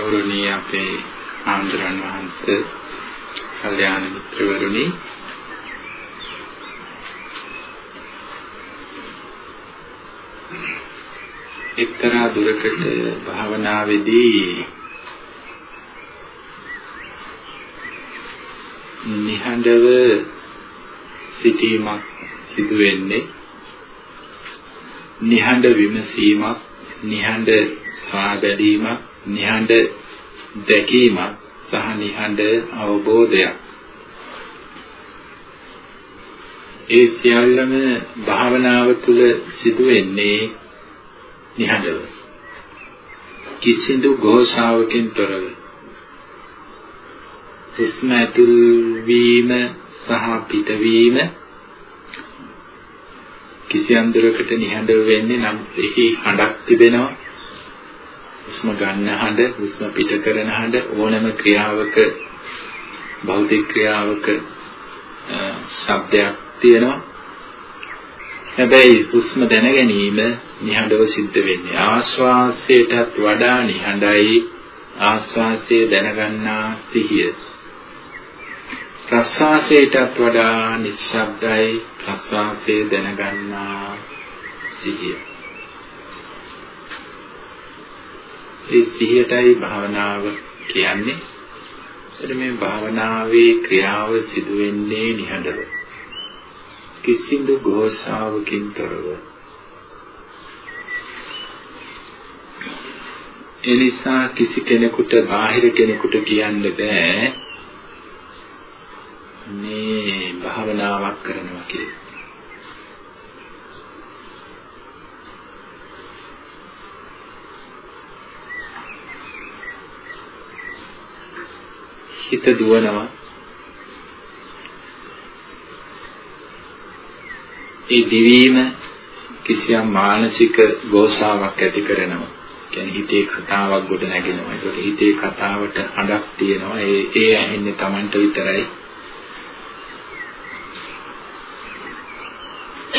ගෞරවනීය අපේ ආන්දරන් වහන්සේ කල්යාණ මිත්‍රවරුනි. එක්තරා දුරකට භාවනාවේදී නිහඬව සිටීමක් සිදු වෙන්නේ නිහඬ විමසීමක් නිහඬ සාදැලීමක් නිහඬ දැකීමක් සහ නිහඬ අවබෝධයක්. ඒ සියල්ලම භාවනාව තුළ සිදු වෙන්නේ නිහඬව. කිසිදු ഘോഷාවකින් තොරව. හුස්ම ඇතුල් වීම සහ පිටවීම කිසියම් දුරකට නිහඬව වෙන්නේ නම් එහි හඬක් තිබෙනවා. හුස්ම ගන්න හඬ හුස්ම පිට කරන හඬ ඕනෑම ක්‍රියාවක භෞතික ක්‍රියාවක ශබ්දයක් තියෙනවා. හැබැයි හුස්ම දැන ගැනීම නිහඬව සිද්ධ වෙන්නේ. ආශ්වාසයටත් වඩා නිහඬයි ආශ්වාසය දැනගන්නා සිහිය. ප්‍රශ්වාසයටත් වඩා නිශ්ශබ්දයි ප්‍රශ්වාසය දැනගන්නා සිහිය. ඒ සිහියටයි භාවනාව කියන්නේ. එතන මේ භාවනාවේ ක්‍රියාව සිදු වෙන්නේ නිහඬව. කිසිදු ഘോഷාවකින් තොරව. එනිසා කිසි කෙනෙකුට බාහිර කෙනෙකුට කියන්න බෑ. මේ භාවනාවක් කරනවා කියලා. හිත දුවනවා ඒ දිවීම කිසියම් මානසික ගෝසාවක් ඇති කරනවා. කියන්නේ හිතේ කතාවක් ගොඩ නැගෙනවා. ඒකට හිතේ කතාවට හඬක් තියෙනවා. ඒ ඒ ඇහෙන්නේ Tamanට විතරයි.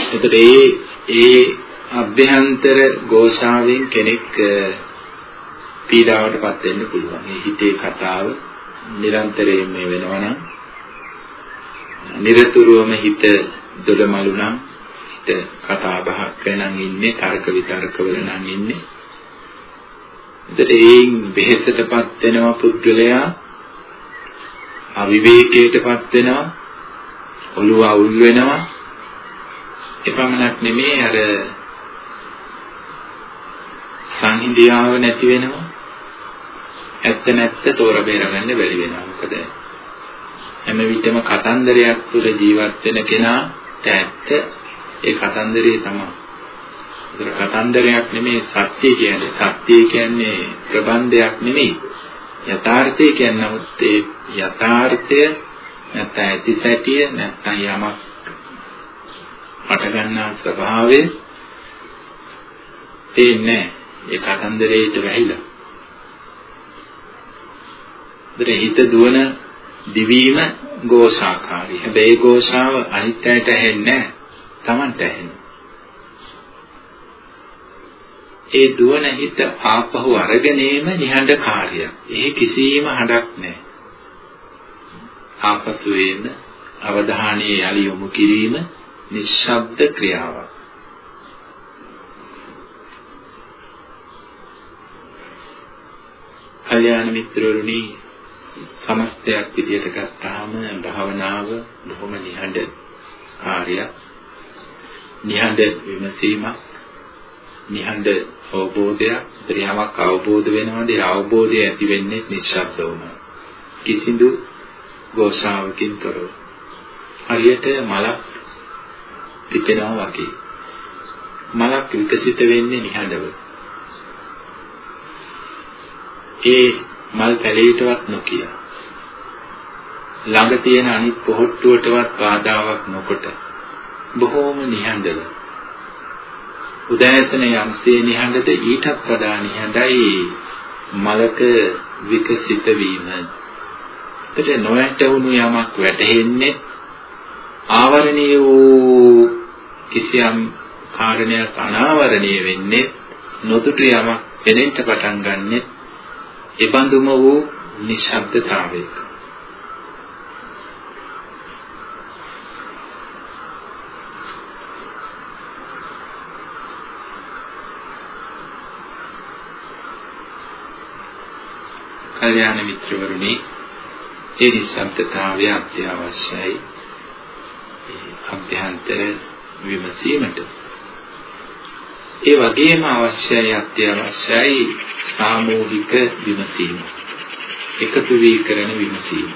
එතකොට ඒ ඒ අභ්‍යන්තර ගෝසාවෙන් කෙනෙක් පීඩාවටපත් වෙන්න පුළුවන්. මේ හිතේ කතාව නිරන්තරයෙන් මේ වෙනවනම් නිරතුරුවම හිත දොඩමලු නම් හිත කතා බහක් වෙනන් ඉන්නේ තර්ක විතර්ක වල නම් ඉන්නේ. එතකොට ඒන් බෙහෙතටපත් වෙනවා පුද්ගලයා අවිවේකයටපත් වෙනවා ඔළුව අවුල් වෙනවා එපමණක් නෙමේ අර සංහිඳියාව නැති වෙනවා ඇත්ත නැත්ත තෝර බේරගන්න බැරි වෙනවා. මොකද හැම විටම කතන්දරයක් තුළ ජීවත් වෙන කෙනාට ඇත්ත ඒ කතන්දරේ තමයි. ඒතර කතන්දරයක් නෙමේ සත්‍ය කියන්නේ. සත්‍ය කියන්නේ ප්‍රබන්ධයක් නෙමෙයි යථාර්ථය කියන්නේ. නමුත් ඒ යථාර්ථය නැත්නම් ඇති සැටිය නැත්නම් යමක් හට ගන්නා ස්වභාවය තේන්නේ ඒ කතන්දරේට වැහිලා. ඒතර හිත දුවන දිවීම ගෝසාකාරී. හැබැයි ගෝසාව අනිත්‍යයට ඇහෙන්නේ Tamanට ඇහෙනවා. ඒ දුවන හිත ආපහු අරගෙනීම නිහඬ කාර්යයක්. ඒ කිසිම හඬක් නැහැ. ආපසු වේම අවධානය යලි යොමු කිරීම නිශ්ශබ්ද ක්‍රියාවක්. කල්‍යාණ මිත්‍රවරුනි සමස්තයක් විදියට ගත්තාම භාවනාව බොහොම නිහඬ කාර්යයක්. නිහඬ විමසීමක් නිහඬ අවබෝධයක් ක්‍රියාවක් අවබෝධ වෙනවද ඒ අවබෝධය ඇති වෙන්නේ නිශ්ශබ්ද වුණා. කිසිදු ගෝසාවකින් තොරව. හරියට මලක් පිපෙනවා වගේ. මලක් විකසිත වෙන්නේ නිහඬව. ඒ මල් පැලේටවත් නොකිය. ළඟ තියෙන අනිත් පොහොට්ටුවටවත් බාධාවක් නොකොට බොහෝම නිහඬව. උදෑසන යම්සේ නිහඬද ඊටත් වඩා නිහඬයි මලක විකසිත වීම. එතට නොවැටවුණු යමක් වැටහෙන්නේ ආවරණීය වූ කිසියම් කාරණයක් අනාවරණීය වෙන්නේ නොදුටු යමක් පෙනෙන්න පටන් ගන්නෙ එබඳුම වූ නිශ්ශබ්දතාවයක. කල්යාණ මිත්‍රවරුනි ඒ නිශ්ශබ්දතාවය අත්‍යවශ්‍යයි. අභ්‍යන්තර විමසීමට. ඒ වගේම අවශ්‍යයි අත්‍යවශ්‍යයි සාමූහික විමසීම. එකතු වී කරන විමසීම.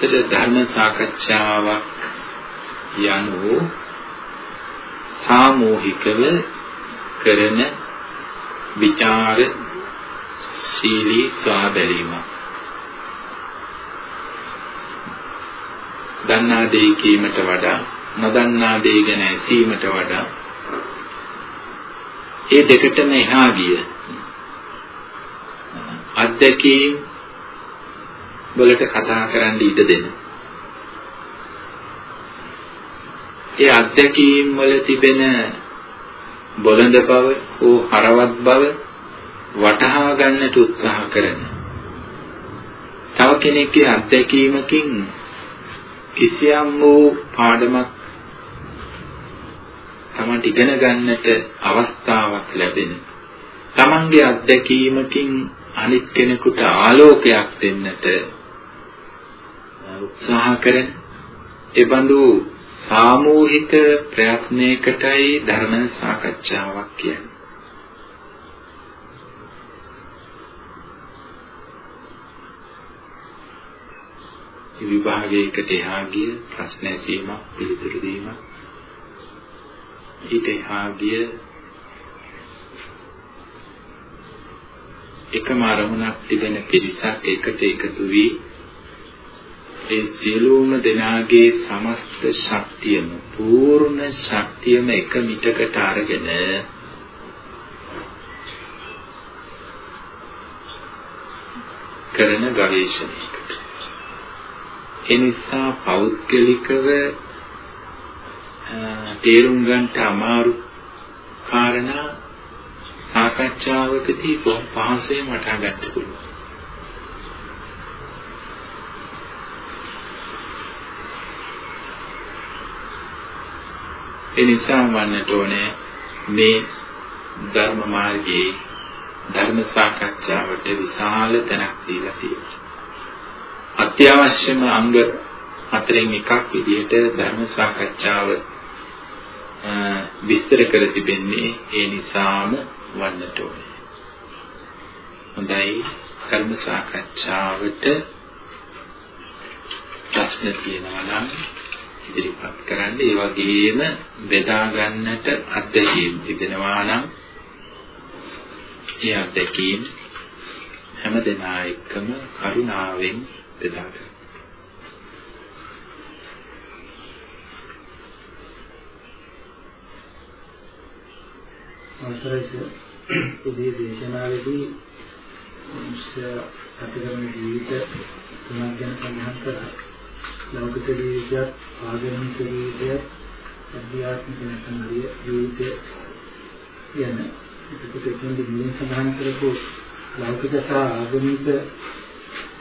එතද ධර්ම සාකච්ඡාවක් යනු සාමූහිකව කරන විචාර සීලී ස්වාබැලීමක් දන්නා දේ කීමට වඩා නොදන්නා දේ ගැන ඇසීමට වඩා ඒ දෙකටම එහා ගිය. අත්දැකීම් වලට කතා කරන්න ඉඩ දෙන. ඒ අත්දැකීම් වල තිබෙන බොළඳ බව හෝ හරවත් බව වටහා ගන්නට උත්සාහ කරන. තව කෙනෙක්ගේ අත්දැකීමකින් කිසියම් වූ පාඩමක් තමන්ට ඉගෙන ගන්නට අවස්ථාවක් ලැබෙන. තමන්ගේ අත්දැකීමකින් අනිත් කෙනෙකුට ආලෝකයක් දෙන්නට උත්සාහ කරන එබඳු සාමූහික ප්‍රයත්නයකටයි ධර්ම සාකච්ඡාවක් කියන්නේ. විභාගයකට එහා ගිය ප්‍රශ්න ඇසීමක් පිළිතුරු දීමක් ඊට එහා ගිය එකම අරමුණක් තිබෙන පිරිසක් එකට එකතු වී ඒ සියලුම දෙනාගේ සමස්ත ශක්තියම පූර්ණ ශක්තියම එක මිටකට අරගෙන කරන ගවේෂණය එනිසා පෞද්ගලිකව තේරුම් ගන්නට අමාරු කාරණා සාකච්ඡාවකදී බොහොම පහසුවෙන් වටහා ගන්න පුළුවන්. එනිසා වන්නට ඕනේ මේ ධර්ම මාර්ගයේ ධර්ම සාකච්ඡාවට විශාල තැනක් දීලා තියෙනවා. අත්‍යවශ්‍යම අංග හතරෙන් එකක් විදිහට ධර්ම සාකච්ඡාව විස්තර කර තිබෙන්නේ ඒ නිසාම වන්නට ඕනේ. හොඳයි ධර්ම සාකච්ඡාවට ප්‍රශ්න තියෙනවා නම් ඉදිරිපත් කරන්න ඒ වගේම බෙදා ගන්නට අත්දැකීම් තිබෙනවා නම් ඒ අත්දැකීම් හැම දෙනා එක්කම කරුණාවෙන් බෙදා ගන්න. අවසරයි උදේ දේශනාවේදී මනුෂ්‍ය අතිගමන ජීවිත තුනක් ගැන සඳහන් කරා. ලෞකික ජීවිතයත් ආගමික ජීවිතයත් අධ්‍යාත්මික නැත්නම් ජීවිතය යන එතකොට එතෙන්දී මුලින් සඳහන් කරපු ලෞකික සහ ආගමික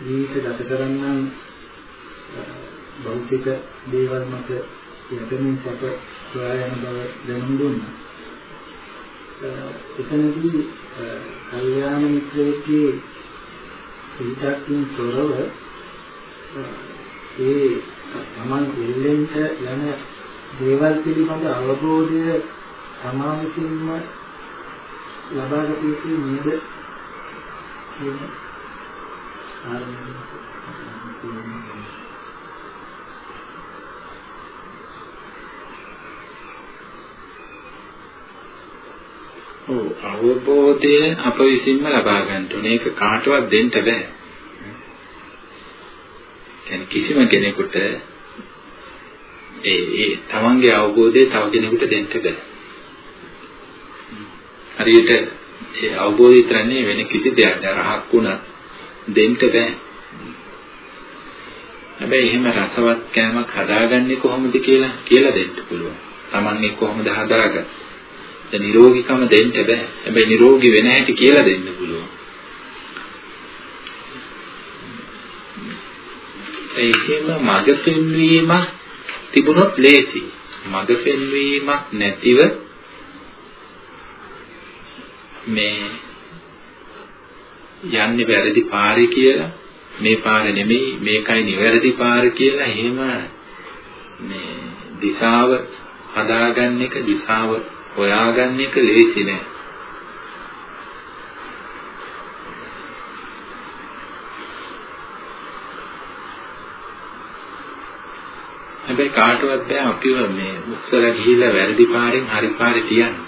ජීවිත ගත කරන්නම් භෞතික දේවල් මත යටමින් සැප සොයා යන බව දැනුම් දුන්නා. එතනදී කල්යාණ මිත්‍රයෙක්ගේ පිටකින් තොරව ඒ තමන් දෙල්ලෙන්ට යන දේවල් පිළිබඳ අවබෝධය තමා විසින්ම ලබා ගත යුතු නේද? කියන ඔව් අවබෝධය අප විසින්ම ලබා ගන්න ඕනේ. ඒක කාටවත් දෙන්න බෑ. يعني කිසිම කෙනෙකුට ඒ ඒ තමන්ගේ අවබෝධය තව කෙනෙකුට දෙන්න බෑ. හරියට ඒ අවබෝධය තරන්නේ වෙන කිසි දෙයක් රහක් වුණත් දෙන්න බෑ. හැබැයි එහෙම රසවත් කෑමක් හදාගන්නේ කොහොමද කියලා කියලා දෙන්න පුළුවන්. Taman ඒක කොහොමද හදාගන්නේ? ද නිරෝගීකම දෙන්න බෑ. හැබැයි නිරෝගී වෙන හැටි කියලා දෙන්න පුළුවන්. ඒකේම මඟ පෙන්වීමක් තිබුණොත් ලේසි. මඟ පෙන්වීමක් නැතිව මේ යන්නේ වැරදි පාරේ කියලා මේ පාර නෙමෙයි මේකයි නිවැරදි පාර කියලා එහෙම මේ දිශාව හදාගන්න එක දිශාව හොයාගන්න එක ලේසි නෑ. හැබැයි කාටවත් බෑ අපිව මේ උත්සලා ගිහිල්ලා වැරදි පාරෙන් හරි පාරේ තියන්න.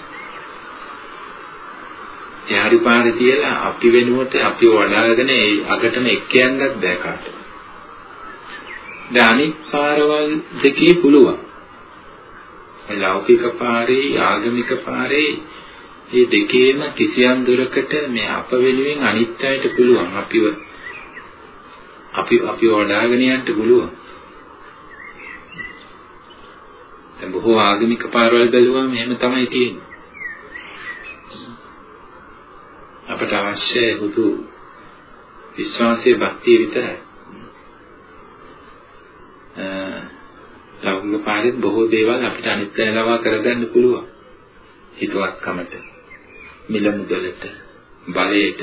ඒ හරි පාරේ තියලා අපි වෙනුවට අපි වඩාගෙන ඒ අගටම එක්ක යන්නත් බෑ කාට. දැන් අනිත් පාරවල් දෙකේ පුළුවන්. ඒ ලෞකික පාරේ ආගමික පාරේ මේ දෙකේම කිසියම් දුරකට මේ අප වෙනුවෙන් අනිත් අයට පුළුවන් අපිව අපි අපි වඩාගෙන යන්න පුළුවන්. දැන් බොහෝ ආගමික පාරවල් බැලුවාම එහෙම තමයි තියෙන්නේ. අපට අවශ්‍ය හුදු විශ්වාසයේ භක්තිය විතරයි. ලෞකික පාරෙත් බොහෝ දේවල් අපිට අනිත් අයලවා කරගන්න පුළුවන්. හිතවත්කමට, මිල මුදලට, බලයට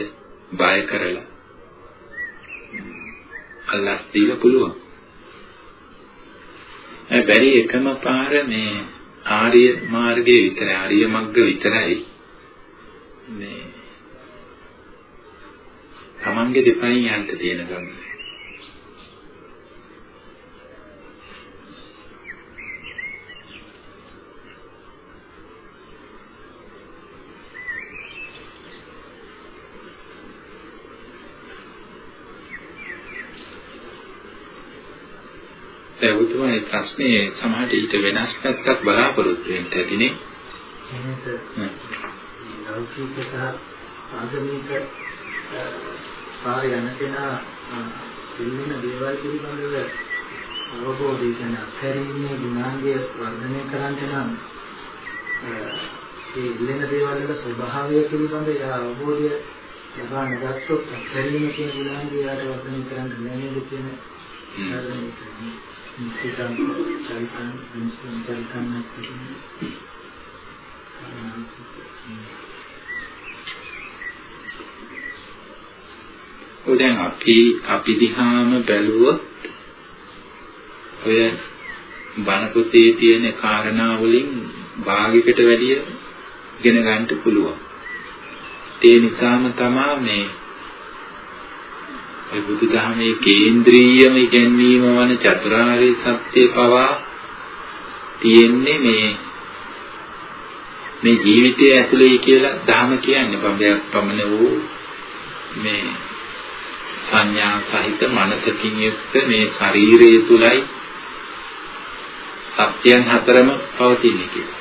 බය කරලා අල්ලාස් දීලා පුළුවන්. බැරි එකම පාර මේ ආර්ය මාර්ගයේ විතරයි ආර්ය මග්ග විතරයි මේ තමන්ගේ දෙපයින් යන්න තියෙන ගමන. දැන් උතුමා මේ ප්‍රශ්නේ සමහරට ඊට වෙනස් පැත්තක් බලාපොරොත්තු වෙන්න ඇතිනේ. ලෞකික සහ ආගමික පාර යන කෙනා පිළිවෙන දේවල් පිළිබඳව අවබෝධය කියන අත්හැරීමේ ගුණාංගය වර්ධනය කරන්න නම් ඒ ඉල්ලෙන දේවල් වල ස්වභාවය පිළිබඳ ඒ අවබෝධය ලබා නොගත්තොත් අත්හැරීම කියන ගුණාංගය වර්ධනය කරන්න බැහැ නේද කියන නිසිතන් චරිතන් නිසිතන් චරිතන් නැත්නම් ඔය දැන් අපි අපි දිහාම බැලුවොත් ඔය බණ පොතේ තියෙන කාරණා වලින් භාගයකට වැඩිය ඉගෙන ගන්න පුළුවන්. ඒ නිසාම තමයි මේ ඒ බුදුදහමේ කේන්ද්‍රීයම ඉගැන්වීම වන චතුරාර්ය සත්‍ය පවා තියෙන්නේ මේ මේ ජීවිතය ඇතුලේ කියලා ධහම කියන්නේ බඹයක් පමණ වූ මේ සංඥා සහිත මනසකින් යුක්ත මේ ශරීරය තුලයි සත්‍යයන් හතරම පවතින්නේ කියලා.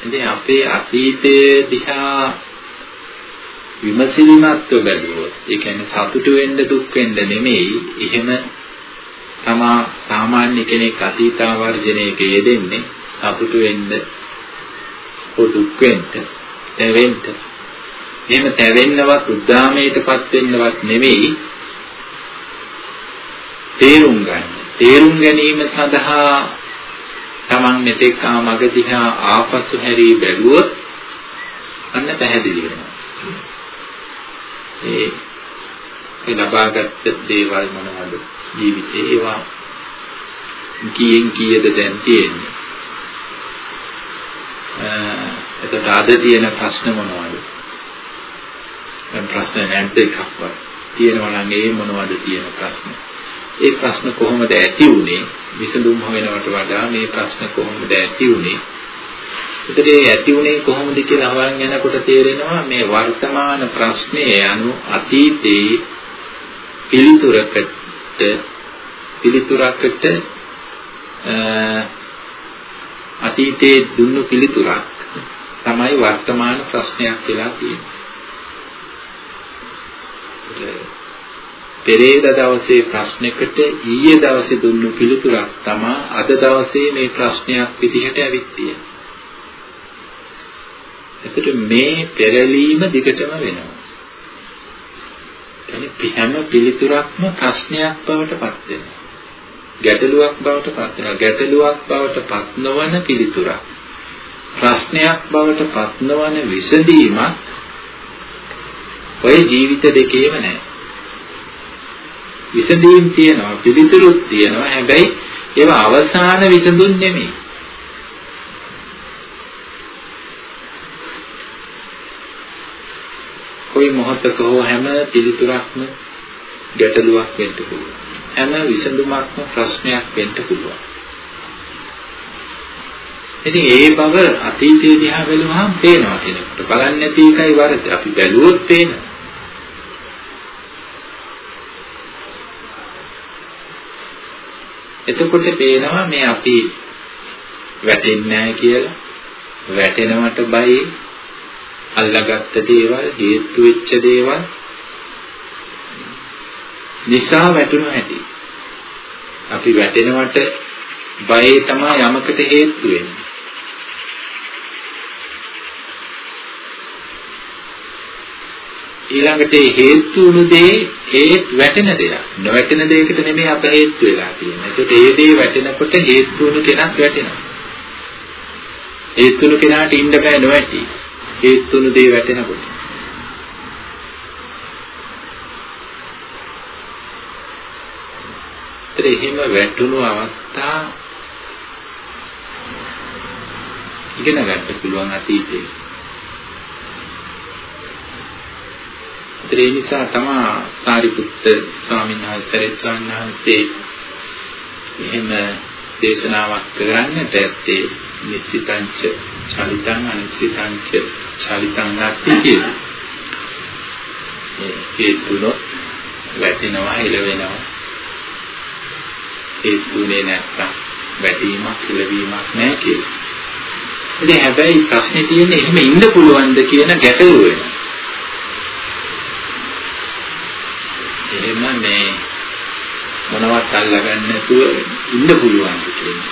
ඉතින් අපේ අතීතයේ දිහා විමසිලිමත්ව බැලුවොත් ඒ කියන්නේ සතුටු වෙන්න දුක් වෙන්න නෙමෙයි. එහෙම තමා සාමාන්‍ය කෙනෙක් අතීතාවර්ජනයක යෙදෙන්නේ සතුටු වෙන්න හෝ දුක් වෙන්න තැවෙන්න. එහෙම තැවෙන්නවත් උද්දාමයටපත් වෙන්නවත් නෙමෙයි. තේරුම් ගන්න. තේරුම් ගැනීම සඳහා Taman මෙතෙක් ආ මග දිහා ආපසු හැරී බැලුවොත් අන්න පැහැදිලි වෙනවා ඒ ඒ ලබාගත් දේවල් මොනවද ජීවිතේ ඒවා කීයෙන් කීයද දැන් තියෙන්නේ එතකොට අද තියෙන ප්‍රශ්න මොනවද? දැන් ප්‍රශ්න නැද්ද එකක්වත්? තියෙනවා නම් ඒ මොනවද තියෙන ප්‍රශ්න? ඒ ප්‍රශ්න කොහොමද ඇති වුනේ? විසඳුම් හොයනවට වඩා මේ ප්‍රශ්න කොහොමද ඇති වුනේ? එතකොට ඒ ඇති වුනේ කොහොමද කියලා අහවන් යනකොට තේරෙනවා මේ වර්තමාන ප්‍රශ්නේ anu අතීතේ පිළිතුරකට පිළිතුරකට අතීතයේ දුන්නු පිළිතුරක් තමයි වර්තමාන ප්‍රශ්නයක් වෙලා තියෙන්නේ. පෙරේද දවසේ ප්‍රශ්නයකට ඊයේ දවසේ දුන්නු පිළිතුරක් තමයි අද දවසේ මේ ප්‍රශ්නයක් විදිහට ඇවිත් තියෙන්නේ. එතකොට මේ පෙරලීම දිගටම වෙනවා. කියන්නේ හැම පිළිතුරක්ම ප්‍රශ්නයක් බවට පත් වෙනවා. ගැටලුවක් බවට පත් වෙනවා. ගැටලුවක් බවට පත් නොවන පිළිතුරක්. ප්‍රශ්නයක් බවට පත් නොවන විසඳීමක් ඔය ජීවිත දෙකේම නැහැ. විසඳීම් තියෙනවා පිළිතුරුත් තියෙනවා හැබැයි ඒවා අවසාන විසඳුම් නෙමෙයි. කොයි මොහොතක හෝ හැම පිළිතුරක්ම ගැටලුවක් වෙන්න පුළුවන්. හැම විසඳුමක්ම ප්‍රශ්නයක් වෙන්න පුළුවන්. ඉතින් ඒ බව අතීතයේ දිහා බැලුවහම පේනවා කෙනෙකුට. බලන්නේ නැති එකයි වරද. අපි බැලුවොත් පේනවා. එතකොට පේනවා මේ අපි වැටෙන්නේ නැහැ කියලා. වැටෙනවට බයි අල්ලාගත්ත දේවල් හේතු වෙච්ච දේවල් නිසා වැටුණු හැටි. අපි වැටෙනවට බයේ තමයි යමකට හේතු වෙන්නේ. ඊළඟට හේතු වුණු දේ ඒ වැටෙන දෙයක්. නොවැටෙන දෙයකට නෙමෙයි අප හේතු වෙලා තියෙන්නේ. ඒකට ඒ දේ වැටෙනකොට හේතු වුණු කෙනක් වැටෙනවා. හේතු වුණු කෙනාට ඉන්න බෑ නොවැටි. හේතු වුණු දේ වැටෙනකොට. ඒත් එහෙම වැටුණු අවස්ථා ඉගෙන ගන්න පුළුවන් අතීතේ. ඒ නිසා තමා සාරිපුත්ත ස්වාමීන් වහන්සේ ස්වාමීන් වහන්සේ එහෙම දේශනාවක් කරන්නට ඇත්තේ නිශ්චිතංච චලිතං අනිශ්චිතංච චලිතං නැති කියලා. ඒ තුනොත් වැටෙනවා එළවෙනවා. ඒ තුනේ නැත්තම් වැටීමක් එළවීමක් නැහැ කියලා. ඉතින් හැබැයි ප්‍රශ්නේ තියෙන්නේ එහෙම ඉන්න පුළුවන්ද කියන ගැටලුව වෙනවා. එහෙම මේ මොනවත් අල්ලගන්න නැතුව ඉන්න පුළුවන් කියන්නේ.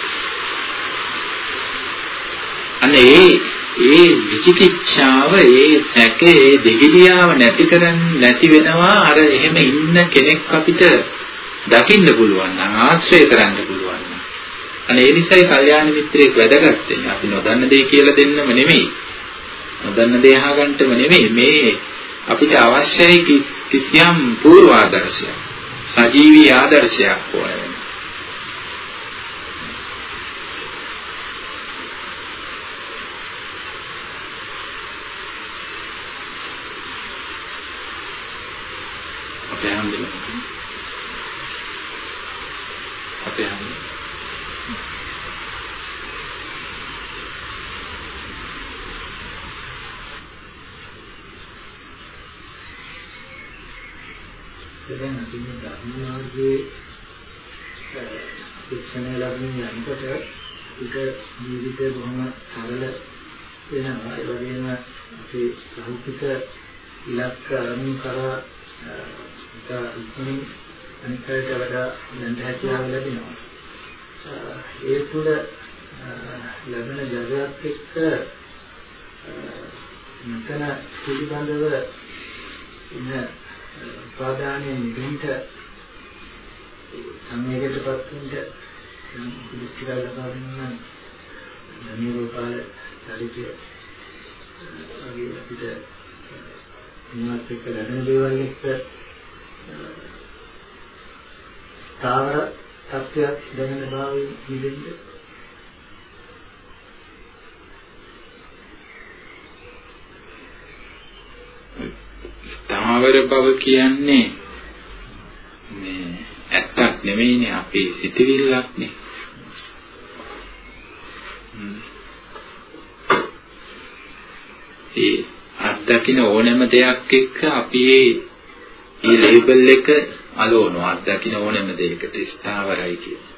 අනේ ඒ විචිකිච්ඡාව ඒ සැක ඒ දෙගිඩියාව නැති කරන්නේ නැති වෙනවා. අර එහෙම ඉන්න කෙනෙක් අපිට දකින්න පුළුවන් නම් ආශ්‍රය කරන්න පුළුවන් නම්. අනේ ඒ නිසායි කල්යාණ මිත්‍රයෙක් වැදගත් වෙන්නේ අපි නොදන්න දේ කියලා දෙන්නම නෙමෙයි. නොදන්න දේ අහගන්නම නෙමෙයි. මේ අපිට අවශ්‍යයි කිසියම් පූර්ව ආදර්ශයක් සජීවී ආදර්ශයක් ඕනේ අපේ හැන්දෙල අපේ හැන්දෙල දැන් අපි මේ ධර්ම මාර්ගයේ ශික්ෂණය ලැබෙන යනකොට ඒක ජීවිතේ බොහොම සරල වෙනවා. ඒ වගේම අපේ භෞතික ඉලක්ක අරමුණු කරා ඒක ඉක්මනින් අනිකයට වඩා දැනට හැකියාව ලැබෙනවා. ඒ තුළ ලැබෙන ජගත් එක්ක මෙතන පිළිබඳව ඉන්න උපාදානයේ නිදෙන්ට සංවේගයටපත් වෙන්න පිළිස්තිරා ලබා දෙන්න ධනිරෝපාල චරිතය වගේ අපිට මේවත් එක්ක දැනෙන දේවල් එක්ක ස්ථාවර තත්ත්වයක් දැනෙන බාවෙන් නිදෙන්න ස්ථාවර බව කියන්නේ මේ ඇත්තක් නෙමෙයිනේ අපේ සිතවිල්ලක්නේ. ඒ අත්දකින්න ඕනෑම දෙයක් එක්ක අපි ඒ ලේබල් එක අලවනවා අත්දකින්න ඕනෑම දෙයකට ස්ථාවරයි කියන්නේ.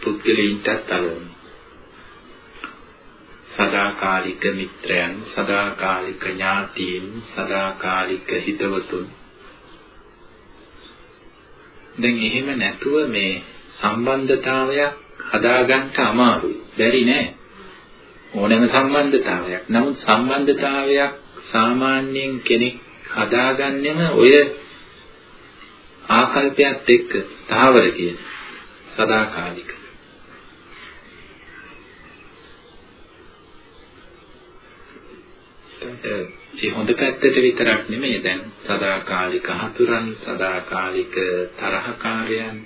පුද්ගලයින්ටත් අලවනවා. සදාකාලික මිත්‍රයන් සදාකාලික ඥාතීන් සදාකාලික හිතවතුන්. දැන් එහෙම නැතුව මේ සම්බන්ධතාවයක් හදාගන්න අමාරුයි. බැරි නෑ. ඕනෑම සම්බන්ධතාවයක්. නමුත් සම්බන්ධතාවයක් සාමාන්‍යයෙන් කෙනෙක් හදාගන්නෙම ඔය ආකල්පයත් එක්ක තාවර කියන සදාකාලික ඒ හොඳ පැත්තට විතරක් නෙමෙයි දැන් සදාකාලික හතුරන් සදාකාලික තරහකාරයන්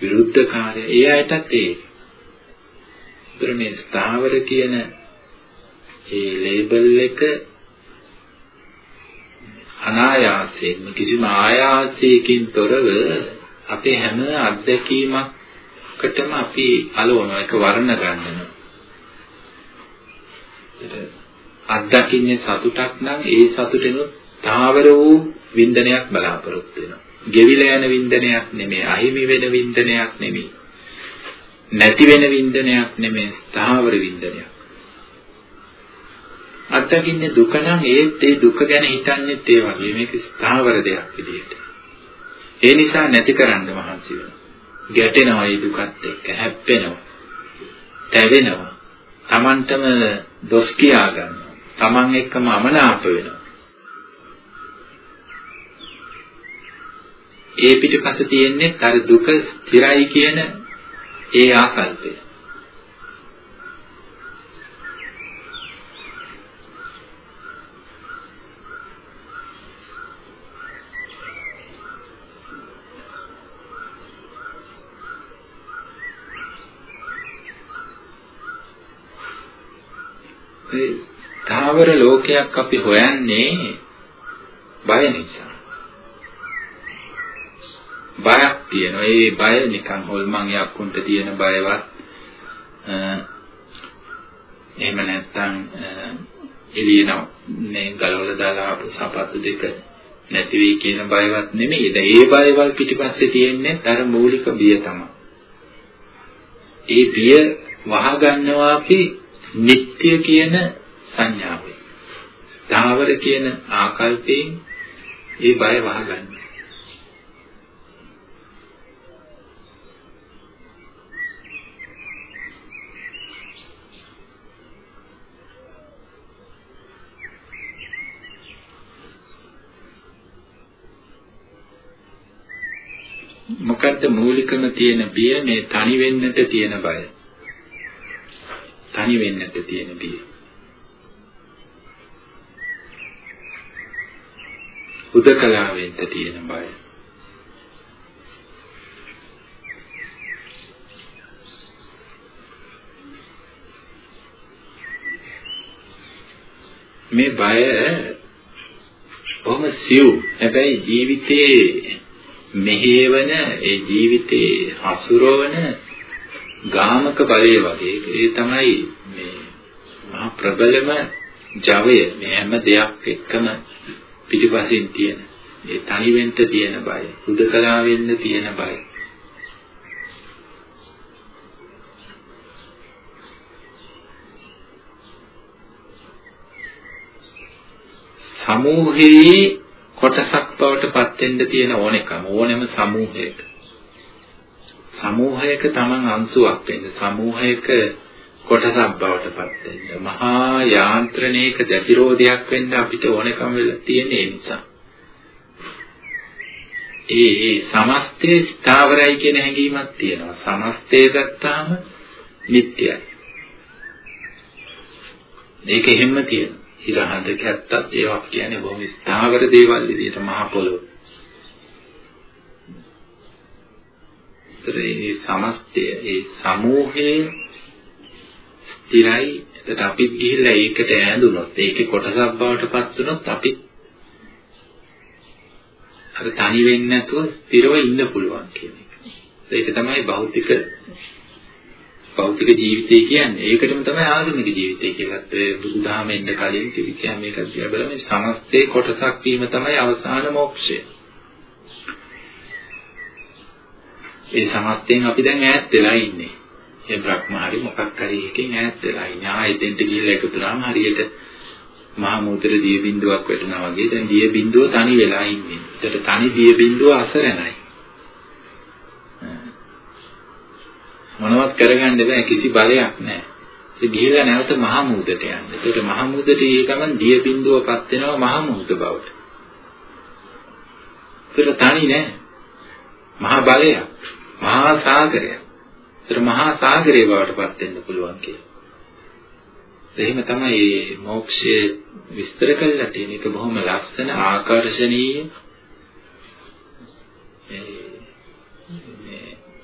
විරුද්ධකාරය ඒ අයටත් ඒ ඒතර මේ ස්ථාවර කියන ඒ ලේබල් එක අනායාසයෙන්ම කිසිම ආයාසයකින් තොරව අපේ හැම අත්දැකීමකටම අපි අලවනවා ඒක වර්ණ ගන්නවා. අත්දකින්නේ සතුටක් නම් ඒ සතුටෙනුත් තාවර වූ වින්දනයක් බලාපොරොත්තු වෙනවා. ගෙවිලා යන වින්දනයක් නෙමෙයි, අහිමි වෙන වින්දනයක් නෙමෙයි. නැති වෙන වින්දනයක් නෙමෙයි, ස්ථාවර වින්දනයක්. අත්දකින්නේ දුක නම් ඒත් ඒ දුක ගැන හිතන්නේත් ඒ වගේ මේක ස්ථාවර දෙයක් විදිහට. ඒ නිසා නැති කරන්න මහන්සි වෙනවා. ගැටෙනවා ඒ දුකත් එක්ක, හැප්පෙනවා. තැවෙනවා. Tamanටම දොස් කියා ගන්නවා. Taman එක්කම අමනාප වෙනවා. ඒ පිටපත තියෙන්නේ අර දුක ස්ථිරයි කියන ඒ ආකල්පය. තාවර ලෝකයක් අපි හොයන්නේ බය නිසා. බයක් තියෙනවා. ඒ බය නිකන් හොල්මන් යක්කුන්ට තියෙන බයවත් එහෙම නැත්නම් එළියන මේ ගලවලා දාලා ආපු සපත්තු දෙක නැති වෙයි කියන බයවත් නෙමෙයි. ඒ බයවල් පිටිපස්සේ තියෙන්නේ අර මූලික බිය තමයි. ඒ බිය වහගන්නවා අපි නিত্য කියන සංඥාවෙන්. ස්ථාවර කියන ආකල්පයෙන් ඒ බය වහගන්න. මොකද්ද මූලිකම තියෙන බිය මේ තනි වෙන්නට තියෙන බය. තනි වෙන්නට තියෙන බිය. උදකලාවෙන්ට තියෙන බය. මේ බය බොහොම සිව්. හැබැයි ජීවිතේ මෙහෙවන ඒ ජීවිතේ හසුරවන ගාමක බලය වගේ ඒ තමයි මේ මහා ප්‍රබලම ජවය මේ හැම දෙයක් එක්කම පිටිපසින් තියෙන. ඒ තනි වෙන්න තියෙන බය හුදකලා වෙන්න තියෙන බය. සමූහයේ කොටසක් බවට පත් වෙන්න තියෙන ඕනෙකම. ඕනෙම සමූහයක. සමූහයක Taman අංශුවක් වෙන්න. සමූහයක කොටසක් බවට පත් වෙන්න. මහා යාන්ත්‍රණයක ප්‍රතිරෝධයක් වෙන්න අපිට ඕනෙකම වෙලා තියෙන නිසා. ඒ ඒ සමස්තේ ස්ථාවරයි කියන හැඟීමක් තියෙනවා. සමස්තේ ගත්තාම නිට්ටයයි මේක එහෙම තියෙනවා. ඉරහඳ කැත්තත් ඒවා කියන්නේ බොහොම ස්ථාවර දේවල් විදිහට මහ පොළොව. ඒ සමස්තය ඒ සමූහයේ ස්ථිරයි එතකොට අපිත් ගිහිල්ලා ඒකට ඈඳුනොත් ඒකේ කොටසක් බවට පත් වුනොත් අපි අර තනි වෙන්නේ නැතුව ස්ථිරව ඉන්න පුළුවන් කියන එක. ඒක තමයි භෞතික භෞතික ජීවිතය කියන්නේ. ඒකටම තමයි ආගමික ජීවිතය කියලත් ඔය බුදුදහමෙන් කලින් තිබිච්ච මේක දිහා බලලා මේ සමස්තේ කොටසක් වීම තමයි අවසාන මොක්ෂය. ඒ සමස්තෙන් අපි දැන් ඈත් වෙලා ඉන්නේ. ඒ බ්‍රහ්මහරි මොකක් හරි එකකින් ඈත් වෙලා ඉන්නේ. ආ එතෙන්ට ගිහිල්ලා එකතු වුණාම හරියට මහා මුද්‍ර දිය බිඳුවක් වැටුණා වගේ දැන් දිය බිඳුව තනි වෙලා ඉන්නේ. ඒකට තනි දිය බිඳුව අසරණයි. මොනවත් කරගන්න බෑ කිසි බලයක් නැහැ. ඒ ගිහිලා නැවත මහා මුහුදට යන්න. ඒකට මහා මුහුදට ඒ ගමන් දිය බිඳුවපත් වෙනවා මහා මුහුද බවට. ඒක තනි නෑ. මහා බලයක්. මහා සාගරයක්. ඒතර මහා සාගරයේ බවට පත් වෙන්න පුළුවන් කියලා. එහෙම තමයි මේ මොක්ෂය විස්තර කරලා තියෙන එක බොහොම ලස්සන ආකර්ශනීය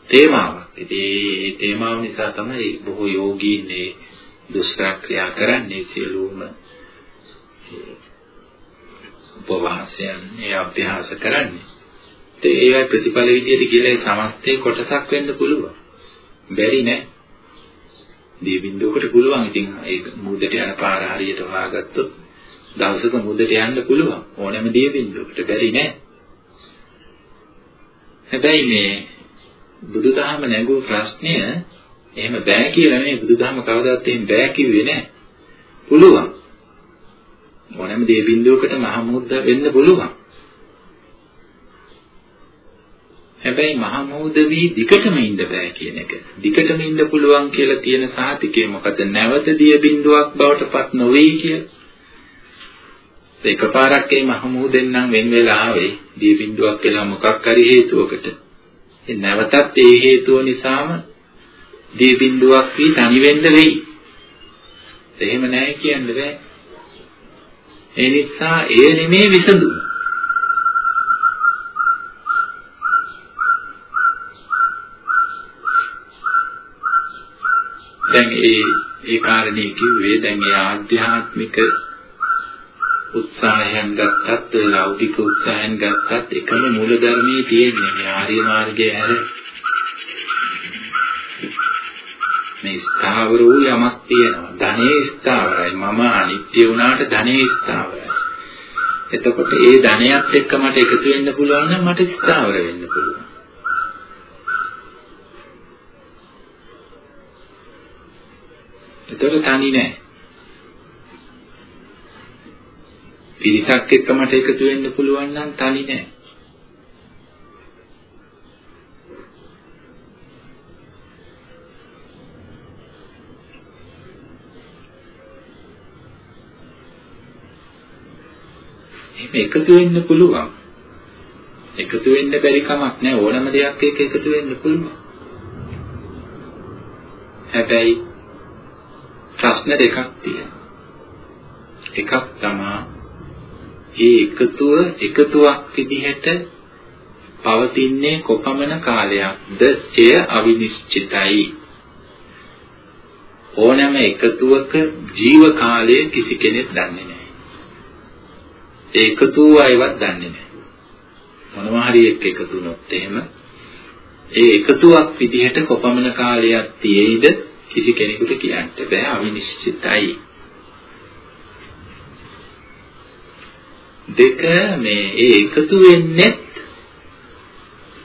තේමාවක්. ඉතින් මේ තේමාව නිසා තමයි බොහෝ යෝගීන් මේ දුෂ්කර ක්‍රියා කරන්නේ සියලුම උපවාසයන් ඒ අභ්‍යාස කරන්නේ. ඒ ඒවා ප්‍රතිඵල විදියට කියලා සමස්තේ කොටසක් වෙන්න පුළුවන්. බැරි නෑ. දී බින්දුවකට පුළුවන්. ඉතින් ඒක මුදට යන පාර හරියට හොයාගත්තොත් දවසක මුදට යන්න පුළුවන්. ඕනෑම දී බින්දුවකට බැරි නෑ. හැබැයි මේ බුදුදහම නැගූ ප්‍රශ්නය එහෙම බෑ කියලා නෙමෙයි බුදුදහම කවදාවත් එහෙම බෑ කිව්වේ නෑ. පුළුවන්. ඕනෑම දේ බින්දුවකට මහ මුද්ද වෙන්න පුළුවන්. හැබැයි මහ මුහුද වී දිකටම ඉන්න බෑ කියන එක. දිකටම ඉන්න පුළුවන් කියලා තියෙන සාතිකේ මොකද නැවත දිය බින්දුවක් බවට පත් නොවේ කියලා. එකපාරක් ඒ මහ මුහුදෙන් නම් වෙන වෙලා ආවේ දිය බින්දුවක් කියලා මොකක් හරි හේතුවකට. ඒ නැවතත් ඒ හේතුව නිසාම දී බින්දුවක් වී තනි වෙන්න වෙයි. එහෙම නැහැ කියන්න බෑ. ඒ නිසා ඒ නෙමේ විසඳුම. දැන් ඒ ඒ කාරණේ කිව්වේ දැන් ඒ ආධ්‍යාත්මික උත්සාහයන් ගත්තත් ලෞකික උත්සාහයන් ගත්තත් එකම මූල ධර්මයේ තියෙන්නේ මේ ආර්ය මාර්ගයේ හැර. මේ ස්ථාවර වූ යමක් තියෙනවා. ධනේ ස්ථාවරයි. මම අනිත්‍ය වුණාට ධනේ ස්ථාවරයි. එතකොට ඒ ධනයත් එක්ක මට එකතු වෙන්න පුළුවන් නම් මට ස්ථාවර වෙන්න පුළුවන්. එතකොට තනි නෑ පිරිසක් එක්ක මට එකතු වෙන්න පුළුවන් නම් තනි නෑ. එහෙම එකතු වෙන්න පුළුවන්. එකතු වෙන්න බැරි කමක් නෑ ඕනම දෙයක් එක්ක එකතු වෙන්න පුළුවන්. හැබැයි ප්‍රශ්න දෙකක් තියෙනවා. එකක් තමයි ඒ එකතුව එකතුවක් විදිහට පවතින්නේ කොපමණ කාලයක්ද? එය අවිනිශ්චිතයි. ඕනෑම එකතුවක ජීව කාලය කිසි කෙනෙක් දන්නේ නැහැ. ඒ එකතුව අයවත් දන්නේ නැහැ. මොනවා හරි එක්ක එකතු වුණොත් එහෙම ඒ එකතුවක් විදිහට කොපමණ කාලයක් තියෙයිද කිසි කෙනෙකුට කියන්න බෑ අවිනිශ්චිතයි දෙක මේ ඒ එකතු වෙන්නේ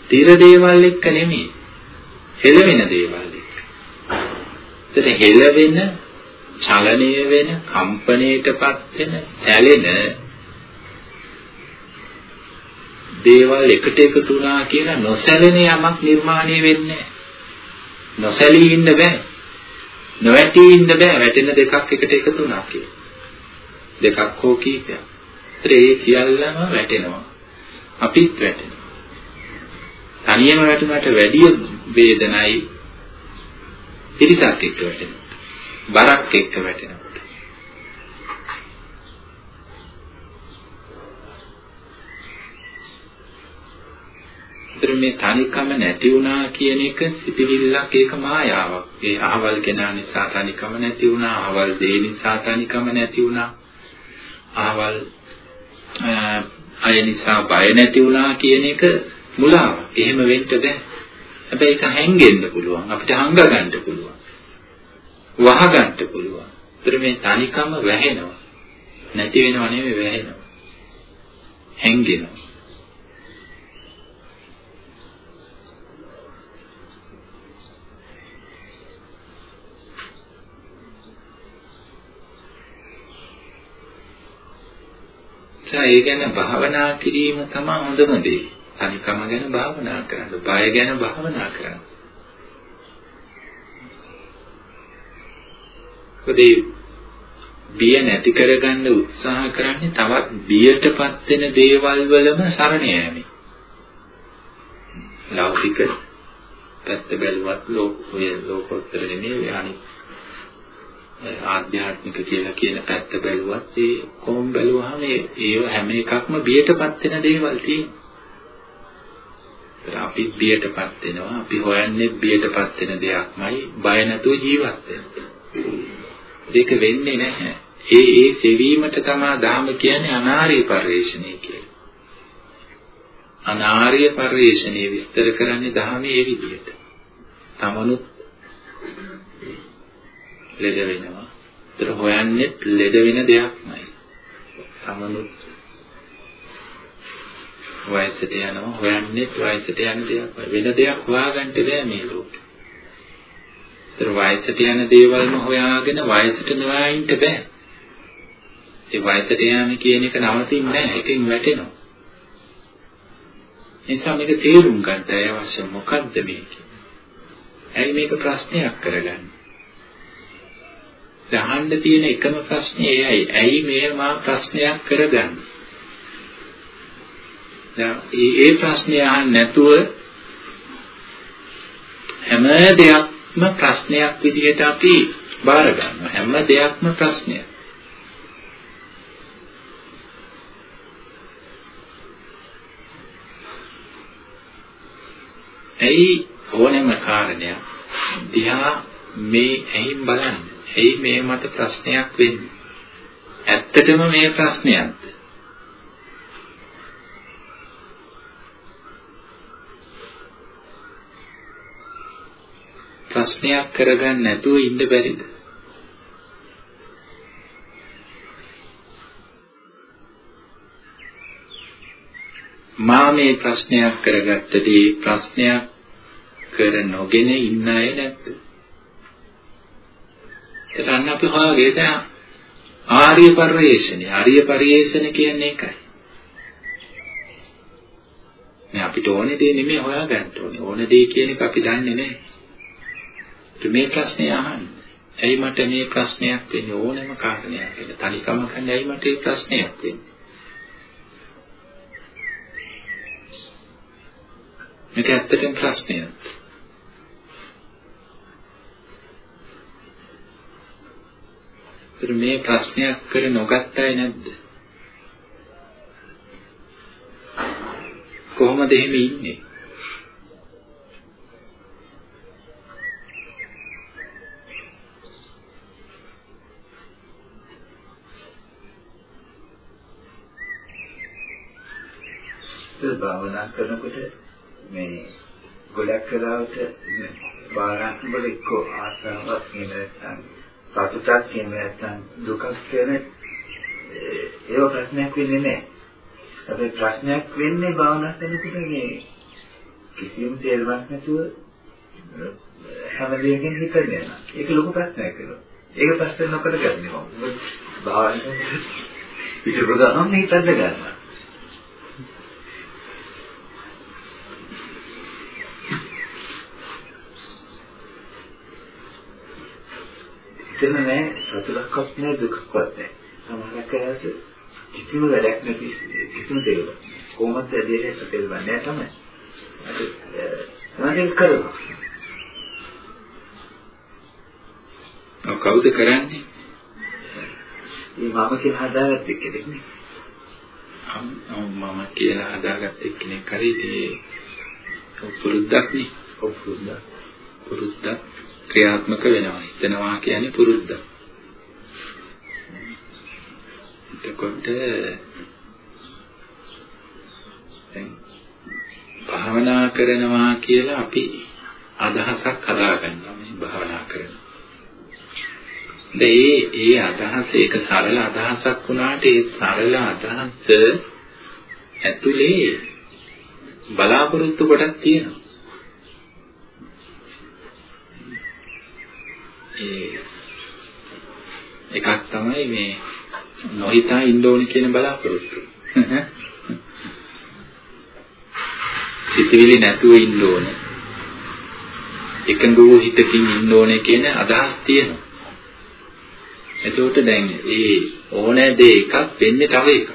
තිර දේවල් එක්ක නෙමෙයි. හෙලවෙන දේවල් එක්ක. ඒතර හෙලවෙන, චලනය වෙන, කම්පණයටපත් වෙන, ඇලෙන දේවල් එකට එකතු වුණා කියලා නොසැලෙන යමක් නිර්මාණය වෙන්නේ නොසැලී ඉන්න බෑ. නොවැටී ඉන්න බෑ. වැටෙන දෙකක් එකට එකතු වුණා කියලා. දෙකක් හෝ කීපයක්. ඒ සියල්ලම වැටෙනවා. අපිත් වැටෙනවා. තනියම වැටුණාට වැඩි වේදනයි පිරිසක් එක්ක වැටෙනවා. බරක් එක්ක වැටෙනවා. ඒතර මේ තනිකම නැති වුණා කියන එක සිටිවිල්ලක් ඒක මායාවක්. ඒ අහවල් කෙනා නිසා තනිකම නැති වුණා, අහවල් දේ නිසා තනිකම නැති වුණා. අහවල් අය නිසා බය නැති වුණා කියන එක මුලාවක්. එහෙම වෙන්න බෑ. හැබැයි ඒක හැංගෙන්න පුළුවන්. අපිට හංග ගන්න පුළුවන්. වහ ගන්න පුළුවන්. ඒතර මේ තනිකම වැහෙනවා. නැති වෙනව නෙවෙයි වැහෙනවා. හැංගෙනවා. නිසා ඒ ගැන භාවනා කිරීම තමයි හොඳම දේ. තනිකම ගැන භාවනා කරන්න, බය ගැන භාවනා කරන්න. මොකද බිය නැති කරගන්න උත්සාහ කරන්නේ තවත් බියටපත් වෙන දේවල් වලම සරණ යෑමයි. ලෞකික පැත්ත බැලුවත් ලෝකයේ ලෝකෝත්තර නෙමෙයි අනිත් ආධ්‍යාත්මික කියලා කියන පැත්ත බැලුවත් ඒ කොම් බැලුවාම ඒව හැම එකක්ම බියටපත් වෙන දේවල් තියෙනවා. අපි බියටපත් වෙනවා අපි හොයන්නේ බියටපත් වෙන දෙයක්මයි බය නැතුව ජීවත් වෙන්න. ඒක වෙන්නේ නැහැ. ඒ ඒ සෙවීමට තමයි ධහම කියන්නේ අනාර්ය පරිශ්‍රණය කියලා. අනාර්ය පරිශ්‍රණය විස්තර කරන්නේ ධහමේ ඒ විදිහට. තමනුත් ලෙඩ වෙනවා. ඒතර හොයන්නේ ලෙඩ වෙන දෙයක්මයි. තමනුත් වයසට යනවා හොයන්නේ වයසට යන දෙයක් වෙන දෙයක් හොයාගන්න බෑ මේ ලෝකේ. ඒතර වයසට යන දේවල්ම හොයාගෙන වයසට නොයා ඉන්න බෑ. ඒ වයසට යෑම කියන එක නවතින්නේ නැහැ. ඒකෙන් වැටෙනවා. නිසා මේක තේරුම් ගන්න අවශ්‍ය මොකද්ද මේක? ඇයි මේක ප්‍රශ්නයක් කරගන්නේ? අහන්න තියෙන එකම ප්‍රශ්නේ එයයි. ඇයි මේ මා ප්‍රශ්නයක් කරගන්නේ? දැන් මේ ප්‍රශ්නේ අහන්න නැතුව හැම දෙයක්ම ප්‍රශ්නයක් විදිහට අපි බාර ගන්නවා. හැම දෙයක්ම ප්‍රශ්නයක්. ඇයි ඕනෑම කාරණයක් දිහා මේ ඇහින් බලන්න. ඇයි මේ මට ප්‍රශ්නයක් වෙන්නේ? ඇත්තටම මේ ප්‍රශ්නයක්ද? ප්‍රශ්නයක් කරගන්න නැතුව ඉන්න බැරිද? මා මේ ප්‍රශ්නයක් කරගත්තදී ප්‍රශ්නයක් කර නොගෙන ඉන්න අය නැද්ද? එතන අපි හොයාගේ දැන් ආර්ය පරිශ්‍රණය ආර්ය පරිශ්‍රණ කියන්නේ ඒකයි. මේ අපිට ඕනේ දේ නෙමෙයි හොයාගන්න ඕනේ. ඕන දේ කියන එක අපි දන්නේ නැහැ. මේ ප්‍රශ්නේ අහන්න. ඇයි මට මේ ප්‍රශ්නයක් වෙන්නේ ඕනෑම කාරණයක් කියලා. තනිකම කන්නේ ඇයි මට මේ ප්‍රශ්නයක් වෙන්නේ? මේක ඇත්තටම ප්‍රශ්නයක්. ඒතර මේ ප්‍රශ්නයක් කර නොගත්තයි නැද්ද? කොහොමද එහෙම ඉන්නේ? භාවනා කරනකොට මේ ගොඩක් කලාවට භාවනා කරනකොට එක්ක ආසාවක් නෙමෙයි නැත්නම් සතුටක් කියන නැත්නම් දුකක් කියන ඒව ප්‍රශ්නයක් වෙන්නේ නැහැ. අපි ප්‍රශ්නයක් වෙන්නේ භාවනා කරනකොට මේ කිසියම් තේරුමක් නැතුව හැම දෙයකින් හිතගෙන යනවා. ඒක ලොකු ප්‍රශ්නයක් වෙනවා. ඒක ප්‍රශ්න නොකර ගන්නේ කොහොමද? භාවනා පිටු ගන්න හිතන්න ගන්නවා. එතන නෑ සතුටක්වත් නෑ දුකක්වත් නෑ. සමහරක් අයට කිසිම වැඩක් නැති කිසිම දෙයක්. කොහොමද දෙයක් සැකෙන්නේ නෑ තමයි. ඒක කරනවා. ඔව් කවුද කරන්නේ? මේ මම කියලා හදාගත්ත කෙනෙක් නේ. මම කියලා හදාගත්ත කෙනෙක් හරි ඉතින් පුරුද්දක් නේ. ඔව් පුරුද්දක්. පුරුද්දක් ක්‍රියාත්මක වෙනවා. හිතනවා කියන්නේ පුරුද්ද. එතකොට දැන් භාවනා කරනවා කියලා අපි අදහසක් හදාගන්නවා මේ භාවනා කරනවා. ඒ ඒ අදහස ඒක සරල අදහසක් වුණාට ඒ සරල අදහස ඇතුලේ බලාපොරොත්තු කොටක් තියෙනවා. ඒ එකක් තමයි මේ නොහිතා ඉන්න ඕනේ කියන බලාපොරොත්තු. සිතවිලි නැතුව ඉන්න ඕනේ. එකඟ වූ හිතකින් ඉන්න ඕනේ කියන අදහස් තියෙනවා. එතකොට දැන් ඒ ඕනෑ දේ එකක් වෙන්නේ තව එකක්.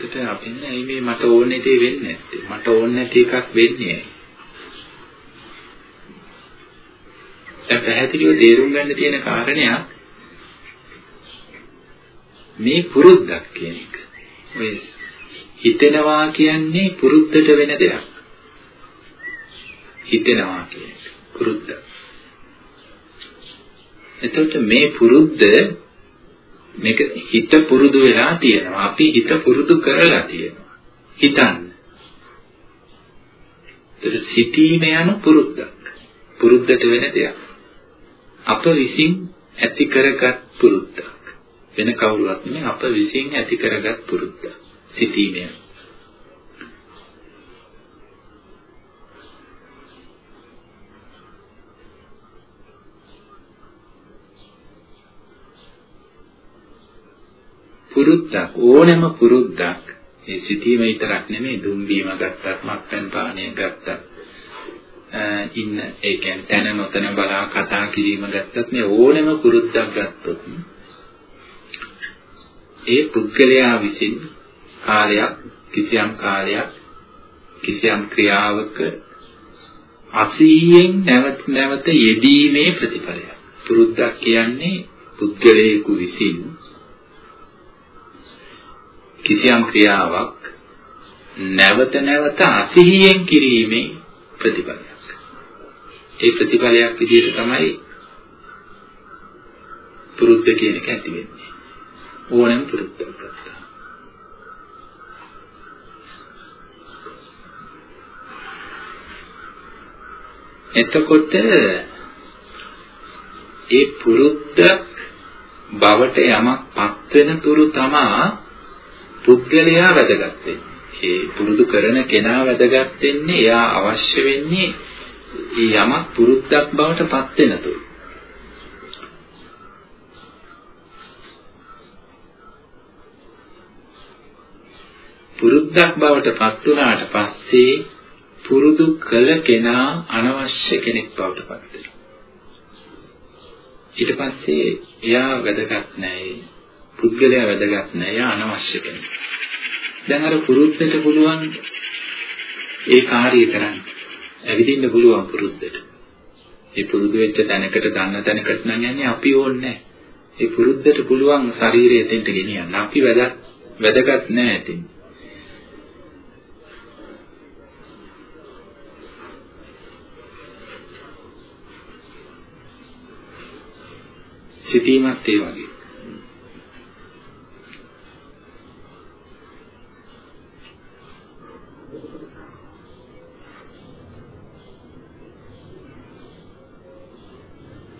ඒකට අපි නෑ මේ මට ඕනේ දේ වෙන්නේ නැත්තේ. මට ඕනේ නැති එකක් වෙන්නේ. දැන් පැහැදිලිව තේරුම් ගන්න තියෙන කාරණයක් මේ පුරුද්දක් කියන එක. ඔය හිතෙනවා කියන්නේ පුරුද්දට වෙන දෙයක්. හිතෙනවා කියන්නේ පුරුද්ද. එතකොට මේ පුරුද්ද මේක හිත පුරුදු වෙලා තියෙනවා. අපි හිත පුරුදු කරලා තියෙනවා. හිතන්න. ඒක සිටීම යන පුරුද්දක්. පුරුද්දට වෙන දෙයක්. අප විසින් ඇති කරගත් පුරුද්දක්. වෙන කවුරුවත් නෙමෙයි අප විසින් ඇති කරගත් පුරුද්දක්. සිටීම යන පුරුද්දක් ඕනෑම පුරුද්දක් ඒ සිටීම විතරක් නෙමෙයි දුම් බීම ගත්තත් මත්පැන් පානය ගත්තත් ඉන්න ඒ කියන්නේ තන නොතන බලා කතා කිරීම ගත්තත් මේ ඕනෑම පුරුද්දක් ගත්තොත් ඒ පුද්ගලයා විසින් කාලයක් කිසියම් කාලයක් කිසියම් ක්‍රියාවක අසීයෙන් නැවත නැවත යෙදීමේ ප්‍රතිඵලයක් පුරුද්දක් කියන්නේ පුද්ගලයෙකු විසින් කිසියම් ක්‍රියාවක් නැවත නැවත අසිහියෙන් කිරීමේ ප්‍රතිඵලයක්. ඒ ප්‍රතිඵලයක් විදිහට තමයි පුරුද්ද කියන එක ඇති වෙන්නේ. ඕනෑම පුරුද්දක් ගත්තා. එතකොට ඒ පුරුද්ද බවට යමක් පත් වෙන තුරු තමා පුද්ගලයා වැදගත් වෙන්නේ. ඒ පුරුදු කරන කෙනා වැදගත් වෙන්නේ එයා අවශ්‍ය වෙන්නේ යමක් පුරුද්දක් බවට පත් වෙන තුරු. පුරුද්දක් බවට පත් වුණාට පස්සේ පුරුදු කළ කෙනා අනවශ්‍ය කෙනෙක් බවට පත් වෙනවා. ඊට පස්සේ එයා වැදගත් නැහැ. පුද්ගලයා වැදගත් නෑ යා අනවශ්‍ය කෙනෙක්. දැන් අර පුරුද්දට පුළුවන් ඒ කාර්යය කරන්න. ඇවිදින්න පුළුවන් පුරුද්දට. ඒ පුරුදු වෙච්ච තැනකට ගන්න තැනකට නම් යන්නේ අපි ඕනේ ඒ පුරුද්දට පුළුවන් ශරීරය එතෙන්ට ගෙනියන්න. අපි වැදගත් වැදගත් නෑ ඉතින්. සිතීමත් ඒ වගේ.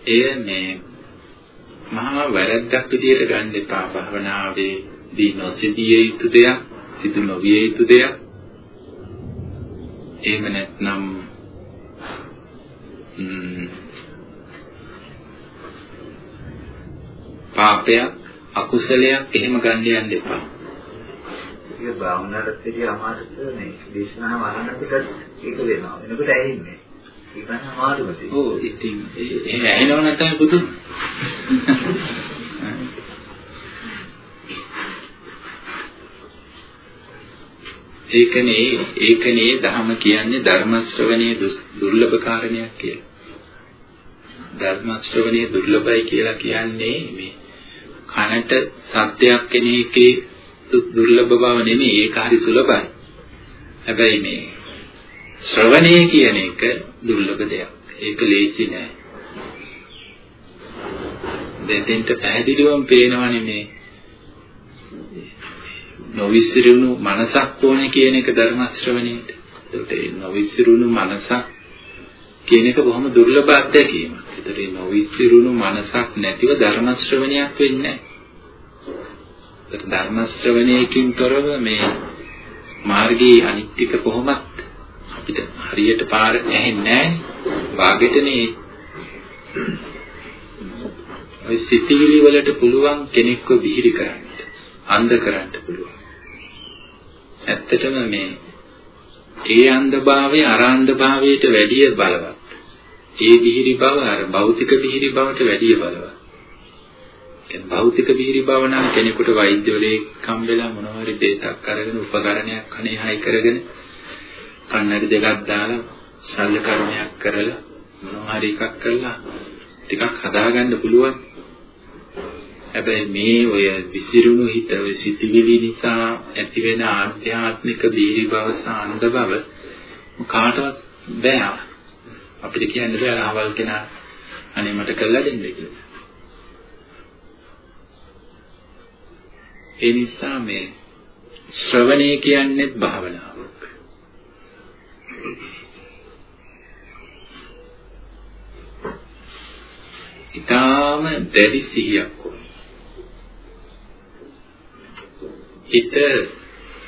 එය මේ මහා වැරද්දක් විදියට ගන්න එපා භවනාවේදී නොසිතිය යුතු දෙයක් සිදු නොවිය යුතු දෙයක් එහෙම නැත්නම් පාපයක් අකුසලයක් එහෙම ගන්න යන්න එපා. ඒක භාවනාවට අමාරුද මේ දේශනාව අහනකොට ඒක වෙනවා. එනකොට ඇහෙන්නේ. ඉතින් අමාරුද? ඔව් ඉතින් එහෙම ඇහෙනව නැත්නම් බුදු. ඒකනේ ඒකනේ ධර්ම කියන්නේ ධර්ම ශ්‍රවණයේ දුර්ලභ කාරණයක් කියලා. ධර්ම ශ්‍රවණයේ දුර්ලභයි කියලා කියන්නේ මේ කනට සත්‍යයක් කෙන එකේ දුර්ලභ බව නෙමෙයි ඒක හරි සුලභයි. හැබැයි මේ ශ්‍රවණය කියන එක දුර්ලභ දෙයක්. ඒක ලේසි නෑ. දෙතෙන්ට පැහැදිලිවම පේනවනේ මේ නොවිසිරුණු මනසක් ඕනේ කියන එක ධර්ම ශ්‍රවණයට. ඒකට ඒ නොවිසිරුණු මනසක් කියන එක බොහොම දුර්ලභ අත්දැකීමක්. ඒතර ඒ නොවිසිරුණු මනසක් නැතිව ධර්ම ශ්‍රවණයක් වෙන්නේ නැහැ. ධර්ම ශ්‍රවණයකින් තොරව මේ මාර්ගයේ අනිත්‍යක කොහොමත් අපිට හරියට පාර ඇහෙන්නේ නැහැ. වාගෙටනේ ඔය සිතිවිලි වලට පුළුවන් කෙනෙක්ව විහිරි කරන්න, අන්ධ කරන්න පුළුවන්. ඇත්තටම මේ ඒ අන්ධභාවය අර අන්ධභාවයට වැඩිය බලවත්. ඒ විහිරි බව අර භෞතික විහිරි බවට වැඩිය බලවත්. කියන්නේ භෞතික විහිරි බව නම් කෙනෙකුට වෛද්‍යවරයෙක් හම්බෙලා මොනවා හරි දෙයක් අරගෙන උපකරණයක් අනේ හයි කරගෙන කන්නඩි දෙකක් දාලා ශල්‍ය කර්මයක් කරලා මොනවා හරි එකක් කරලා ටිකක් හදාගන්න පුළුවන්. හැබැයි මේ ඔය විසිරුණු හිත ඔය සිතිවිලි නිසා ඇතිවෙන ආධ්‍යාත්මික බීරි බව සාන්ද බව කාටවත් බෑ අපිට කියන්න බෑ අහවල් කෙනා අනේ මට කළා දෙන්න කියලා. ඒ නිසා මේ ශ්‍රවණය කියන්නේ භාවනාවක්. ඊටාම දැඩි සිහියක් හිත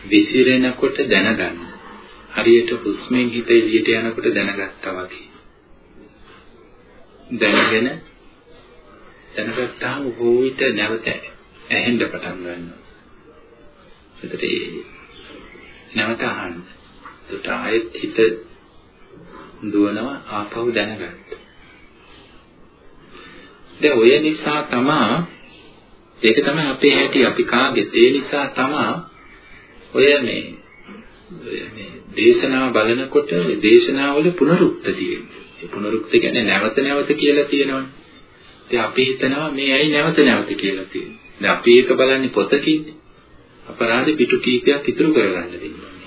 විසිරෙනකොට දැනගන්න. හරියට හුස්මෙන් හිත එළියට යනකොට දැනගත්තා වගේ. දැනගෙන දැනගත්තාම බොහෝ විට නැවත ඇහෙන්න පටන් ගන්නවා. එතකොට නැවත අහන්න. එතකොට ආයෙත් හිත දුවනවා ආපහු දැනගන්න. දැන් ඔය නිසා තමා ඒක තමයි අපේ හැටි අපි කාගෙත් ඒ නිසා තමා ඔය මේ ඔය මේ දේශනාව බලනකොට දේශනාවල පුනරුක්ති තියෙනවා. ඒ පුනරුක්ති කියන්නේ නැවත නැවත කියලා තියෙනවනේ. ඉතින් අපි හිතනවා මේ ඇයි නැවත නැවත කියලා තියෙන්නේ. දැන් අපි ඒක බලන්නේ පොතකින්නේ. අපරාධ පිටු කීපයක් ඉතුරු කරගන්න දෙන්නේ.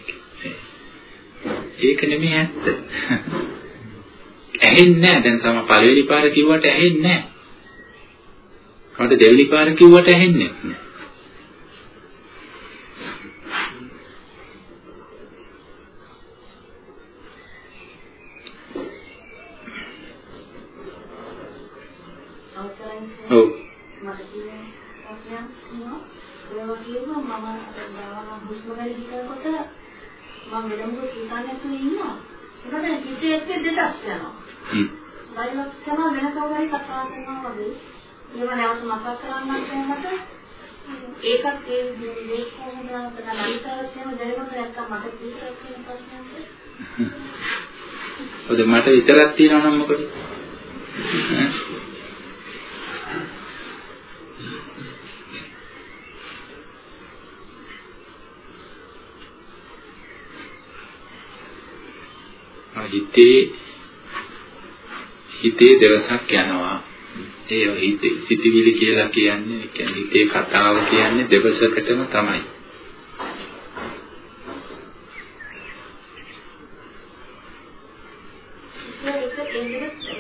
ඒක නෙමෙයි ඇත්ත. ඇහෙන්නේ නැහැ. දැන් තමයි පළවෙනි පාර කිව්වට ඇහෙන්නේ නැහැ. කවුද දෙවෙනි පාර කිව්වට ඇහෙන්නේ නැහැ. ඔව් මට කියන්නේ ප්‍රශ්නයක් තියෙනවා. ඒවා කියනවා මම භාවනා හුස්ම ගන්න හිතනකොට මම වෙනමුත් හිතන්නේ නැතුව ඉන්නවා. ඒකට හිතේ එක්ක දෙදක් යනවා. හ්ම්. බයිලක් කරනවා වෙන කවුරු හරි කතා කරනවා වගේ. ඒව නැවත මතක් කරගන්න කොහොමද? ඒකත් ඒ දේ කොහොමද නැත්නම් අනිතරත් එහෙම දැනගන්න නැත්නම් මට විතරක් කියන ප්‍රශ්නයක්. ඔද මට විතරක් තියෙනවා නම් මොකද? හිතේ හිතේ දවසක් යනවා ඒ හිතේ සිටිවිලි කියලා කියන්නේ කියන්නේ හිතේ කතාව කියන්නේ දවසකටම තමයි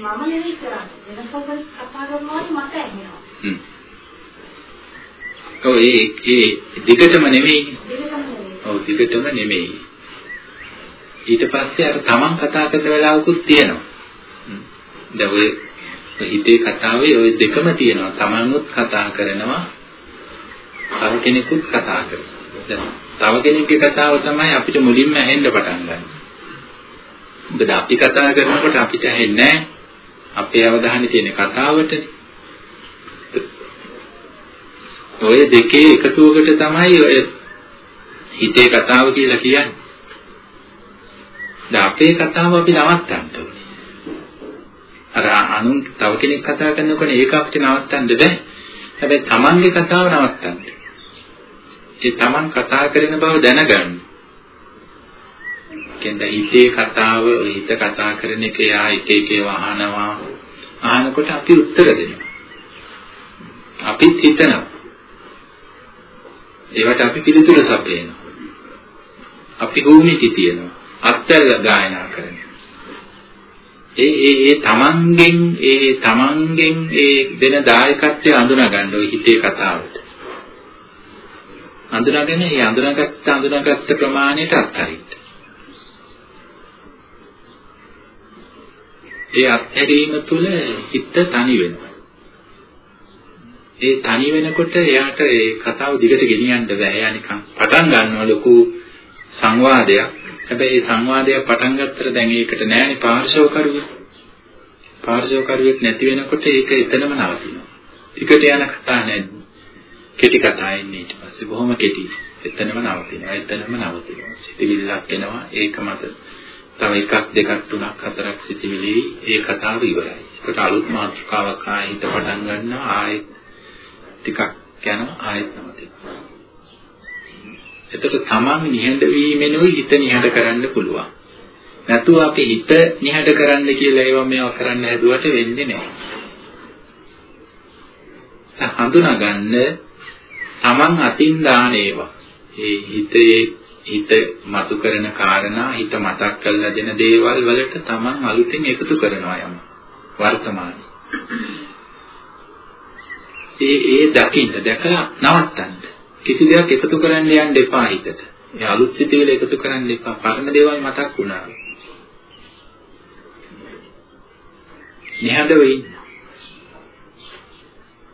මම නෙවෙයි කරන්නේ. වෙන කවුරුත් කතා කරනවා මට ඇහෙනවා. හ්ම් ඔව් ඒ ඒ දිගටම නෙමෙයි දෙකම නෙවෙයි. ඔව් දිගටම නෙමෙයි ඊට පස්සේ අර තමන් කතා කරන වෙලාවකුත් තියෙනවා. දැන් ඔය හිතේ කතාවේ ওই දෙකම තියෙනවා. තමන්ුත් කතා කරනවා. තව කෙනෙකුත් කතා කරනවා. තව කෙනෙක්ගේ කතාව තමයි අපිට මුලින්ම ඇහෙන්න පටන් ගන්න. මොකද අපි කතා කරනකොට අපිට ඇහෙන්නේ අපේ අවධානය තියෙන කතාවට. ඔය දෙකේ එකතුවකට තමයි ඔය හිතේ කතාව කියලා කියන්නේ. දැන් අපේ කතාව අපි නවත්තන්න ඕනේ. අර අනුන් තව කෙනෙක් කතා කරනකොට ඒක අපිට නවත්තන්න බෑ. හැබැයි Tamanගේ කතාව නවත්තන්න. ඒ Taman කතා කරන බව දැනගන්න. කියන්නේ හිතේ කතාව හිත කතා කරන එක යා එක එක වහනවා. අහනකොට අපි උත්තර දෙනවා. අපිත් හිතනවා. ඒවට අපි පිළිතුරු සපයනවා. අපි භූමිති තියෙනවා. අත්‍යල ගායනා කරන. ඒ ඒ ඒ තමන්ගෙන් ඒ තමන්ගෙන් ඒ දෙන දායකත්වය අඳුනා ගන්න ඔය හිතේ කතාවට. අඳුනාගෙන ඒ අඳුනාගත්ත අඳුනාගත්ත ප්‍රමාණයට අත්හරින්න. ඒ අත්හැරීම තුළ හිත තනි වෙනවා. ඒ තනි වෙනකොට එයාට ඒ කතාව දිගට ගෙනියන්න බෑ. එයා නිකන් පටන් ගන්නවා ලොකු සංවාදයක්. හැබැයි මේ සංවාදය පටන් ගත්තට දැන් ඒකට නෑනේ පාර්ශවකරුවෙක්. පාර්ශවකරුවෙක් නැති වෙනකොට ඒක එතනම නවතිනවා. ටිකට යන කතා නෑ. කෙටි කතා එන්නේ ඊට පස්සේ බොහොම කෙටි. එතනම නවතිනවා. එතනම නවතිනවා. සිතිවිල්ලක් එනවා. ඒක මත තව එකක් දෙකක් තුනක් හතරක් සිටිවිලි ඒ කතාව ඉවරයි. ඒකට අලුත් මාතෘකාවක් ආයෙත් පටන් ගන්නවා ආයෙත් ටිකක් යනවා ආයෙත් නවතිනවා. එතකොට තමන් නිහඬ වීමෙනුයි හිත නිහඬ කරන්න පුළුවන්. නැතුව අපි හිත නිහඬ කරන්න කියලා ඒවා මේවා කරන්න හැදුවට වෙන්නේ නැහැ. හඳුනාගන්න තමන් අතින් දාන ඒවා. ඒ හිතේ හිත මතු කරන කාරණා හිත මතක් කරලා දෙන දේවල් වලට තමන් අලුතෙන් එකතු කරනවා යම වර්තමානයේ. ඒ ඒ දකින්න දැකලා නවත්තන්න. කිසි දෙයක් එකතු කරන්න යන්න එපා හිතට. ඒ අලුත් සිතිවිලි එකතු කරන්න එපා. පරණ දේවල් මතක් වුණා. නිහඬව ඉන්න.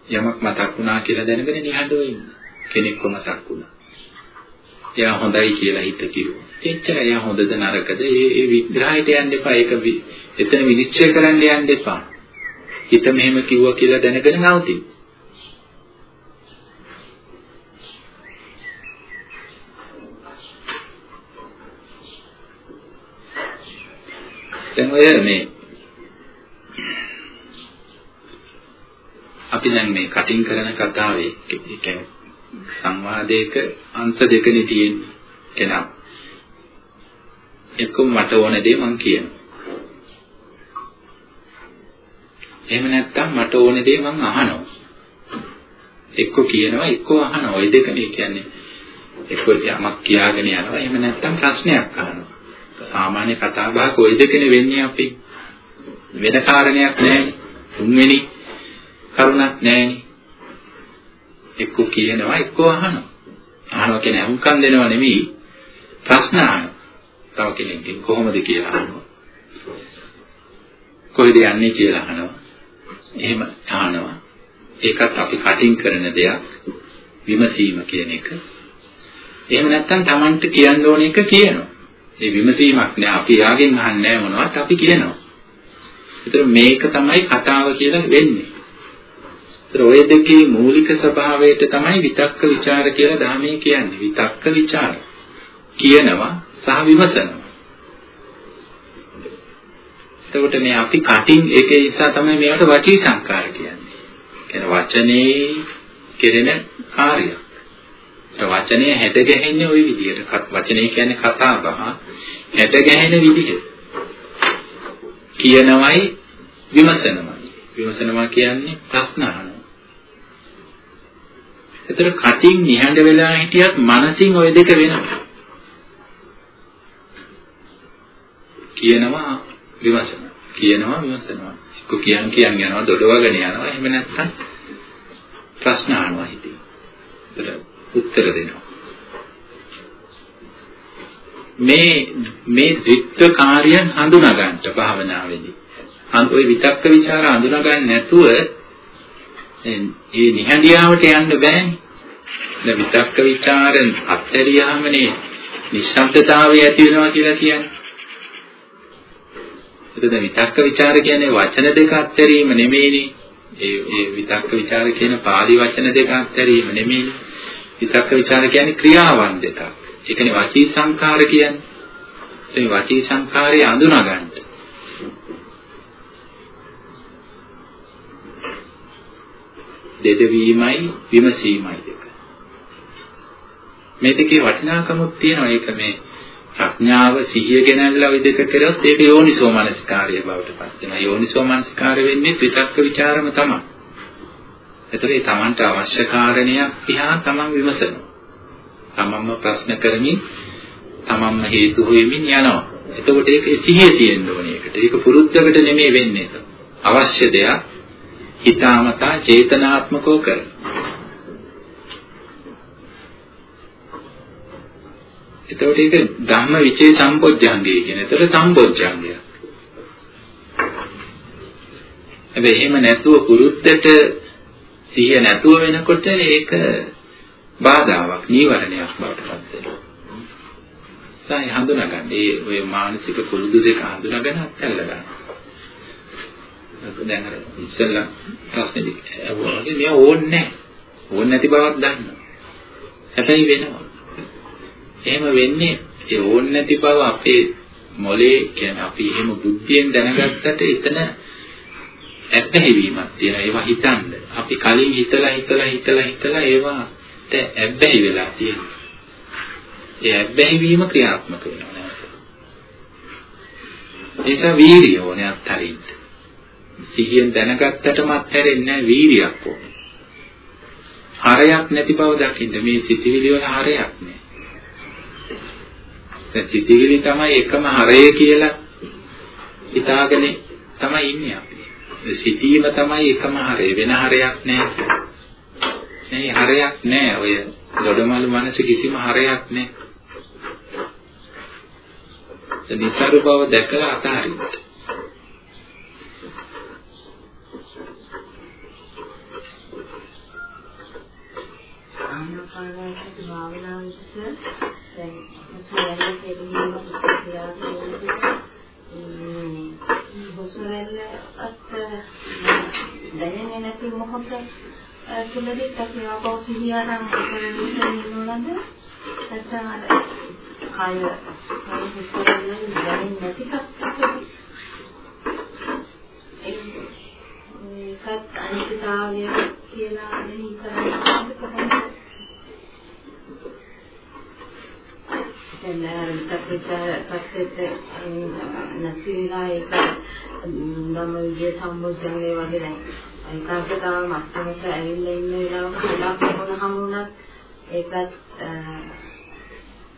යමක් මතක් වුණා කියලා දැනගෙන නිහඬව ඉන්න. කෙනෙක්ව මතක් වුණා. එයා හොඳයි කියලා හිත කිව්වා. එච්චර එයා හොඳද නරකද ඒ ඒ විග්‍රහයට යන්න එපා. ඒක එතන විනිශ්චය කරන්න යන්න එපා. හිත මෙහෙම කිව්වා කියලා දැනගෙන නවතින්න. දැන් ඔය මේ අපි දැන් මේ කටින් කරන කතාවේ කියන්නේ සංවාදයක අන්ත දෙකනේ තියෙන්නේ. එනම් එක්ක මට ඕන දේ මං කියනවා. එහෙම නැත්නම් මට ඕන දේ මං අහනවා. එක්ක කියනවා එක්ක අහනවා. ওই දෙකනේ කියන්නේ. එක්ක යමක් කියාගෙන යනවා. එහෙම නැත්නම් ප්‍රශ්නයක් අහනවා. සාමාන්‍ය කතා බහක ওই දෙකනේ වෙන්නේ අපි. වෙන කාරණයක් නැහැ. තුන්වෙනි කරුණක් නැහෙනි. එක්ක කියනවා එක්ක අහනවා. අහනවා කියන්නේ අහුම්කම් දෙනවා නෙමෙයි ප්‍රශ්න අහනවා. තව කෙනෙක්ගෙන් කොහොමද කියලා අහනවා. කොහෙද යන්නේ කියලා අහනවා. එහෙම අහනවා. ඒකත් අපි කටින් කරන දෙයක් විමසීම කියන එක. එහෙම නැත්නම් Tamanට කියන්න ඕන එක කියනවා. ඒ විමසීමක් නෑ අපි යාගෙන් අහන්නේ නෑ මොනවත් අපි කියනවා. ඒතර මේක තමයි කතාව කියලා වෙන්නේ. ඒතර ওই දෙකේ මූලික ස්වභාවයට තමයි විතක්ක ਵਿਚාර කියලා ධර්මයේ කියන්නේ. විතක්ක ਵਿਚාර කියනවා සහ විමසනවා. එතකොට මේ අපි කටින් ඒකේ නිසා තමයි මේවට වචී සංකාර කියන්නේ. කියන වචනේ කෙරෙන කාර්යයක්. ඒ වචනේ හැඩ ගැහෙන්නේ ওই විදිහට. වචනේ කියන්නේ කතා බහ හැඩ ගැහෙන විදිහ. කියනවයි විමසනවයි. විමසනවා කියන්නේ ප්‍රශ්න අහනවා. ඒතර කටින් නිහඬ වෙලා හිටියත් මනසින් ওই දෙක වෙනවා. කියනවා විමසන. කියනවා විමසනවා. එක්ක කියන් කියන් යනවා දොඩවගෙන යනවා. එහෙම නැත්නම් ප්‍රශ්න අහනවා හිතේ. ඒතර උත්තර දෙනවා. මේ මේ ත්‍රිත්ව කාර්යයන් හඳුනා ගන්නට භාවනාවේදී. ඔය විතක්ක ਵਿਚාර හඳුනා ගන්න නැතුව ඒ නිහඬියාවට යන්න බෑනේ. දැන් විතක්ක ਵਿਚාරෙන් අත්හැරියාමනේ නිශ්ශබ්දතාවය ඇති වෙනවා කියලා කියන්නේ. එතන විතක්ක ਵਿਚාර කියන්නේ වචන දෙක අත්හැරීම නෙමෙයිනේ. ඒ ඒ විතක්ක ਵਿਚාර කියන pāli වචන දෙක අත්හැරීම නෙමෙයිනේ. විතක්ක ਵਿਚාර කියන්නේ ක්‍රියාවන් දෙකක්. ඒ කියන්නේ වචී සංකාර කියන්නේ. ඒ වචී සංකාරය අඳුනා ගන්න. දෙදවීමයි විමසීමයි දෙක. මේ දෙකේ වටිනාකමක් තියෙනවා. ඒක මේ ප්‍රඥාව සිහිය ගෙනල්ලා ওই දෙක කරොත් ඒක යෝනිසෝමනසිකාරය බවට පත් වෙනවා. යෝනිසෝමනසිකාරය වෙන්නේ විතක්ක ਵਿਚාරම තමයි. එතකොට ඒ Tamanට අවශ්‍ය කාරණයක් දිහා Taman විමසනවා. Tamanම ප්‍රශ්න කරමින් Tamanම හේතු හොයමින් යනවා. එතකොට ඒක සිහිය තියෙන්න ඕනේ ඒකට. ඒක පුරුද්දකට නෙමෙයි වෙන්නේ. අවශ්‍ය දෙයක් හිතාමතා චේතනාත්මකව කරන. එතකොට ඒක ධම්ම විචේ සම්පොඥංගය කියන. එතකොට සම්පොඥංගය. හැබැයි එහෙම නැතුව පුරුද්දට සිහිය නැතුව වෙනකොට ඒක බාධාවක්, නීවරණයක් බවට පත් වෙනවා. සාය හඳුනාගන්න. ඒ ඔය මානසික පුරුදු දෙක හඳුනාගෙන අත්හැරලා ගන්න. දැන් අර ඉස්සෙල්ලා ප්‍රශ්නේ අහුවා වගේ මෙයා ඕන්නේ නැහැ. ඕන්නේ නැති බවක් දන්නවා. හැබැයි වෙනවා. එහෙම වෙන්නේ ඒ ඕන්නේ නැති බව අපේ මොලේ කියන්නේ අපි එහෙම බුද්ධියෙන් දැනගත්තට එතන ඇබ්බැහිවීමක් තියෙනවා. ඒවා හිතන්න. අපි කලින් හිතලා හිතලා හිතලා හිතලා ඒවාට ඇබ්බැහි වෙලා තියෙනවා. ඒ ඇබ්බැහිවීම ක්‍රියාත්මක වෙනවා නේද? ඒක වීර්යය ඕනේ අත්හරින්න. සිහියෙන් දැනගත්තටම අත්හැරෙන්නේ නැහැ වීර්යයක් ඕනේ. හරයක් නැති බව දකින්න මේ සිතිවිලි වල හරයක් නැහැ. දැන් සිතිවිලි තමයි එකම හරය කියලා හිතාගෙන තමයි ඉන්නේ අපි. සිතීම තමයි එකම හරය වෙන හරයක් නැහැ. නේ හරයක් නැහැ ඔය දොඩමලු මනස කිසිම හරයක් නැහැ. නිසරු බව දැකලා අතහරින්න. ආනාපානසති භාවනාවට දැන් මුස්ලිම් කෙරෙහිම ප්‍රතික්‍රියා කරනකොට හුස්ම රැල්ල අත් දැනෙන්නේ නැති මොහොත තුලදී අපි ආපහු සිහියානම් කරගෙන ඉන්නවද නැත්නම් අර කය කය හුස්ම රැල්ල දැනෙන්නේ නැති ඒකත් අනිත්‍යතාවය කියලා මෙහි කරන්නේ කොහොමද දැන් විතක්විචාරපස්සෙත් නැති වෙලා ඒක නම් විදිය සම්මුතියනේ වගේ දැන්. ඒකාග්‍රතාව මට්ටමක ඇවිල්ලා ඉන්න වෙලාවක ගොඩක් වුණාම වුණත් ඒකත්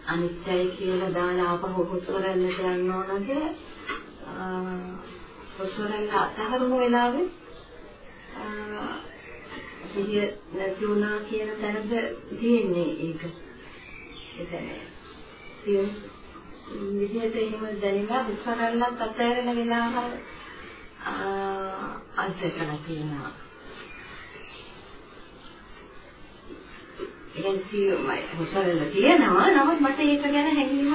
අනිත්‍යයි කියලා දාලා ආපහු හුස්ම රැල්ලට යන්න ඕනද? හුස්ම රැල්ල අතහරුණු වෙලාවේ සිහිය නැති වුණා කියන තැනද තියෙන්නේ ඒක. ඒ කියන්නේ සියුම් විදිහට එහෙම දැනෙනවා විස්තරල්ලත් අතහැරෙන වෙලාව අන්තකලා තියෙනවා. එහෙනම් සියුම්යි හොසරල තියෙනවා නමුත් මට ඒක ගැන හැඟීම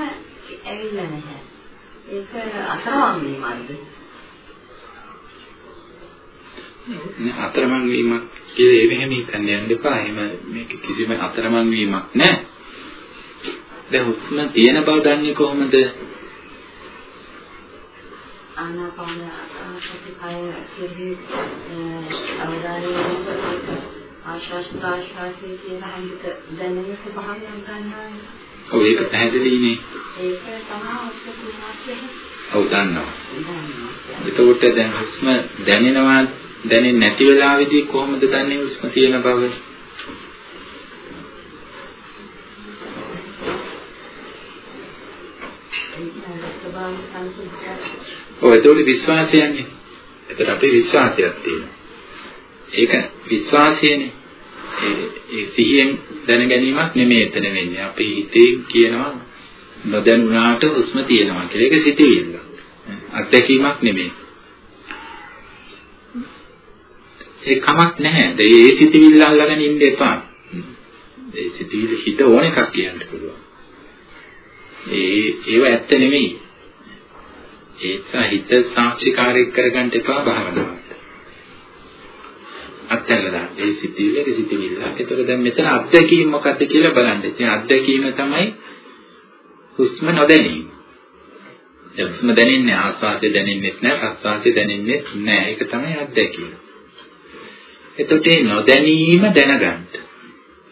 ඇවිල්ලා නැහැ. ඒක අතරමං වීමක්ද? අතරමං වීමක් කියලා ඒ වෙහෙම හිතන්න යන්න එපා. එහෙම මේක කිසිම අතරමං වීමක් නැහැ. දැන් හුස්ම තියෙන බව දන්නේ කොහොමද? ආනාපාන සති කය කෙරෙහි අවධානය ආශ්වාස ප්‍රාශ්වාසයේ කියන හඳුක දැනෙන ස්වභාවයක් ගන්නවා. ඔව් ඒක පැහැදිලිනේ. ඒක තමයි හුස්ම කියන්නේ. ඔව් දන්නවා. එතකොට දැන් හුස්ම දැනෙනවා දැනෙන්නේ නැති වෙලාවේදී කොහොමද දන්නේ හුස්ම තියෙන බව? ඔව් ඒතකොට විශ්වාසයන්නේ. ඒතර අපේ විශ්වාසයක් තියෙනවා. ඒක විශ්වාසයනේ. ඒ ඒ සිහියෙන් දැන ගැනීමක් නෙමෙයි එතන වෙන්නේ. අපේ හිතේ කියනවා නොදැනුණාට හුස්ම තියෙනවා කියලා. ඒක සිතිවිල්ල. අත්දැකීමක් නෙමෙයි. ඒ කමක් නැහැ. ඒ සිතිවිල්ල අල්ලගෙන ඉන්න එපා. ඒ සිතිවිල්ල හිත ඕන එකක් කියන්න පුළුවන්. ඒ ඒව ඇත්ත නෙමෙයි. ඒක හිත සාක්ෂිකාරයක් කරගන්න එපා භාවනාවට. අත්හැරලා ඒ සිතිවිල්ල ඒ සිතිවිල්ල. ඒතර දැන් මෙතන අත්දැකීම මොකක්ද කියලා බලන්න. ඉතින් අත්දැකීම තමයි හුස්ම නොදැනීම. ඒ හුස්ම දැනෙන්නේ ආස්වාදය දැනෙන්නේ නැහැ, ප්‍රස්වාසය දැනෙන්නේ නැහැ. ඒක තමයි අත්දැකීම. එතකොට මේ නොදැනීම දැනගන්න.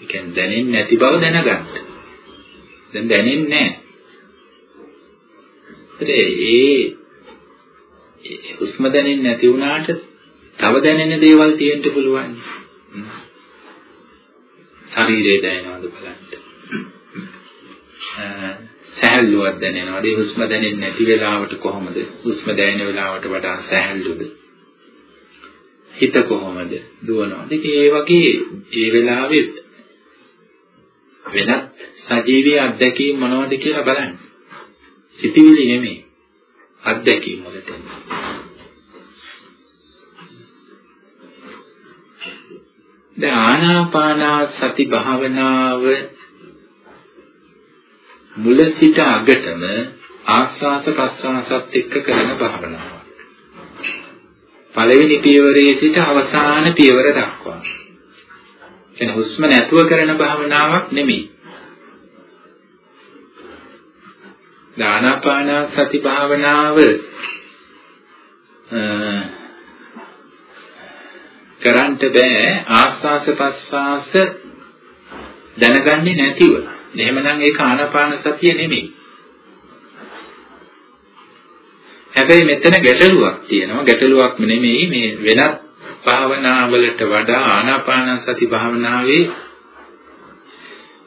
ඒ කියන්නේ දැනෙන්නේ නැති බව දැනගන්න. දැන් දැනෙන්නේ නැහැ. ඒ හුස්ම දැනෙන්නේ නැති වුණාට තව දැනෙන දේවල් තියෙන්න පුළුවන්. ශරීරය දැනෙනවද බලන්න. සහැල්ලුවක් දැනෙනවද? ඒ හුස්ම දැනෙන්නේ නැති වෙලාවට කොහොමද? හුස්ම දැනෙන වෙලාවට වඩා සහැල්ලුද? හිත කොහොමද දුවනවද? ඒ වගේ ඒ වෙලාවේ වෙනත් සජීවී අත්දැකීම් මොනවද කියලා බලන්න. සිතිවිලි නෙමෙයි. අත්දැකීම් වලට. දැන් ආනාපාන සති භාවනාව මුල සිට අගටම ආස්වාස ප්‍රස්වාසත් එක්ක කරන භාවනාවක්. පළවෙනි පියවරේ සිට අවසාන පියවර දක්වා. එන හුස්ම නැතුව කරන භාවනාවක් නෙමෙයි. දානාපාන සති භාවනාව කරන්ට බෑ ආස්වාස ප්‍රස්වාස දැනගන්නේ නැතිව. එහෙමනම් ඒක ආනාපාන සතිය නෙමෙයි. හැබැයි මෙතන ගැටලුවක් තියෙනවා. ගැටලුවක් නෙමෙයි මේ වෙනත් භාවනාවලට වඩා ආනාපාන සති භාවනාවේ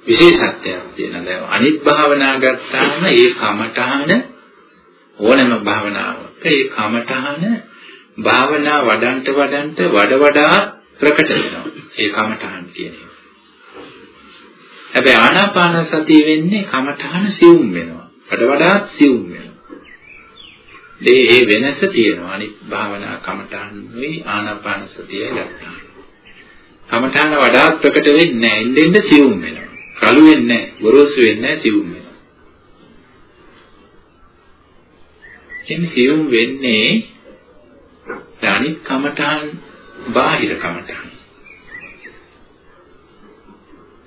විශේෂත්වයක් තියෙනවා. දැන් අනිත් භාවනා ගත්තාම ඒ කමඨහන ඕනෑම භාවනාවක ඒ කමඨහන භාවනා වඩන්ට වඩන්ට වඩ වඩා ප්‍රකට වෙනවා. ඒ කමඨහන් කියන්නේ. හැබැයි ආනාපාන සතිය වෙන්නේ කමඨහන සිවුම් වෙනවා. වඩ වඩාත් සිවුම් වෙනවා. ඒ ඒ වෙනස තියෙනවා. අනිත් භාවනා කමඨහන් වෙයි ආනාපාන සතිය ගත්තා. කමඨහන වඩා ප්‍රකට වෙන්නේ නැහැ. එන්න එන්න සිවුම් වෙනවා. රළු වෙන්නේ නැහැ, ගොරෝසු වෙන්නේ නැහැ, සිවුම් වෙනවා. එන්නේ සිවුම් වෙන්නේ අනිත් කමඨහන් බාහිර කමඨහන්.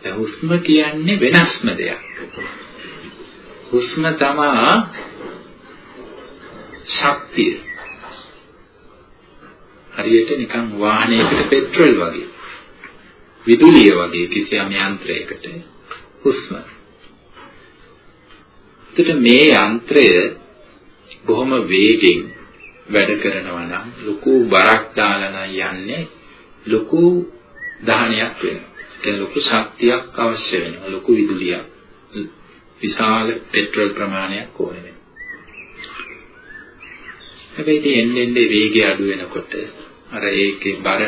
දැන් හුස්ම කියන්නේ වෙනස්ම දෙයක්. හුස්ම තමා ශක්තිය. හරියට නිකන් වාහනයකට පෙට්‍රල් වගේ. විදුලිය වගේ කිසියම් යන්ත්‍රයකට හුස්ම. එතකොට මේ යන්ත්‍රය බොහොම වේගෙන් වැඩ කරනවා නම් ලොකු බරක් දාලා නම් යන්නේ ලොකු දහනයක් වෙනවා. ඒ ලොකු ශක්තියක් අවශ්‍ය වෙනවා. ලොකු විදුලියක්. විශාල පෙට්‍රල් ප්‍රමාණයක් ඕනේ වෙනවා. හැබැයි ඉතින් එන්නේ එන්නේ වේගය අඩු වෙනකොට අර ඒකේ බර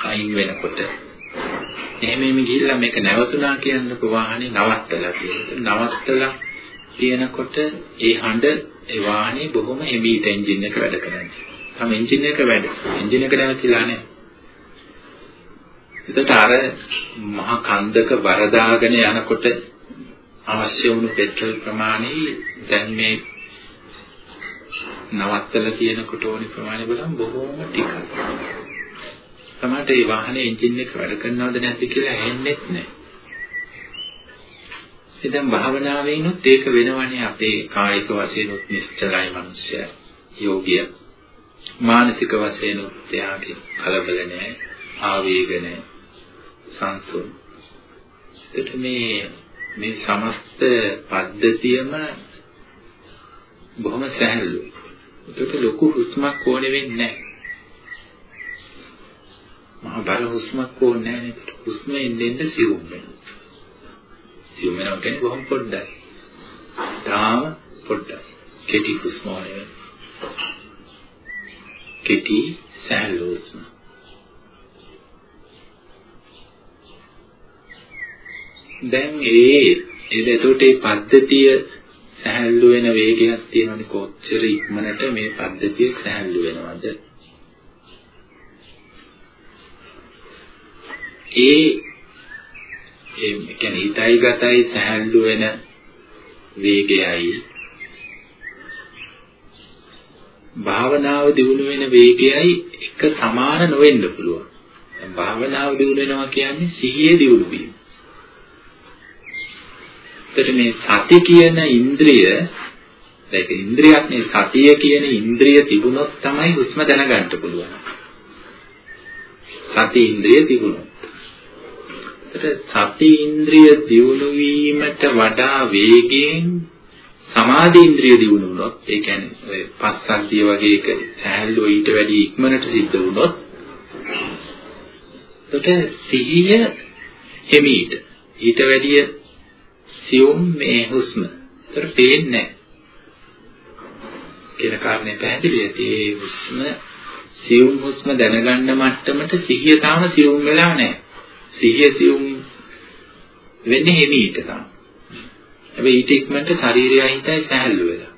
අයින් වෙනකොට එහෙම එමෙ ගිහිල්ලා මේක නැවතුණා කියන්නකො වාහනේ නවත්තලා තියෙනවා. නවත්තලා තියෙනකොට ඒ හඬ ඒ වාහනේ බොහොම හෙබීට එන්ජින් එක වැඩ කරන්නේ. තම එන්ජින් එක වැඩ. එන්ජින් එක නැවතිලා නැහැ. එතකොට අර මහ කන්දක වරදාගෙන යනකොට අවශ්‍ය වුණු පෙට්‍රල් ප්‍රමාණය දැන් මේ නවත්තලා තියෙනකොට ඕනි ප්‍රමාණය බලන් බොහොම ටිකක්. තමයි මේ වාහනේ එන්ජින් එක වැඩ කරනවද නැද්ද කියලා ඇහෙන්නේ නැහැ. ඉතින් භාවනාවෙනුත් ඒක වෙනවනේ අපේ කායික වශයෙන් උත් නිශ්චලයි මනුෂ්‍ය යෝගිය. මානසික වශයෙන් උත් එයාගේ කලබල නැහැ, ආවේග නැහැ, සංසුන්. ඒකට මේ මේ සමස්ත පද්ධතියම බොහොම සැහැල්ලුයි. ඒකට ලොකු හුස්මක් ඕනේ වෙන්නේ නැහැ. මහා බල හුස්මක් ඕනේ නැහැ නේද? හුස්ම එන්නේ සිවුම් වෙනවා. සිවුම් වෙනවා කියන්නේ බොහොම පොඩ්ඩයි. තාම පොඩ්ඩයි. කෙටි හුස්ම ඕනේ. කෙටි සහැල්ලු හුස්ම. දැන් ඒ එතකොට මේ පද්ධතිය සහැල්ලු වෙන වේගයක් තියෙනවනේ කොච්චර ඉක්මනට මේ පද්ධතිය සහැල්ලු වෙනවද? ඒ ඒ කියන්නේ හිතයි ගතයි සැහැල්ලු වෙන වේගයයි භාවනාව දිනු වෙන වේගයයි එක සමාන නොවෙන්න පුළුවන්. දැන් භාවනාව දිනු වෙනවා කියන්නේ සිහියේ දිනු වීම. ඒතර මේ සති කියන ඉන්ද්‍රිය ඒක ඉන්ද්‍රියක් නේ සතිය කියන ඉන්ද්‍රිය තිබුණොත් තමයි හුස්ම දැනගන්න පුළුවන්. සති ඉන්ද්‍රිය තිබුණොත් සති ඉන්ද්‍රිය දියුණු වීමට වඩා වේගයෙන් සමාධි ඉන්ද්‍රිය දියුණු වුණොත් ඒ කියන්නේ ඔය පස්සද්ධිය වගේ එක සහැල්ලුව ඊට වැඩි ඉක්මනට සිද්ධ වුණොත් එතකොට සිහිය හිමීට ඊට වැඩි සියුම් මේ හුස්ම. ඒතර පේන්නේ නැහැ. කියන කාරණේ පැහැදිලි ඇති. ඒ හුස්ම සියුම් හුස්ම දැනගන්න මට්ටමට සිහිය තාම සියුම් වෙලා නැහැ. සිහිය සියුම් වෙන්නේ හිමීට තමයි. හැබැයි ඊට ඉක්මනට ශරීරය හිතයි සැහැල්ලු වෙලා.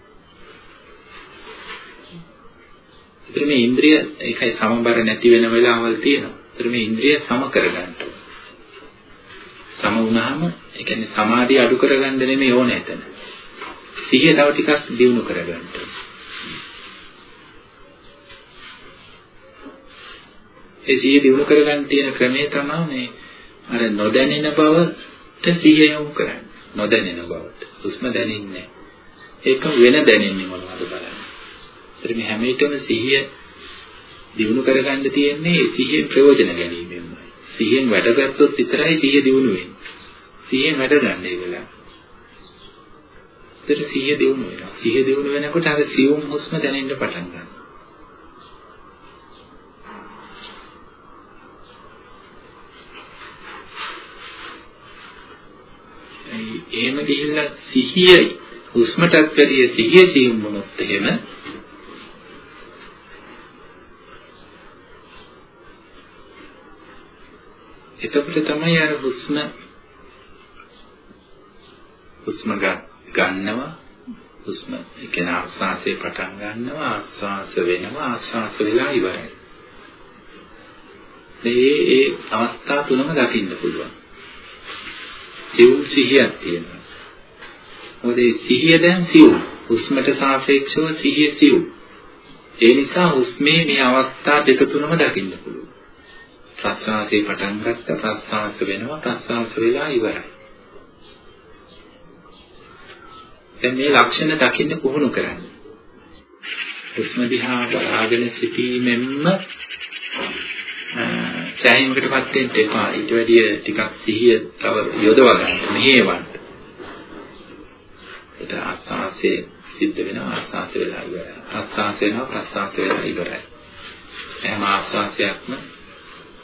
ඒතර මේ ඉන්ද්‍රිය ඒකයි සමබර නැති වෙන වෙලාවල් තියෙනවා. ඒතර මේ ඉන්ද්‍රිය සම කරගන්න සම වුණාම ඒ කියන්නේ සමාධිය අඩු කරගන්න නෙමෙයි ඕනේ එතන. සිහිය තව ටිකක් දියුණු කරගන්න. ඒ සිහිය දියුණු කරගන්න තියෙන ක්‍රමය තමයි මේ අර නොදැනෙන බවට සිහිය යොමු කරන්නේ. නොදැනෙන බවට. හුස්ම දැනෙන්නේ ඒක වෙන දැනෙන්නේ මොනවද බලන්න. ඒත් මේ හැම විටම සිහිය දිනු කරගන්න තියෙන්නේ සිහියෙන් ප්‍රයෝජන ගැනීමෙන්මයි. සිහියෙන් වැඩගත්තොත් විතරයි සිහිය දිනු වෙන්නේ. සිහියෙන් වැඩ ගන්න ඒ වෙලාව. ඒතර සිහිය දිනු වෙනවා. සිහිය දිනු වෙනකොට අර සියුම් හුස්ම දැනෙන්න පටන් ගන්නවා. එහෙම ගිහිල්ලා සිහිය හුස්මටත් වැඩිය සිහිය සියුම් වුණොත් එහෙම එතකොට තමයි අර හුස්ම හුස්ම ගන්නවා හුස්ම කියන ආස්වාසේ පටන් ගන්නවා ආස්වාස වෙනවා ආස්වාස වෙලා ඉවරයි. මේ ඒ අවස්ථා තුනම දකින්න පුළුවන්. සිවුම් සිහියක් තියෙනවා. මොකද මේ සිහිය දැන් සිවුම්. හුස්මට සාපේක්ෂව සිහිය සිවුම්. ඒ නිසා හුස්මේ මේ අවස්ථා දෙක තුනම දකින්න පුළුවන්. ප්‍රස්වාසයේ පටන් ගත්ත ප්‍රස්වාස වෙනවා ප්‍රස්වාස වෙලා ඉවරයි. දැන් මේ ලක්ෂණ දකින්න පුහුණු කරන්න. හුස්ම දිහා බලාගෙන සිටීමෙන්ම සෑහීමකටපත් වෙන්න එපා. ඊට වැඩිය ටිකක් සිහිය තව යොදවා ගන්න මෙහෙවන්න. ඒක ආස්වාසේ සිද්ධ වෙනවා ආස්වාස වෙලා ඉවරයි. ප්‍රස්වාස වෙනවා ප්‍රස්වාස වෙලා ඉවරයි. හැම ආස්වාසයක්ම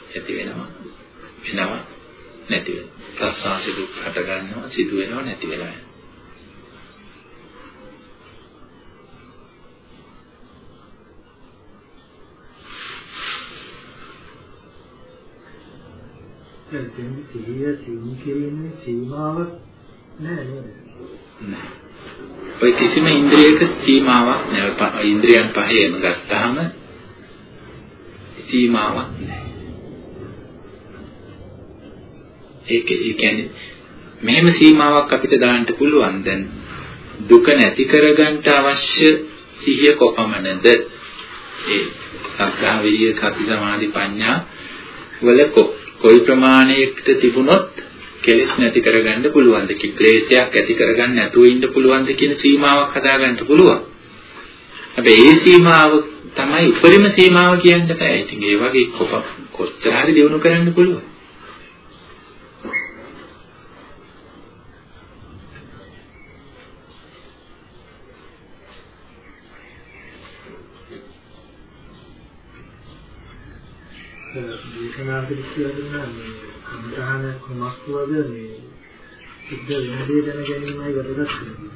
ඇති වෙනවා වෙනවා නැති වෙනවා. ප්‍රස්වාසය දුක් හට ගන්නවා සිදු වෙනවා නැති වෙනවා. දැන් සිහිය සිහින් කිරීමේ සීමාවක් නැහැ නේද? නැහැ. ඔය කිසිම ඉන්ද්‍රියක සීමාවක් නැහැ. ඉන්ද්‍රියන් පහේම ගත්තාම සීමාවක් නැහැ. ඒක ඒ කියන්නේ මෙහෙම සීමාවක් අපිට දාන්න පුළුවන් දැන් දුක නැති කරගන්න අවශ්‍ය සිහිය කොපමණද ඒ සද්ධා විරිය සති සමාධි ප්‍රඥා වල කොයි ප්‍රමාණයකට තිබුණොත් කෙලෙස් නැති කරගන්න පුළුවන්ද කි ක්ලේශයක් ඇති කරගන්න නැතුව ඉන්න පුළුවන්ද කියන සීමාවක් හදාගන්න පුළුවන්. හැබැයි ඒ සීමාව තමයි උපරිම සීමාව කියන්න බෑ. ඉතින් ඒ වගේ කොච්චර හරි දිනු කරන්න පුළුවන්. දේශනාවකදී කියලා දුන්නා මේ සම්ප්‍රහාන ක්‍රමස්වද මේ සිද්ධ වෙන දේ දැන ගැනීමයි වැදගත් වෙන්නේ.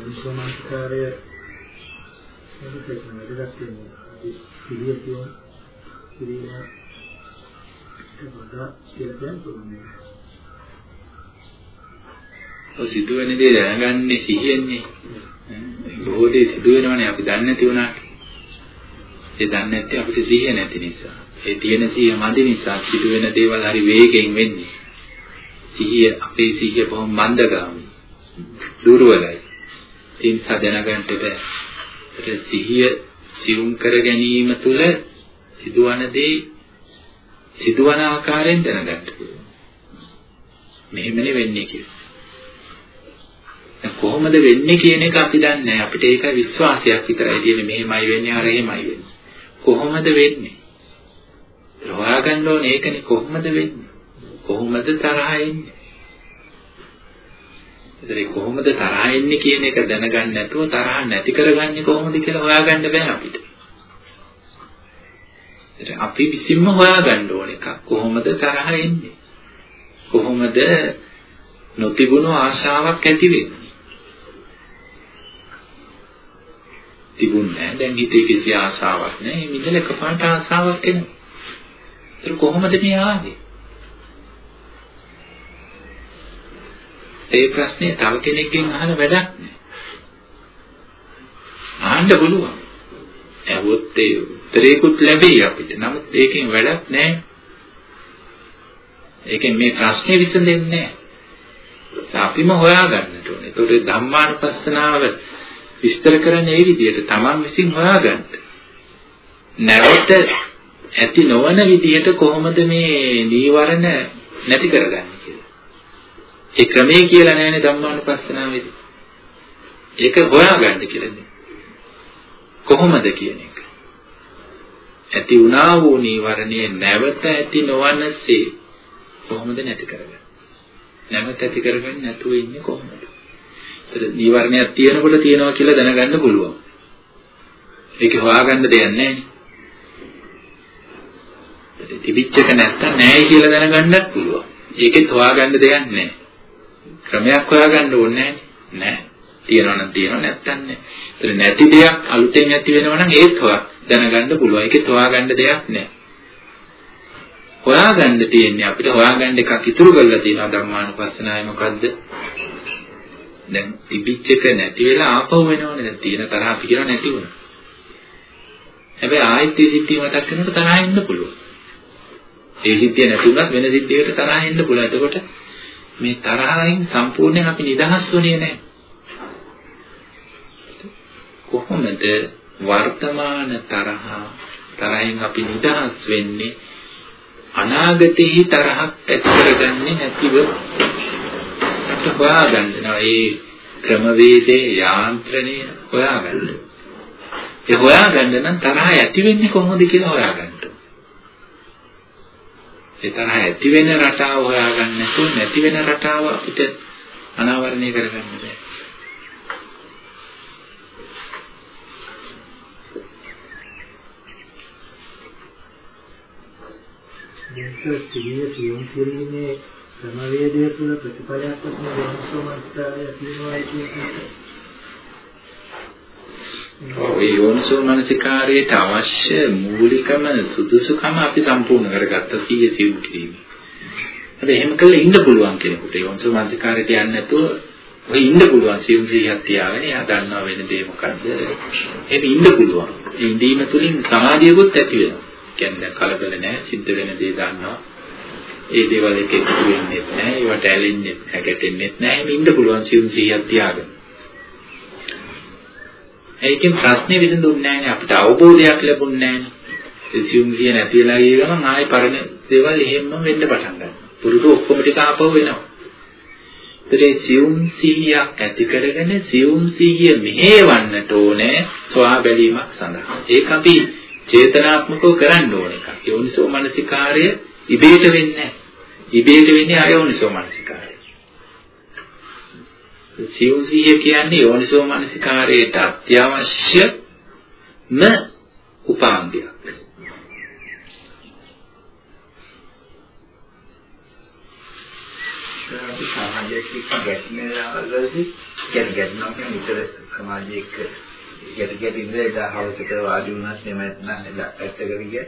මනසමාස්කාරය මේකේ වැදගත් වෙන්නේ සිහිය කියන කිරීම වඩා කියලා කියන්නේ. ඔය සිදුවෙන දේ දැනගන්නේ සිහියෙන්නේ. බොහෝ දේ සිදු වෙනවනේ අපි දන්නේ නැති වුණාට. ඒ දන්නේ නැත්තේ අපිට සිහිය නැති නිසා. ඒ තියෙන සිහිය මදි නිසා සිදුවෙන දේවල් හරි වේගයෙන් වෙන්නේ. සිහිය අපේ සිහිය බොහොම මන්දගාමී. දුර්වලයි. ඒ නිසා දැනගන්න බෑ. ඒක සිහිය සියුම් කර ගැනීම තුළ සිදුවන දේ සිදුවන ආකාරයෙන් දැනගන්න පුළුවන්. මෙහෙමනේ වෙන්නේ කියලා. කොහොමද වෙන්නේ කියන එක අපි දන්නේ නැහැ. අපිට ඒක විශ්වාසයක් විතරයි තියෙන්නේ. මෙහෙමයි වෙන්නේ, අර එහෙමයි වෙන්නේ. කොහොමද වෙන්නේ? හොයාගන්න ඕනේ ඒකනේ කොහොමද වෙන්නේ? කොහොමද තරහ එන්නේ? ඒතරේ කොහොමද තරහ එන්නේ කියන එක දැනගන්න නැතුව තරහ නැති කරගන්නේ කොහොමද කියලා හොයාගන්න බෑ අපිට. අපි විසින්ම හොයාගන්න ඕන එකක් කොහොමද තරහ එන්නේ? කොහොමද නොතිබුණු ආශාවක් ඇති වෙන්නේ? තිබුණේ නැහැ. දැන් හිතේ කිසි ආසාවක් නැහැ. මේ මිදල එකපාරට ආසාවක් එනවා. ඒක කොහොමද මේ ආවේ? ඒ ප්‍රශ්නේ තව කෙනෙක්ගෙන් අහන වැඩක් නෑ. අහන්න පුළුවන්. ඇහුවොත් ඒ උත්තරේකුත් ලැබෙයි අපිට. නමුත් ඒකෙන් වැඩක් නෑ. ඒකෙන් මේ ප්‍රශ්නේ විසඳෙන්නේ නෑ. අපිම හොයාගන්නට ඕනේ. ඒකට ධම්මානුපස්සනාව විස්තර කරන්නේ ඒ විදිහට Taman විසින් හොයාගන්න. නැවත ඇති නොවන විදිහට කොහොමද මේ නීවරණ නැති කරගන්නේ කියලා. ඒ ක්‍රමයේ කියලා නැහැනේ ධම්මානුපස්සනාවේදී. ඒක හොයාගන්න කියලා කොහොමද කියන එක. ඇති වුණා වූ නීවරණය නැවත ඇති නොවනසේ කොහොමද නැති කරගන්නේ? නැවත ඇති කරගන්නේ නැතුව ඉන්නේ කොහොමද? ඒතර නීවරණයක් තියෙනකොට තියෙනවා කියලා දැනගන්න පුළුවන්. ඒක හොයාගන්න දෙයක් නැහැ. තිබිච්ච එක නැත්තම් නැහැ කියලා දැනගන්නත් පුළුවන්. ඒකෙත් හොයාගන්න දෙයක් නැහැ. ක්‍රමයක් හොයාගන්න ඕනේ නැහැ. තියෙනවා නම් තියෙනවා නැත්තම් නැහැ. ඒතර නැති දෙයක් අලුතෙන් ඇති වෙනවා නම් ඒත් හොයා දැනගන්න පුළුවන්. ඒකෙත් හොයාගන්න දෙයක් නැහැ. හොයාගන්න තියෙන්නේ අපිට හොයාගන්න එකක් ඉතුරු කරලා තියෙනවා ධර්මානුපස්සනාවේ මොකද්ද? දැන් තිබිච්ච එක නැති වෙලා ආපහු වෙනවනේ. දැන් තියෙන තරහ අපි කියනවා නැති වුණා. හැබැයි ආයෙත් ඒ සිද්ධිය මතක් කරනකොට තරහ එන්න පුළුවන්. ඒ සිද්ධිය නැතුණත් වෙන සිද්ධියකට තරහ එන්න පුළුවන්. එතකොට මේ තරහින් සම්පූර්ණයෙන් අපි නිදහස් වුණේ නැහැ. කොහොමද වර්තමාන තරහ තරහින් අපි නිදහස් වෙන්නේ අනාගතෙහි තරහක් ඇති කරගන්නේ නැතිව හොයාගන්නවා ඒ ක්‍රමවේදයේ යාන්ත්‍රණය හොයාගන්න. ඒ හොයාගන්න නම් තරහ ඇති වෙන්නේ කොහොමද කියලා හොයාගන්න. ඒ තරහ ඇති වෙන රටාව හොයාගන්න නැතුව නැති වෙන රටාව අපිට අනාවරණය කරගන්න බෑ. මේක සිහිය සියුම් කිරීමේ ක්‍රමවේදය තුළ ප්‍රතිඵලයක් වශයෙන් වෙනස්කම් අස්තරය තියෙනවා කියන ඔය යෝනිසෝ මනසිකාරයට අවශ්‍ය මූලිකම සුදුසුකම අපි සම්පූර්ණ කරගත්ත සිහිය සියුම් කිරීම. හැබැයි එහෙම කළා ඉන්න පුළුවන් කෙනෙකුට යෝනිසෝ මනසිකාරයට යන්නේ නැතුව ඔය ඉන්න පුළුවන් සියුම් සිහියක් තියාගෙන එයා දන්නවා වෙන දේ මොකද්ද. එහෙම ඉන්න පුළුවන්. ඒ ඉඳීම තුළින් සමාධියකුත් ඇති වෙනවා. කියන්නේ කලබල නැහැ, සිද්ධ වෙන දේ දන්නවා. ඒ දේවල් එක එකතු වෙන්නේ නැහැ, ඒවට ඇලෙන්නේ නැහැ, ගැටෙන්නේ නැහැ. එහෙම ඉන්න පුළුවන් සියුම් සිහියක් තියාගෙන. ඒකෙන් ප්‍රශ්නේ විසඳුන්නේ නැහැ අපිට අවබෝධයක් ලැබුන්නේ නැහැ. සියුම් සිහිය නැති වෙලා ගිය ගමන් ආයෙ පරණ දේවල් එහෙම්ම වෙන්න පටන් ගන්නවා. පුරුදු ඔක්කොම ටික ආපහු වෙනවා. ඒතරේ සියුම් සිහියක් ඇති කරගෙන සියුම් සිහිය මෙහෙවන්නට ඕනේ සොයා බැලීමක් සඳහා. ඒක අපි චේතනාත්මකව කරන්න ඕන එකක්. යෝනිසෝ මනසිකාරය ඉබේට වෙන්නේ නැහැ. ඉබේට වෙන්නේ අයෝනිසෝ මනසිකාරය. සියුම් සිහිය කියන්නේ යෝනිසෝ මනසිකාරයට අත්‍යවශ්‍යම උපාංගයක්. සමාජයේ ගැටමලවලදී කියන්නේ ගැටනවා කියන්නේ විතර සමාජයේ ගැට ගැට ඉඳලා එදා හවසට වාඩි වුණාත් එහෙම නැත්නම් එදා පැත්තකට ගිය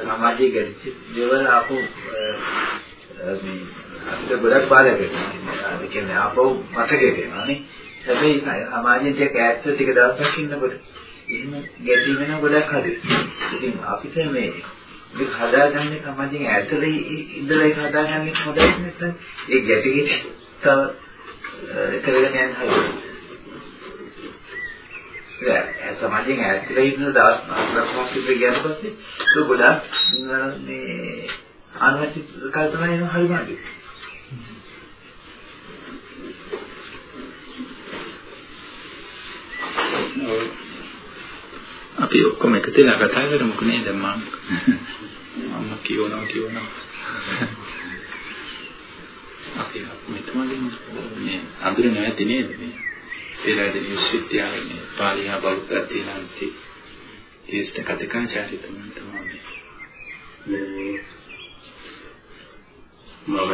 සමාජයේ ගැටිච්ච දේවල් ආපහු මේ අපිට ගොඩක් බාධා කරනවා. ඒ කියන්නේ ආපහු මතකයට එනවානේ. හැබැයි සමාජයේ ටික ඈත්ව ටික දවසක් ඉන්නකොට එහෙම ගැටි වෙන ගොඩක් හදේ. ඉතින් අපිට මේ මේක හදාගන්නේ සමාජයෙන් ඈතට ඉඳලා ඒක හදාගන්නේ හොඳයි නැත්නම් ඒ ගැටි ගැටි තව කරගෙන යන්න හදනවා. සමාජයෙන් ඈතට ඉන්න දවස් හතරක් විතර ගියාට පස්සේ ඒක ගොඩක් මේ අනවශ්‍ය කල්පනා එන හරියමාදී. අපි ඔක්කොම එකතු වෙලා කතා කරමුකෝ නේද මම? මම කියනවා කියනවා. අපි මෙතනදී මේ අඳුර නැති නේද මේ? පෙරදෙන විශ්වවිද්‍යාලයේ පාලිහා බෞද්ධ අධ්‍යයනාංශي ජේෂ්ඨ කතිකාචාර්ය තුමන් තමයි. මම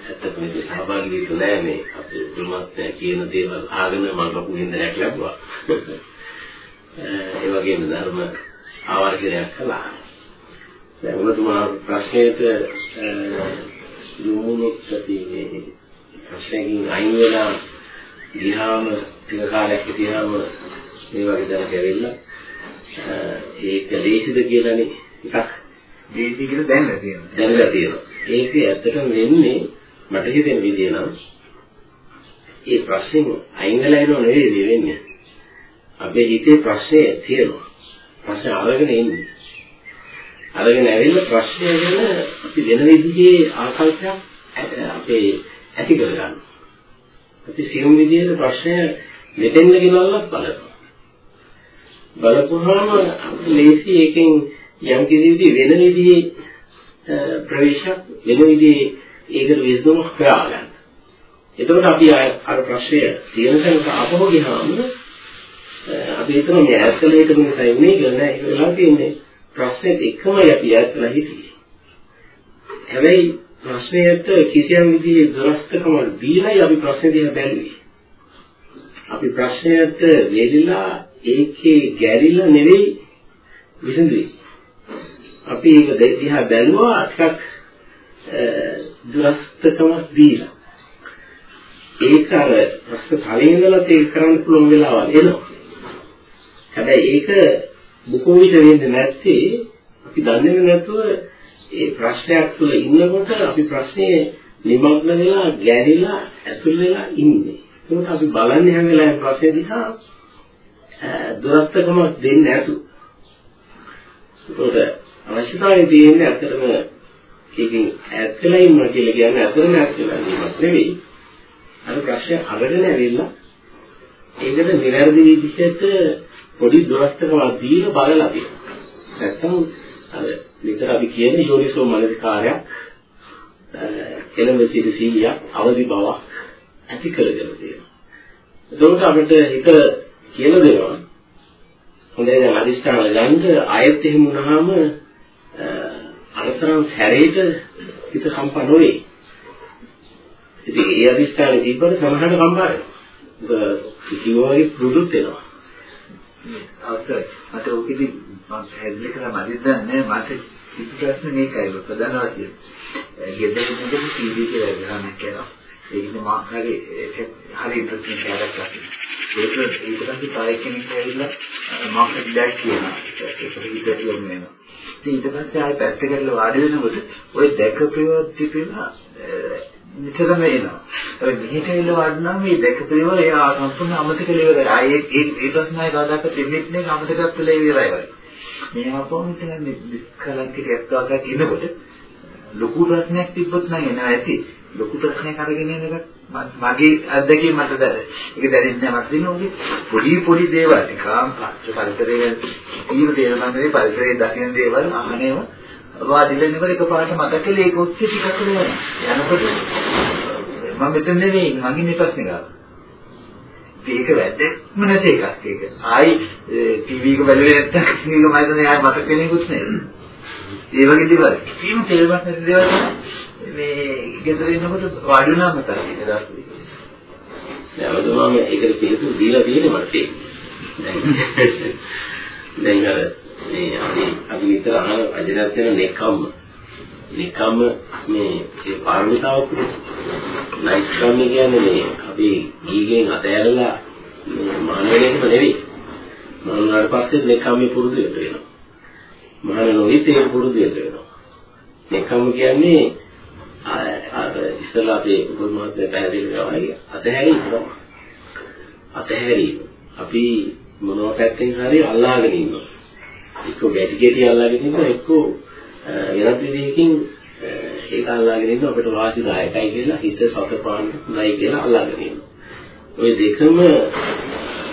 ඇත්තටම මේ සහභාගී වෙන්නේ නැහැ මේ අපේ දුමත් කියන දේවල් අහගෙන මම ලොකු හින්දාක් ලැබුවා. ඒ වගේම ධර්ම ආවර්ජනයක් කළා. දැන් ඔබතුමා ප්‍රශ්නයට යොමුනොත් තියෙන්නේ ප්‍රශ්නකින් අයින් වෙලා ගියාම ටික කාලයක් හිටියාම මේ වගේ දැනක ඇවිල්ලා ඒක දේශිත කියලානේ එකක් දේශී කියලා දැනලා තියෙනවා. දැනලා තියෙනවා. ඒක ඇත්තටම වෙන්නේ මට හිතෙන විදිය නම් ඒ ප්‍රශ්නේ අයින් වෙලා එනව නෙවෙයි වෙන්නේ. අපේ හිතේ ප්‍රශ්නේ තියෙනවා. ප්‍රශ්න අරගෙන ඉන්නේ. අරගෙන ඇවිල්ලා ප්‍රශ්නය ගැන අපි වෙන විදිහේ ආකල්පයක් අපේ ඇති කරගන්නවා. අපි සියුම් විදිහට ප්‍රශ්නය මෙතෙන්ද ගෙනල්ලත් බලනවා. බලපුවාම ලේසි එකෙන් යම් කිසි විදිහ වෙන විදිහේ ප්‍රවේශයක් වෙන විදිහේ ඒකට විසඳුමක් හොයාගන්න. එතකොට අපි අර ප්‍රශ්නය තියෙන තැනට ආපහු ගියාම අපි හිතන මේ ඈත්කලේට මේ ඉන්නේ කියලා නෑ ඒක වෙලා තියෙන්නේ ප්‍රශ්නෙත් එකමයි අපි ඈත්ලා හිටියේ. හැබැයි ප්‍රශ්නයට කිසියම් විදිහේ දුරස්තකම දීලායි අපි ප්‍රශ්නේ දිහා බැලුවේ. අපි ප්‍රශ්නයට වේලිලා ඒකේ ගැරිලා නෙවෙයි විසඳුවේ. අපි ඒක දිහා බැලුවා ටිකක් දුරස්තකමක් දීලා. ඒක අර ප්‍රශ්න කලින් ඉඳලා ඒක කරන්න පුළුවන් වෙලාවල් එනවා. හැබැයි ඒක බොහෝ විට වෙන්නේ නැත්තේ අපි දන්නේ නැතුව ඒ ප්‍රශ්නයක් තුළ ඉන්නකොට අපි ප්‍රශ්නේ නිමග්න වෙලා ගැරිලා ඇතුල් වෙලා ඉන්නේ. ඒක අපි බලන්නේ හැම වෙලාවෙම ප්‍රශ්නේ දිහා දුරස්තකමක් දෙන්නේ නැතු. ඒකට අවශ්‍යතාවය තියෙන්නේ ඇත්තටම ඒකෙන් ඈත් වෙලා ඉන්නවා කියලා කියන්නේ අතරම ඈත් වෙලා ඉන්නවත් නෙවෙයි. අර ප්‍රශ්නය අරගෙන ඇවිල්ලා ඒකට නිවැරදි විදිහට පොඩි දුරස්තකමක් දීලා බලලා තියෙනවා. නැත්තම් අර විතර අපි කියන්නේ යෝනිසෝ මනසිකාරයක් එළඹ සිට සීලිය අවදි බවක් ඇති කරගෙන තියෙනවා. එතකොට අපිට හිත කියලා දෙනවා හොඳයි දැන් අදිෂ්ඨාන ගන්න ආයෙත් එහෙම වුණාම අරතරන් සැරේට හිත කම්පා නොවේ. ඉතින් ඒ අදිෂ්ඨානේ දීපර සමහරට කම්පා වෙනවා. කිව්වාගේ පුරුදුත් වෙනවා. අවසරයි මට ඔකෙදි මම හැදෙන්න කරා මදිද නැහැ මට කිසි ප්‍රශ්න මේකයි ප්‍රධාන වශයෙන්. ගෙදර ඉඳන් ටීවී කියලා ගහන්න කියලා. ඒකනේ මා හරි හරි ඉන්ට්‍රස්ටිං කැරක්ටර් ඒක ඊට පස්සේ තායි කෙනෙක් ඇවිල්ලා මාකට් ඩැක් කියනවා. ඒක පිළිදෙට ලොම් වෙනවා. ඉතින් ඊට පස්සේ ආයෙ පැත්ත කරලා වාඩි වෙනකොට ওই දැකපේවත් තිබෙනවා නිතරම එනවා. ඒ මෙහෙට එල වඩනම් මේ දැකපේව එයා සම්පූර්ණ අමතක ලෙවල. ආයේ ඒ ඒ ප්‍රශ්න ආයෙ බාධාක දෙන්නෙත් නේ අමතකත් වෙලා ඉවරයි වගේ. මේ ආපහු මෙතන කලන්තික එක්කවක ඉන්නකොට ලොකු ප්‍රශ්නයක් තිබ්බොත් නම් එනවා ඇති. ලොකු ප්‍රශ්නයක් අරගෙන එන එක මගේ අත්දැකීම මට දැනෙන. ඒක දැනෙන්නේ මට දිනුනේ පොඩි පොඩි දේවල් නිකම් පරිසරයේ තීව්‍ර දේවල් නෙවෙයි පරිසරයේ දකින්න දේවල් අහනේව වාඩිලා ඉන්නකොට එකපාරට මතක කළේ ඒක ඔස්සේ ටිකක් කරනවා. යනකොට මම මෙතන නෙවෙයි මං ඉන්නේ ප්‍රශ්නේ ගාව. ඒක වැදගත්ම නැති එකක් ඒක. ආයි ටීවී එක බැලුවේ නැත්තම් ටීවී එක මයිදනේ ආයි මතක වෙන්නේකුත් නැහැ. ඒ වගේ දේවල්. කීම තේරුමක් නැති දේවල් මේ ගෙදර ඉන්නකොට වාඩි වුණාම තමයි ඒක දාස්සේ. නැවතුනම ඒකට පිළිතුරු දීලා තියෙන්නේ මට. දැන් අර මේ අපි අපි විතර අහන අජරත් වෙන නෙකම්ම නෙකම්ම මේ ඒ පාරමිතාවක් නයිස්කම් කියන්නේ මේ අපි ගීගෙන් අතහැරලා මේ මානවයෙක්ම නෙවෙයි. මානවනාට පස්සේ නෙකම්ම පුරුදු වෙනවා. මහාන නොවිත් ඒක පුරුදු වෙනවා. නෙකම්ම කියන්නේ අර ඉස්සලා අපි බුදුමාසේ පැහැදිලි කරනවා අතහැරීම තමයි. අතහැරීම. අපි මොනවා පැත්තෙන් හරි අල්ලාගෙන ඉන්නවා. එක්ක ගැටි ගැටි අල්ලාගෙන ඉන්නවා එක්ක වෙනත් විදිහකින් ඒක අල්ලාගෙන ඉන්න අපිට වාසිදායකයි කියලා හිත සත ප්‍රාණයි කියලා අල්ලාගෙන ඉන්නවා. ওই දෙකම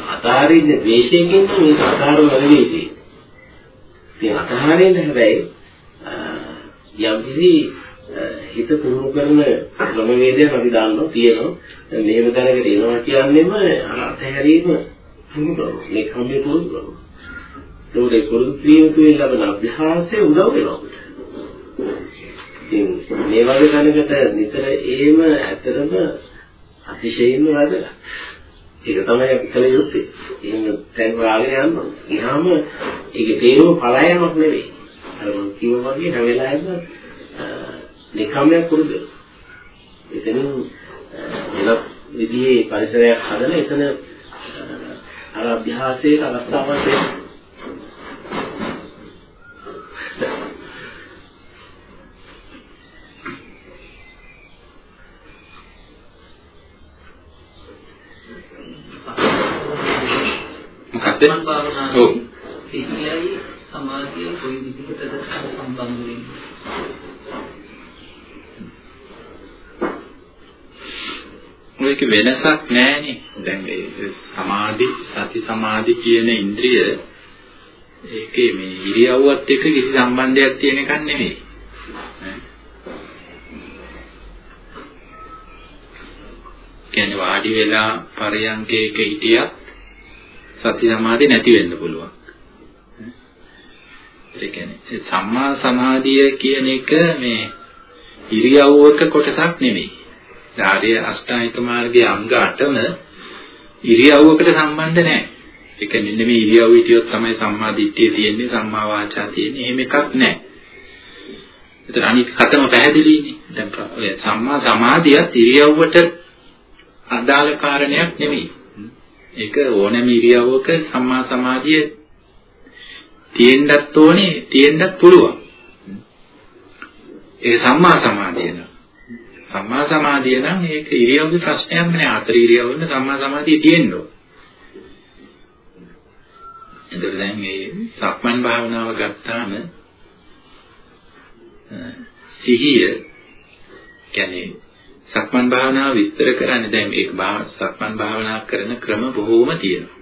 අතාරින්න ද්වේෂයෙන් මේ සතරව නෙවෙයි තියෙන්නේ. ඉතින් අතහරින්න හැබැයි යම් කිසි හිත පුරුදු කරන ක්‍රමවේදයක් අපි දන්නවා තියෙනවා. මෙහෙම තැනකට එනවා කියන්නේම අතහැරීම පුරුදු කරනවා. මේ කම්මේ පුරුදු කරනවා. ඒකේ පුරුදු වීම තුළින් ලැබෙන අභ්‍යාසය උදව් වෙනවා අපිට. ඉතින් මේ වගේ තැනකට නිතර ඒම ඇතරම අතිශයින්ම වැදගත්. ඒක තමයි අපි කළ යුත්තේ. එහෙම දැන් වාගෙන යනවා. ගියාම ඒකේ තේරුම පලායමක් නෙවෙයි. අර මම කිව්වා වගේ හැම වෙලාවෙම නිකම්යක් පුරුදු. එතනින් වෙනත් විදිහේ පරිසරයක් හදලා එතන අර අභ්‍යාසයේ අවස්ථාවක් දෙන්න. මොකද්ද? ඔව්. සිහියයි සමාධිය කොයි විදිහටද සම්බන්ධ වෙන්නේ? මේක වෙනසක් නැහැනේ. දැන් මේ සමාධි සති සමාධි කියන ඉන්ද්‍රිය ඒකේ මේ ඉරියව්වත් එක්ක කිසි සම්බන්ධයක් තියෙන එකක් නෙමෙයි. කියන්නේ වාඩි වෙලා පරයන්කේක හිටියත් සති සමාධි නැති වෙන්න පුළුවන්. ඒ කියන්නේ සම්මා සමාධිය කියන එක මේ ඉරියව්වක කොටසක් නෙමෙයි. ආර්ය අෂ්ටාංගික මාර්ගයේ අංග 8ම ඉරියව්වකට සම්බන්ධ නැහැ. ඒක මෙන්න මේ ඉරියව් හිටියොත් තමයි සම්මා දිට්ඨිය තියෙන්නේ සම්මා වාචා තියෙන්නේ. එහෙම එකක් නැහැ. ඒතර අනිත් හතම පැහැදිලිනේ. දැන් ඔය සම්මා සමාධියත් ඉරියව්වට අදාළ කාරණයක් නෙමෙයි. ඒක ඕනෑම ඉරියව්වක සම්මා සමාධිය තියෙන්නත් ඕනේ තියෙන්නත් පුළුවන්. ඒ සම්මා සමාධිය නම් සම්මා සමාධිය නම් ඒක ඉරියව්වේ ප්‍රශ්නයක් නෑ. අතර ඉරියව්වෙන් සම්මා සමාධිය තියෙන්න ඕන. එතකොට දැන් මේ සක්මන් භාවනාව ගත්තාම සිහිය කියන්නේ සක්මන් භාවනාව විස්තර කරන්නේ දැන් මේක සක්මන් භාවනා කරන ක්‍රම බොහෝම තියෙනවා.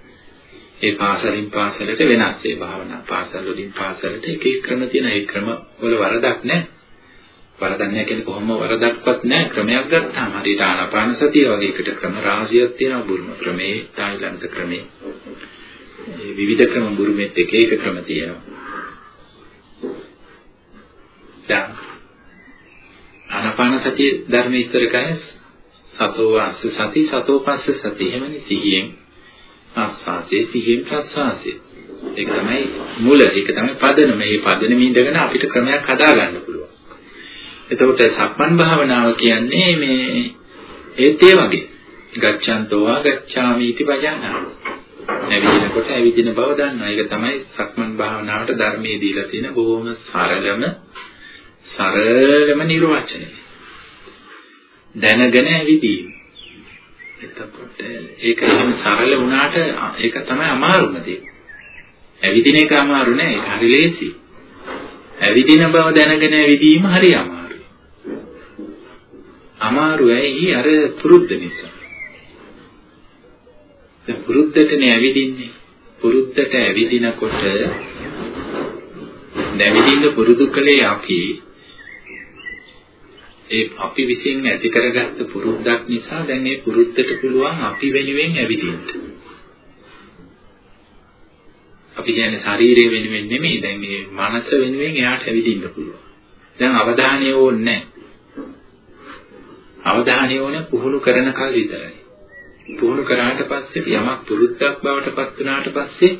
ඒ පාසලින් පාසලට වෙනස් ඒ භාවනා පාසල් වලින් පාසලට එක එක ක්‍රම තියෙන ඒ ක්‍රම වල වරදක් නැහැ. වරදක් නැහැ කියන්නේ කොහොම වරදක්වත් නැහැ. ක්‍රමයක් ගත්තාම හරියට ආනාපාන සතිය වගේ එකට ක්‍රම රාශියක් තියෙනවා. බුරුම ක්‍රමේ තායිලන්ත ක්‍රමේ. විවිධ ක්‍රම බුරුමෙත් එක එක ක්‍රම තියෙනවා. දැන් ආනාපාන සතිය ධර්ම විස්තර කරන්නේ සතෝ වාස්ස සති සතෝ පස්ස සති. එහෙමනේ සිහියෙන් ආස්වාසේ සිහියෙන් ප්‍රස්වාසේ. ඒක තමයි මුල. ඒක තමයි පදනම. මේ පදනම ඉඳගෙන අපිට ක්‍රමයක් හදා ගන්න පුළුවන්. එතකොට සක්මන් භාවනාව කියන්නේ මේ ඒත් ඒ වගේ ගච්ඡන්තෝ වා ගච්ඡාමි इति වජානා නැවිදිනකොට ඇවිදින බව දන්නවා ඒක තමයි සක්මන් භාවනාවට ධර්මයේ දීලා තියෙන බොහොම සරලම සරලම නිර්වචනය. දැනගෙන ඇවිදීම. එතකොට ඒක එහෙම සරල වුණාට ඒක තමයි අමාරුම දේ. ඇවිදින එක අමාරු නෑ ඒක හරි ලේසි. ඇවිදින බව දැනගෙන ඇවිදීම හරි අමාරුයි. අමාරු ඇයි අර පුරුද්ද නිසා. දැන් පුරුද්දටනේ ඇවිදින්නේ. පුරුද්දට ඇවිදිනකොට නැවිදින්න පුරුදු කලේ අපි ඒ අපි විසින් ඇති කරගත්ත පුරුද්දක් නිසා දැන් මේ පුරුද්දට පුළුවන් අපි වෙනුවෙන් ඇවිදින්න. අපි කියන්නේ ශරීරය වෙනුවෙන් නෙමෙයි දැන් මේ මනස වෙනුවෙන් එයාට ඇවිදින්න පුළුවන්. දැන් අවධානය ඕනේ අවධානය ඕනේ පුහුණු කරන කල් විතරයි. පුහුණු කරාට පස්සේ යමක් පුරුද්දක් බවට පත් වුණාට පස්සේ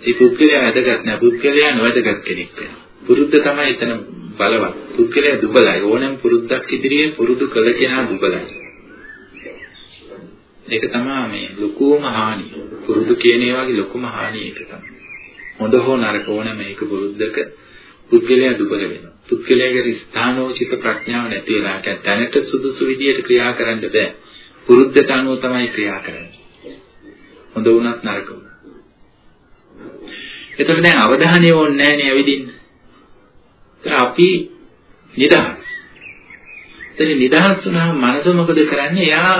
ඒ පුද්ගලයා වැදගත් නෑ පුද්ගලයා නොවැදගත් කෙනෙක් වෙනවා. පුරුද්ද තමයි එතන බලවත්. පුද්ගලයා දුබලයි. ඕනෑම පුරුද්දක් ඉදිරියේ පුරුදු කළ කෙනා දුබලයි. ඒක තමයි මේ ලොකුම හානිය. පුරුදු කියන ඒ වගේ ලොකුම හානිය ඒක තමයි. හොඳ හෝ නරක ඕනෑම මේක පුරුද්දක පුද්ගලයා දුබල වෙනවා. පුද්ගලයාගේ ස්ථානෝචිත ප්‍රඥාව නැති වෙලා දැනට සුදුසු විදියට ක්‍රියා කරන්න බෑ. පුරුද්දට අනුව තමයි ක්‍රියා කරන්නේ. හොඳ වුණත් නරක වුණත්. එතකොට දැන් අවධානය ඕනේ නැහැ නේ ඇවිදින්න. අපි නිදහස්. එතන නිදහස් වුණාම මනස මොකද කරන්නේ? එයා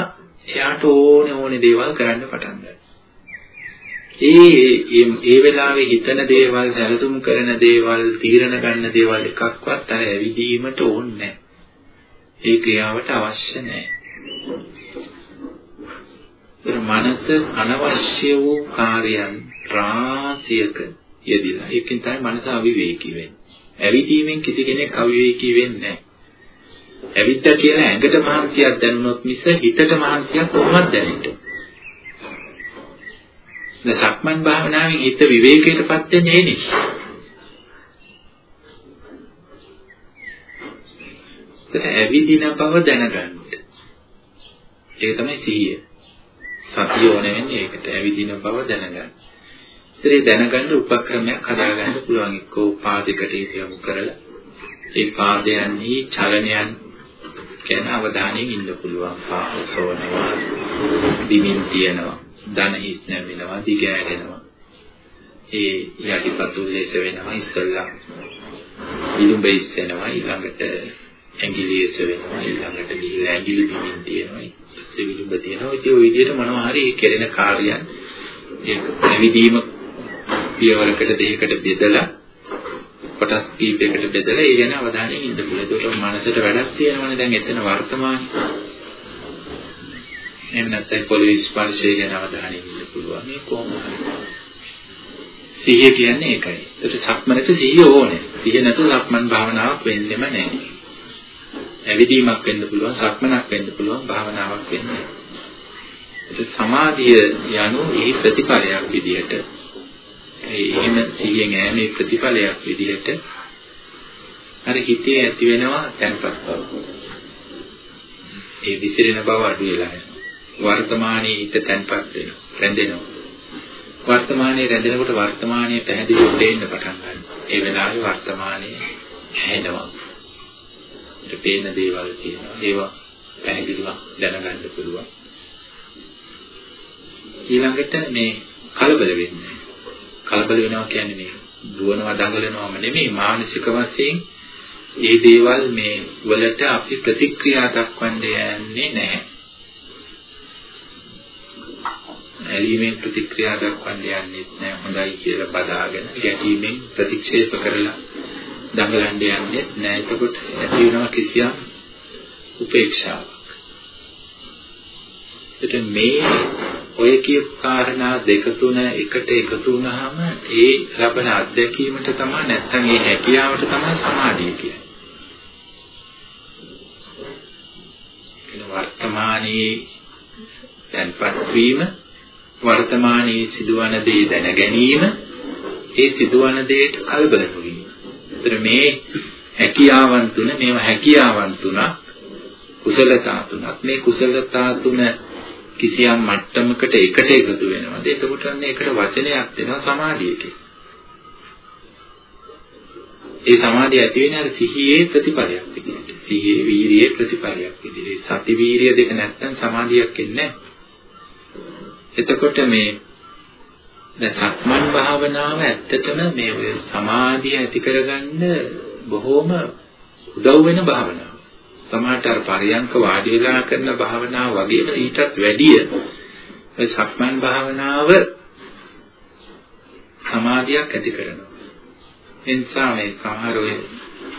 එයාට ඕනේ ඕනේ දේවල් කරන්න පටන් ගන්නවා. ඒ ඒ වෙලාවේ හිතන දේවල්, සැලසුම් කරන දේවල්, තීරණ ගන්න දේවල් එකක්වත් අර ඇවිදීමට ඕනේ නැහැ. ඒ ක්‍රියාවට අවශ්‍ය නැහැ. මනස අනවශ්‍ය වූ කාර්යයන් රාශියක යෙදිලා ඒකෙන් තමයි මනස අවිවේකී වෙන්නේ. ඇවිදීමෙන් කිසි කෙනෙක් අවිවේකී වෙන්නේ නැහැ. ඇවිද්ද කියලා ඇඟට මහන්සියක් දැනුනොත් මිස හිතට මහන්සියක් කොහොමද දැනෙන්නේ? දැන් සක්මන් භාවනාවෙන් හිත විවේකයටපත් වෙන්නේ ඒ නිසා. ඒක ඇවිදින බව දැනගන්න. ඒක තමයි සිහිය. සතිය ඕන වෙන්නේ ඒකට ඇවිදින බව දැනගන්න. ඉතින් දැනගන්න උපක්‍රමයක් හදාගන්න පුළුවන් එක්කෝ පාදයකට යොමු කරලා ඒ පාදයන්හි චලනයන් ගැන අවධානයෙන් ඉන්න පුළුවන් පාසෝනවා දිමින් තියනවා දන හිස් නැවෙනවා දිගෑරෙනවා ඒ යටිපතුල් ලෙස වෙනවා ඉස්සල්ලා විලුඹ ඉස්සෙනවා ඊළඟට ඇඟිලි එස වෙනවා ඊළඟට ගිහිල්ලා ඇඟිලි දිමින් තියනවා පස්සේ විලුඹ තියෙනවා. ඉතින් ওই විදිහට මොනවා හරි කෙරෙන කාර්යයන් ඒ ඇවිදීම පියවරකට දෙකකට බෙදලා කොටස් කීපයකට බෙදලා ඒ ගැන අවධානයෙන් ඉන්න පුළුවන්. ඒකට මනසට වැඩක් තියෙනවනේ දැන් එතන වර්තමානයේ. එහෙම නැත්නම් පොළවේ ස්පර්ශය ගැන අවධානයෙන් ඉන්න පුළුවන්. මේ කොහොමද? සිහිය කියන්නේ ඒකයි. ඒකට සක්මනට සිහිය ඕනේ. සිහිය නැතුව සක්මන් භාවනාවක් වෙන්නෙම නැහැ. ඇවිදීමක් වෙන්න පුළුවන්, සක්මනක් වෙන්න පුළුවන්, භාවනාවක් වෙන්නේ නැහැ. ඒක සමාධිය යනු එහි ප්‍රතිඵලයක් විදිහට ඒ එහෙම සිහියෙන් ඈමේ ප්‍රතිඵලයක් විදිහට අර හිතේ ඇති වෙනවා තැන්පත් බව. ඒ විසිරෙන බව අඩු වෙලා යනවා. වර්තමානයේ හිත තැන්පත් වෙනවා, රැඳෙනවා. වර්තමානයේ රැඳෙනකොට වර්තමානයේ පැහැදිලිව පේන්න පටන් ගන්නවා. ඒ වෙලාවේ වර්තමානයේ ඇහෙනවා. ඒ පේන දේවල් තියෙනවා. ඒවා පැහැදිලිව දැනගන්න පුළුවන්. ඊළඟට මේ කලබල වෙන්නේ. කලබල වෙනවා කියන්නේ මේ දුවනවා දඟලනවාම නෙමෙයි මානසික වශයෙන් ඒ දේවල් මේ වලට අපි ප්‍රතික්‍රියා දක්වන්න යන්නේ නැහැ. ඇලීමෙන් ප්‍රතික්‍රියා දක්වන්න යන්නේ නැහැ. හොඳයි කියලා බදාගෙන ගැටීමෙන් ප්‍රතික්ෂේප කරලා දඟලන්න යන්නේ නැහැ. එතකොට ඇති වෙනවා කිසියම් උපේක්ෂාවක්. එතකොට මේ ඔය කියපු කාරණා දෙක තුන එකට එකතු වුනහම ඒ ලබන අත්දැකීමට තමයි නැත්තම් ඒ හැකියාවට තමයි සමාධිය කියන්නේ. කියන වර්තමානයේ දැන්පත් වීම වර්තමානයේ සිදුවන දේ දැන ගැනීම ඒ සිදුවන දෙයට කලබල නොවීම. ඒතර මේ හැකියාවන් තුන මේවා හැකියාවන් තුනක් කුසලතා තුනක් මේ කුසලතා තුන කිසියම් මට්ටමකට එකට එකතු වෙනවාද එතකොට අන්න ඒකට වචනයක් දෙනවා සමාධිය ඒ සමාධිය ඇති වෙන්නේ අර සිහියේ ප්‍රතිඵලයක් විදිහට. සිහියේ වීරියේ ප්‍රතිඵලයක් විදිහට. සති වීරිය දෙක නැත්තම් සමාධියක් එන්නේ එතකොට මේ දැන් සක්මන් භාවනාව ඇත්තටම මේ ඔය සමාධිය ඇති කරගන්න බොහොම උදව් වෙන භාවනාවක්. සමහරට අර පරියංක වාඩි වෙලා කරන භාවනාව වගේම ඊටත් වැඩිය ඒ සක්මන් භාවනාව සමාධියක් ඇති කරනවා. ඒ නිසා මේ සමහර ඔය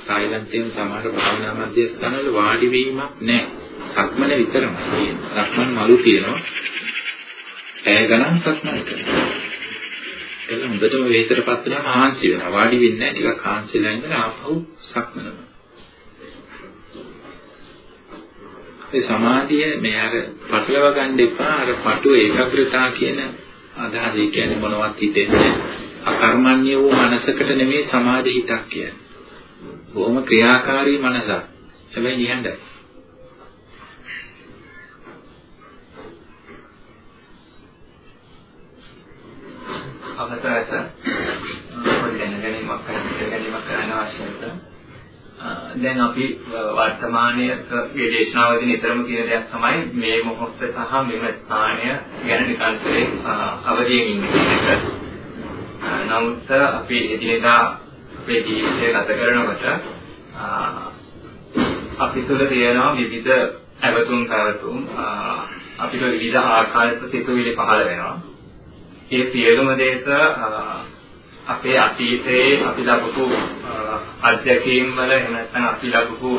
තායිලන්තයේ සමහර භාවනා මධ්‍යස්ථානවල වාඩි වීමක් නැහැ. සක්මන විතරමයි තියෙන්නේ. සක්මන් මලු තියෙනවා. ඇය ගණන් සක්මන් කරනවා. ඒක හොඳටම වේතරපත් වෙනවා මහන්සි වෙනවා. වාඩි වෙන්නේ නැහැ. ටිකක් හාන්සිලා ඉඳලා ආපහු සක්මනම. ඒ සමාධිය මේ අර පටලවා ගන්න එපා අර පටු ඒකාග්‍රතාව කියන අදහස. ඒ කියන්නේ මොනවත් හිතෙන්නේ අකර්මණ්‍ය වූ මනසකට නෙමෙයි සමාධි හිතක් කියන්නේ. බොහොම ක්‍රියාකාරී මනසක්. හැබැයි නිහඬයි. අවතරස පොඩි දැනගැනීමක් කරන්න දැනගැනීමක් කරන්න අවශ්‍යයි. දැන් අපි වර්තමානයේ දේශනාවදී නිතරම කියන දෙයක් තමයි මේ මොහොත සහ මෙම ස්ථානය ගැන නිකන්තරේ අවදීන් ඉන්න එක. නමුත් අපි එදිනෙදා අපේ ජීවිතය ගත කරනකොට අපි තුළ තියෙනවා විවිධ ඇවතුම් පැවතුම් අපිට විවිධ ආකාරයක සිතුවිලි පහළ වෙනවා. ඒ සියලුම දේක අපේ අතීතයේ අපි ලබපු අත්දැකීම් වල එහෙම නැත්නම් අපි ලබපු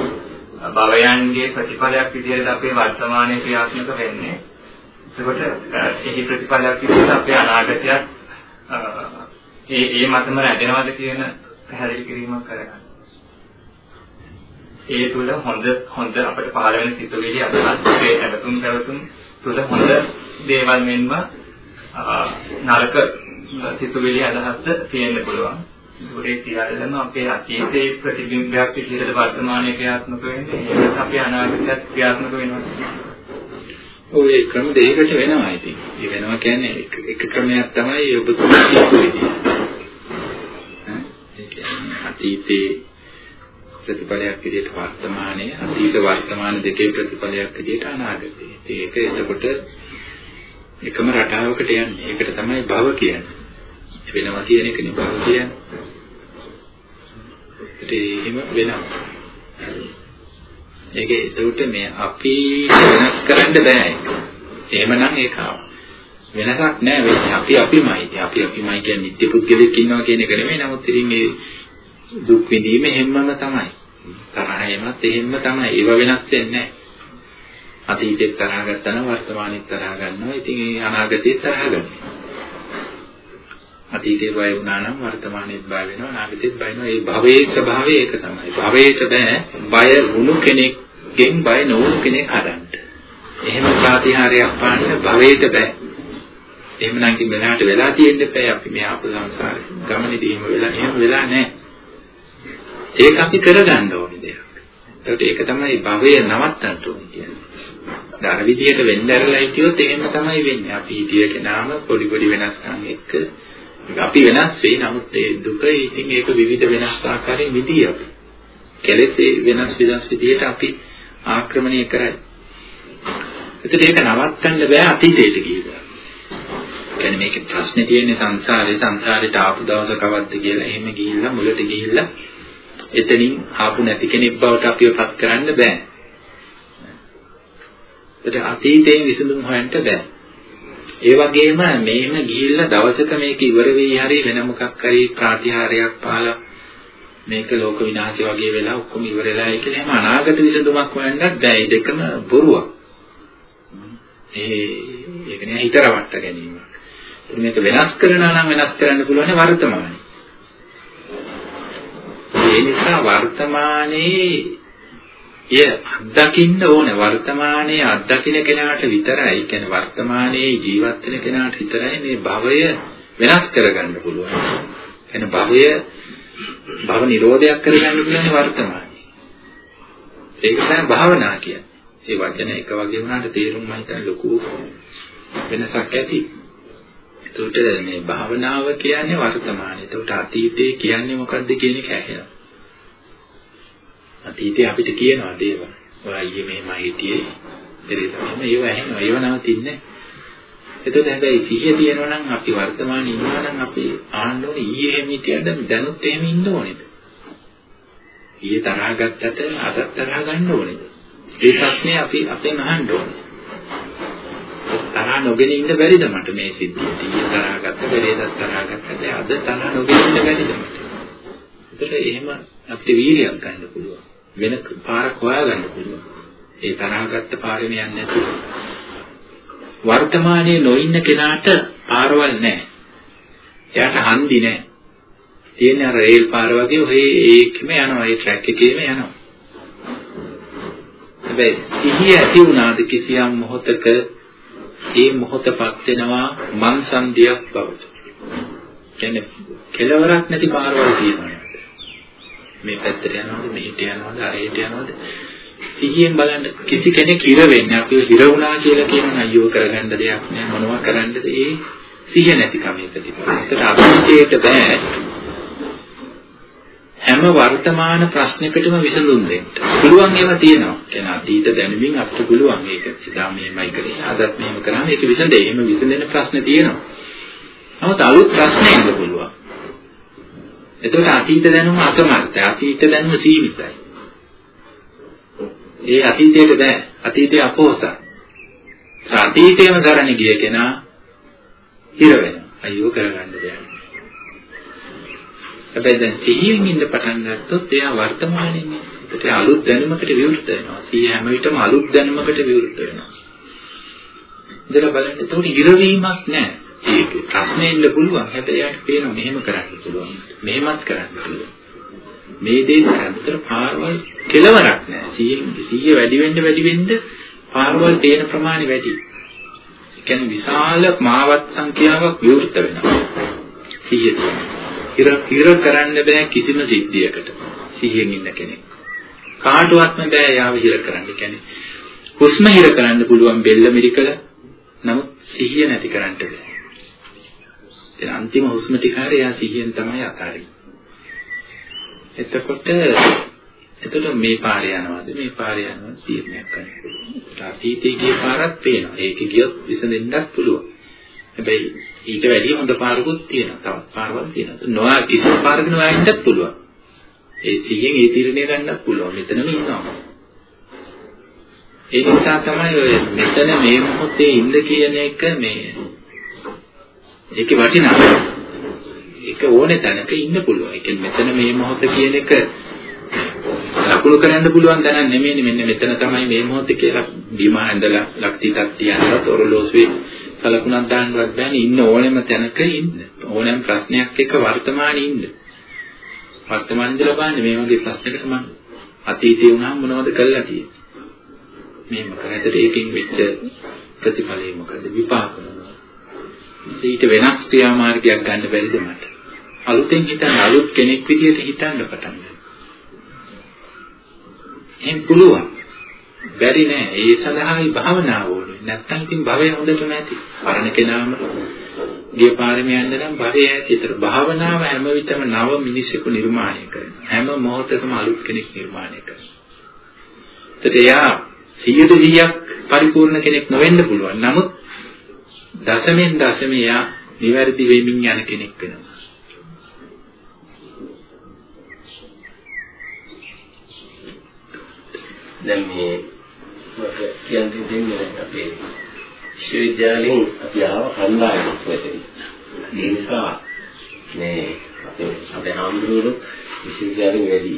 භවයන්ගේ ප්‍රතිඵලයක් විදිහට අපේ වර්තමානයේ ක්‍රියාත්මක වෙන්නේ. ඒකට එහි ප්‍රතිඵලයක් විදිහට අපේ අනාගතයත් ඒ ඒ මතම රැඳෙනවද කියන පැහැදිලි කිරීමක් කරගන්න. ඒ තුල හොඳ හොඳ අපිට පහළ වෙන සිතුවිලි අදහස් ඒ හැබතුම් පැවතුම් තුල හොඳ දේවල් මෙන්ම නරක සිතුවිලි අදහස් තියෙන්න පුළුවන්. ඒකේ සියල්ලම අපේ අතීතයේ ප්‍රතිබිම්බයක් විදිහට වර්තමානයේ ක්‍රියාත්මක වෙන්නේ. ඒකත් අපේ අනාගතයත් ක්‍රියාත්මක වෙනවා. ඔය ක්‍රම දෙකකට වෙනවා ඉතින්. ඒ වෙනවා කියන්නේ එක ක්‍රමයක් තමයි ඔබතුමා කියපු විදිහ. ඒ කියන්නේ අතීතයේ ප්‍රතිඵලයක් විදිහට වර්තමානයේ අතීත වර්තමාන දෙකේ ප්‍රතිඵලයක් විදිහට අනාගතයේ. ඒක එතකොට එකම රටාවකට යන්නේ. ඒකට තමයි භව කියන්නේ. වෙනවා කියන එකනේ භව කියන්නේ. ඒත් එහෙම වෙනවා. ඒක ඒකට මේ අපි වෙනස් කරන්න බෑ ඒක. එහෙමනම් ඒක වෙනසක් නෑ වෙන්නේ. අපි අපිමයි. අපි අපිමයි කියන්නේ නිත්‍ය පුද්ගලෙක් ඉන්නවා කියන එක නෙමෙයි. නමුත් ඉතින් මේ දුක් විඳීම හැමම තමයි. තරහ එමත් එහෙම තමයි. ඒව වෙනස් වෙන්නේ නෑ. අතීතෙත් තරහ ගත්තා නම් වර්තමානෙත් තරහ ගන්නවා. ඉතින් ඒ අනාගතෙත් තරහ ගන්නවා. අතීතේ බය වුණා නම් වර්තමානයේත් බය වෙනවා අනාගතෙත් බය වෙනවා. ඒ භවයේ ස්වභාවය ඒක තමයි. භවයට බෑ බය වුණු කෙනෙක්ගෙන් බය නොවුණු කෙනෙක් හදන්න. එහෙම ප්‍රාතිහාරයක් පාන්න භවයට බෑ. එහෙමනම් කින් වෙලාවට වෙලා තියෙන්න බෑ. අපි මේ ආපු සංසාරේ ගමනේදී එහෙම වෙලා එහෙම වෙලා නැහැ ඒක අපි කරගන්න ඕනේ දෙයක්. ඒකට ඒක තමයි භවය නවත්තන්න ඕනේ කියන්නේ. දර විදියට වෙන්න ඇරලා හිටියොත් එහෙම තමයි වෙන්නේ අපි හිතිය කෙනාම පොඩි පොඩි වෙනස්කම් එක්ක අපි වෙනස් වෙයි නමුත් ඒ දුක ඉතින් ඒක විවිධ වෙනස් ආකාරයෙන් විදී අපි. කෙලෙස් වෙනස් වෙනස් විදියට අපි ආක්‍රමණය කරයි. ඒකට ඒක නවත්තන්න බෑ අතීතයට ගිහිල්ලා. කියන්නේ මේකේ ප්‍රශ්නේ තියෙන්නේ සංසාරේ සංසාරේට ආපු දවස කවද්ද කියලා එහෙම ගිහිල්ලා මුලට ගිහිල්ලා එතනින් ආපු නැති කෙනෙක් බවට අපිව පත් කරන්න බෑ. ඒකට අතීතයෙන් විසඳුම් හොයන්න බෑ. ඒ වගේම මේම ගිහිල්ලා දවසක මේක ඉවර වෙයි හරි වෙන මොකක් හරි ප්‍රාතිහාරයක් පාලා මේක ලෝක විනාශය වගේ වෙලා ඔක්කොම ඉවරලා කියලා එහෙම අනාගත විසඳුමක් හොයන්නත් බෑ. ඒ දෙකම බොරුවක්. ඒ ඒක නෑ හිත රවට්ට ගැනීමක්. මේක වෙනස් කරනවා නම් වෙනස් කරන්න පුළුවන් වර්තමානයේ. ඒ නිසා වර්තමානයේ එය අත්දකින්න ඕනේ වර්තමානයේ අත්දකින්න කෙනාට විතරයි කියන්නේ වර්තමානයේ ජීවත් වෙන කෙනාට විතරයි මේ භවය වෙනස් කරගන්න පුළුවන්. කියන්නේ භවය භව නිරෝධයක් කරගන්න පුළුවන් වර්තමානයේ. ඒක තමයි භාවනා කියන්නේ. ඒ වචන එක වගේ වුණාට තේරුම් මම හිතන්නේ ලොකු වෙනසක් ඇති. ඒකට මේ භාවනාව කියන්නේ වර්තමානයේ. ඒකට අතීතේ කියන්නේ මොකද්ද කියන එක ඇහෙනවා. අතීතේ අපිට කියනවා දේවල්. ඔය ඊයේ මෙහෙම හිටියේ. පෙරේද මෙහෙම ඒව ඇහෙනවා. ඒව නවතින්නේ. එතකොට හැබැයි සිහිය තියෙනවා නම් අපි වර්තමානයේ ඉන්නවා නම් අපි ආන්න ඕනේ ඊයේ එහෙම හිටියද දැනුත් එහෙම ඉන්න ඕනේද? ඊයේ තරහ ගත්තට අදත් තරහ ගන්න ඕනේද? ඒ ප්‍රශ්නේ අපි අපෙන් අහන්න ඕනේ. තරහ නොගෙන ඉන්න බැරිද මට මේ සිද්ධියට? ඊයේ තරහ ගත්ත, පෙරේදත් තරහ ගත්තද අද තරහ නොගෙන ඉන්න බැරිද මට? ඒකට එහෙම අපිට වීර්යයක් ගන්න පුළුවන්. වෙන පාරක් හොයාගන්න පුළුවන්. ඒ තරහගත්ත පාරේම යන්නේ නැතුව. වර්තමානයේ නොඉන්න කෙනාට පාරවල් නැහැ. එයාට හන්දි නැහැ. තියෙන්නේ අර රේල් පාර වගේ ඔහේ ඒකෙම යනවා. ඒ ට්‍රැක් එකේම යනවා. හැබැයි සිහිය ඇති වුණාද කිසියම් මොහතක ඒ මොහතපත් වෙනවා මන්සන්දියක් බවට. කියන්නේ කෙලවරක් නැති පාරවල් තියෙනවා. මේ පැත්තට යනවද මෙහෙට යනවද අරයට යනවද සිහියෙන් බලන්න කිසි කෙනෙක් හිර වෙන්නේ අපිව හිර වුණා කියලා කියනවා අයියෝ කරගන්න දෙයක් නෑ මොනවා කරන්නද ඒ සිහිය නැතිකම එක තිබුණා. ඒකට අභිජේත බෑ. හැම වර්තමාන ප්‍රශ්නයකටම විසඳුම් දෙන්න. පුළුවන් ඒවා තියෙනවා. කියන අතීත දැනුමින් අපිට පුළුවන් ඒක ඉදා මෙහෙමයි කරේ. අදත් මෙහෙම කරාම ඒක විසඳේ. එහෙම විසඳෙන ප්‍රශ්න තියෙනවා. නමුත් අලුත් ප්‍රශ්න එන්න පුළුවන්. එතකොට අතීත දැනුම අසමර්ථයි. අතීත දැනුම සීමිතයි. ඒ අතීතයට බෑ. අතීතය අපෝසයි. අතීතයම සරණ ගිය කෙනා හිර වෙනවා. අයියෝ කරගන්න දෙයක්. හැබැයි දැන් සිහියෙන් ඉන්න පටන් ගත්තොත් එයා වර්තමානයේ ඒකට අලුත් දැනුමකට විවෘත වෙනවා. සිහිය හැම විටම අලුත් දැනුමකට විවෘත වෙනවා. ඉතල බලන්න එතකොට ඉරවීමක් නැහැ. ඒක ප්‍රශ්නේ ඉන්න පුළුවන්. හැබැයි යාට පේනවා මෙහෙම කරන්න පුළුවන්. මෙහෙමත් කරන්න පුළුවන්. මේ දේ අතර පාරවල් කෙලවරක් නැහැ. 100 100 වැඩි වෙන්න වැඩි වෙන්න පාරවල් පේන ප්‍රමාණය වැඩි. ඒ කියන්නේ විශාල මාවත් සංඛ්‍යාවක් විවෘත වෙනවා. 100 ඉර ඉර කරන්න බෑ කිසිම සිද්ධියකට. 100න් ඉන්න කෙනෙක්. කාටවත්ම බෑ යාව හිර කරන්න. කියන්නේ හුස්ම හිර කරන්න පුළුවන් බෙල්ල මිරිකල නමුත් සිහිය නැති කරන්න බෑ. දැන් අන්තිම හුස්ම ටික හරිය යා සිහියෙන් තමයි අතාරින්නේ. එතකොට එතකොට මේ පාරේ යනවාද මේ පාරේ යනවාද තීරණයක් ගන්න පුළුවන්. අතීතයේ ගිය පාරක් පේනවා. ඒක ගියොත් විසඳෙන්නත් පුළුවන්. හැබැයි ඊට වැඩිය හොඳ පාරකුත් තියෙනවා. තවත් පාරවල් තියෙනවා. නොආ කිසිම පාරක නොආ ඉන්නත් පුළුවන්. ඒ සිහියෙන් ඒ තීරණය ගන්නත් පුළුවන්. මෙතනම ඉන්නවා. ඒ නිසා තමයි ඔය මෙතන මේ මොහොතේ ඉන්න කියන එක මේ ඒකේ වටිනාකම. ඒක ඕනේ තැනක ඉන්න පුළුවන්. ඒ කියන්නේ මෙතන මේ මොහොත කියන එක ලකුණු කරන්න පුළුවන් දැනක් නෙමෙයි මෙන්න මෙතන තමයි මේ මොහොත කියලා බිම ඇඳලා ලක්තිතක් තියනවත් ඔරලෝසුවේ සලකුණක් දාන්නවත් බෑනේ ඉන්න ඕනෙම තැනක ඉන්න. ඕනෑම ප්‍රශ්නයක් එක්ක වර්තමානයේ ඉන්න. වර්තමානයේ ඉඳලා බලන්න මේ වගේ ප්‍රශ්නයකට මම අතීතේ වුණාම මොනවද කරලා තියෙන්නේ? මේම කරද්දී ඒකෙන් වෙච්ච ප්‍රතිඵලය මොකද විපාක ඊට වෙනස් ක්‍රියාමාර්ගයක් ගන්න බැරිද මට? අලුතෙන් හිතන්න අලුත් කෙනෙක් විදිහට හිතන්න පටන් ගන්න. එහෙන් පුළුවන්. බැරි නෑ. ඒ සඳහායි භාවනාව ඕනේ. නැත්තම් ඉතින් භවය හොඳටම ඇති. පරණ කෙනාම ගිය පාරෙම යන්න නම් භවය ඇති. ඒතර භාවනාව හැම විටම නව මිනිසෙකු නිර්මාණය කරනවා. හැම මොහොතකම අලුත් කෙනෙක් නිර්මාණය කරනවා. ඒත් එයා 100%ක් පරිපූර්ණ කෙනෙක් නොවෙන්න පුළුවන්. නමුත් දසමෙන් දසම එයා නිවැරදි වෙමින් යන කෙනෙක් වෙනවා. දැන් මේ මට කියන්න දෙන්නේ අපේ විශ්වවිද්‍යාලෙන් අපි ආව කණ්ඩායමක් මෙතන. ඒ නිසා මේ අපේ අපේ ආම්දුරු විශ්වවිද්‍යාලෙන් වැඩි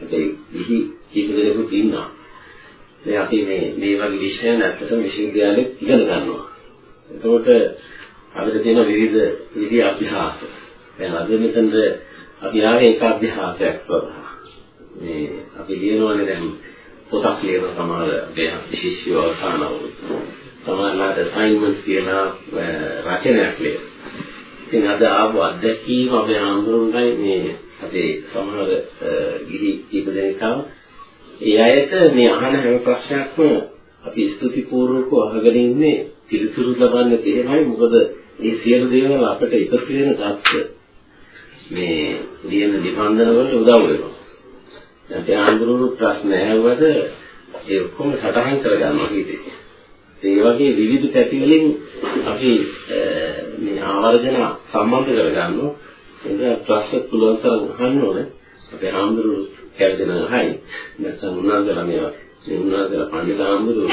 අපේ ඉහි කීප දෙනෙකුත් ඉන්නවා. මේ අපි මේ මේ වගේ විෂයන් ඇත්තටම විශ්වවිද්‍යාලෙත් ඉගෙන ගන්නවා. එතකොට අපිට තියෙන විවිධ විවිධ අභ්‍යාස. දැන් අද මෙතනද අපි ආවේ ඒක අභ්‍යාසයක් කරා. මේ අපි ලියනවානේ දැන් පොතක් ලියන සමහර මේ විශේෂ අවසානව. සමහරවිට අසයින්මන්ට්ස් කියලා රචනයක් ලියන. ඉතින් අද ආව අත්දැකීම අපේ ආන්දෝලනයි මේ අපේ සමහර ගිහි කීප දෙනෙක් ඒ අයට මේ අහන හැම ප්‍රශ්නයක්ම අපි ස්තුතිපූර්වකව අහගෙන ඉන්නේ පිළිතුරු ලබන්න තේරෙයි මොකද මේ සියලු දේවල් අපිට එකතු වෙන ගත්ත මේ ලියන නිබන්ධන වලට උදව් වෙනවා. දැන් ආන්දරුණු ප්‍රශ්න ඇහුවද ඒ ඔක්කොම සටහන් කරගන්නවා හිතේ. ඒ වගේ විවිධ පැති වලින් අපි මේ ආවර්ජන සම්බන්ධ කරගන්නවා. ඒක ප්‍රශ්න පුළුවන් තරම් අහන්න ඕනේ. අපේ ආන්දරුණු කැල්දෙන හයි නැත්නම් උනාදලා මේවා මේ උනාදලා පඬිත ආන්දරුණු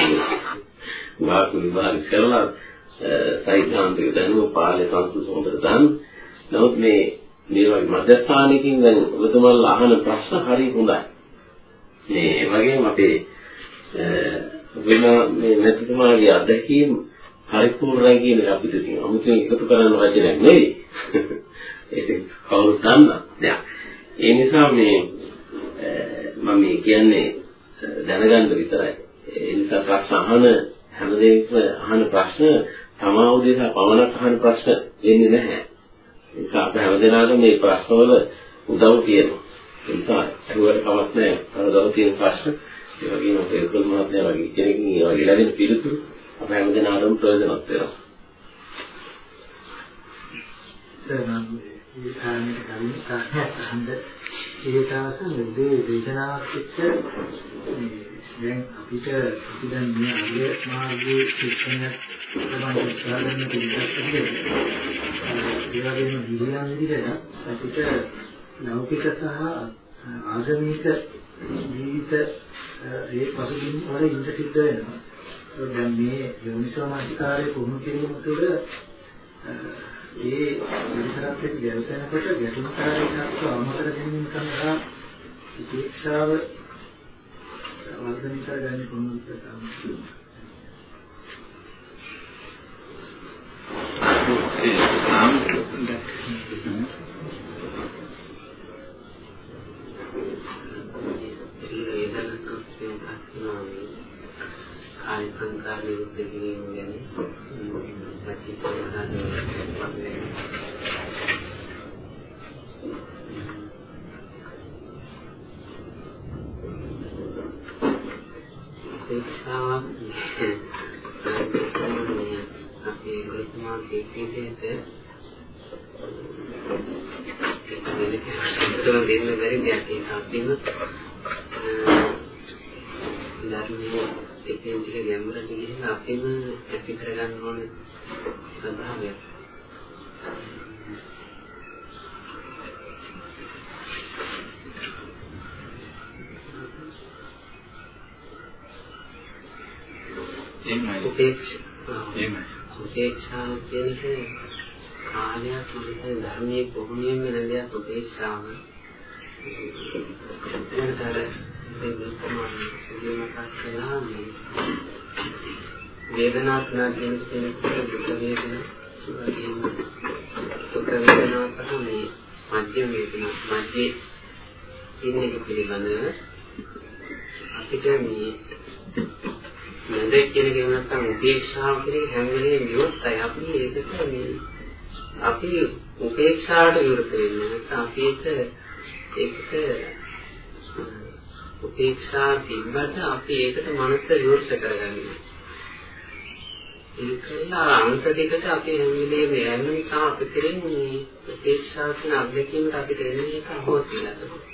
වාක් විභාග කරලා සයිද්ධාන්තික දැනුම පාලි සංස්කෘත හොඳට දන්න. නමුත් මේ මේ වගේ මධ්‍යස්ථානයකින් දැන් ඔබතුමාලා අහන ප්‍රශ්න හරි හොඳයි. මේ වගේම අපේ වෙන මේ නැතිතුමාගේ අත්දැකීම් පරිපූර්ණයි කියන එක අපිට තියෙනවා. 아무තෙන් එකතු කරන්න වචනයක් නෙවෙයි. ඒක කවුරුත් දන්නා දෙයක්. ඒ නිසා මේ මම කියන්නේ දැනගන්න විතරයි. ඒ නිසා ප්‍රශ්න අහන හැමදේකම අහන ප්‍රශ්න තමා උදේසා පවණක් අහන ප්‍රශ්න වෙන්නේ නැහැ. ඒ නිසා අප හැමදෙනාටම මේ ප්‍රශ්නවල උදව් තියෙනවා. ඒ නිසා අහුවට කමක් නැහැ. අරදව තියෙන ප්‍රශ්න ඒ වගේම අපේ උතුම් මහත්මයා වගේ කෙනෙක්ගෙන් ඒ වගේ ලැබෙන පිළිතුරු අප හැමදෙනාටම ප්‍රයෝජනවත් වෙනවා. ඒ කාරණේට කලින් ප්‍රශ්නයක් අහන්න ඒ තාවස මුදේ වේදනාවක් එක්ක දැන් අපිට අපි දැන් මේ අගය මාර්ගයේ ශික්ෂණයක් ලබන්න උත්සාහ කරන පිළිගත්තද ඒ වගේම විද්‍යාව විදිහට අපිට ලෞකික සහ ආගමික ජීවිත ඒ පසුබිම් වල ඉඳ සිද්ධ වෙනවා දැන් මේ යෝනිසෝමාධිකාරයේ පුහුණු කිරීම තුළ ඒ විතරක් එක්ක ගැලපෙනකොට ගැටුම්කාරීකත්ව අමතර ගැනීම සඳහා උපේක්ෂාව වර්ධනය කරගන්න කොහොමද කියලා කාය සංකාර විරුද්ධ කිරීම ගැන පරීක්ෂාවක් අපේ ගුරුතුමා කීපෙට ඒක දෙන්න බැරි දෙයක් ඒක අපිම ධර්මයේ ටිකෙන් ටික ගැඹුරට ගිහින් අපිම ඇති කරගන්න ඕනේ ස්වභාවය. එහෙමයි. උපේක්ෂා එහෙමයි. උපේක්ෂාව කියන්නේ කාලයක් මොකද ධර්මයේ කොහොමින්ම නැදියක් උපේක්ෂාව. එතනතර දෙවියන් කතා වේදනාත්මක කියන කෙනෙකුට දුක වේදනා සුඛ වේදනා සහ මේ මධ්‍යම වේදනා මධ්‍ය ඉන්නේ පිළිබඳව අපිට මේ නැදෙක් කියන එක නැත්තම් උපේක්ෂාව කියන හැම වෙලේම විවෘතයි අපි ඒකට මේ අපි උපේක්ෂාවට විරුද්ධ වෙන්නේ නැත්නම් අපි ඒක ඒකට උපේක්ෂා තිබ්බට අපි ඒකට මනස විවෘත කරගන්නවා. ඒකලා අන්ත දෙකට අපි හැම වෙලේම යන නිසා අපි කියන්නේ උපේක්ෂා කියන අත්දැකීමට අපිට එන්නේ ඒක අහෝස් කියලා තමයි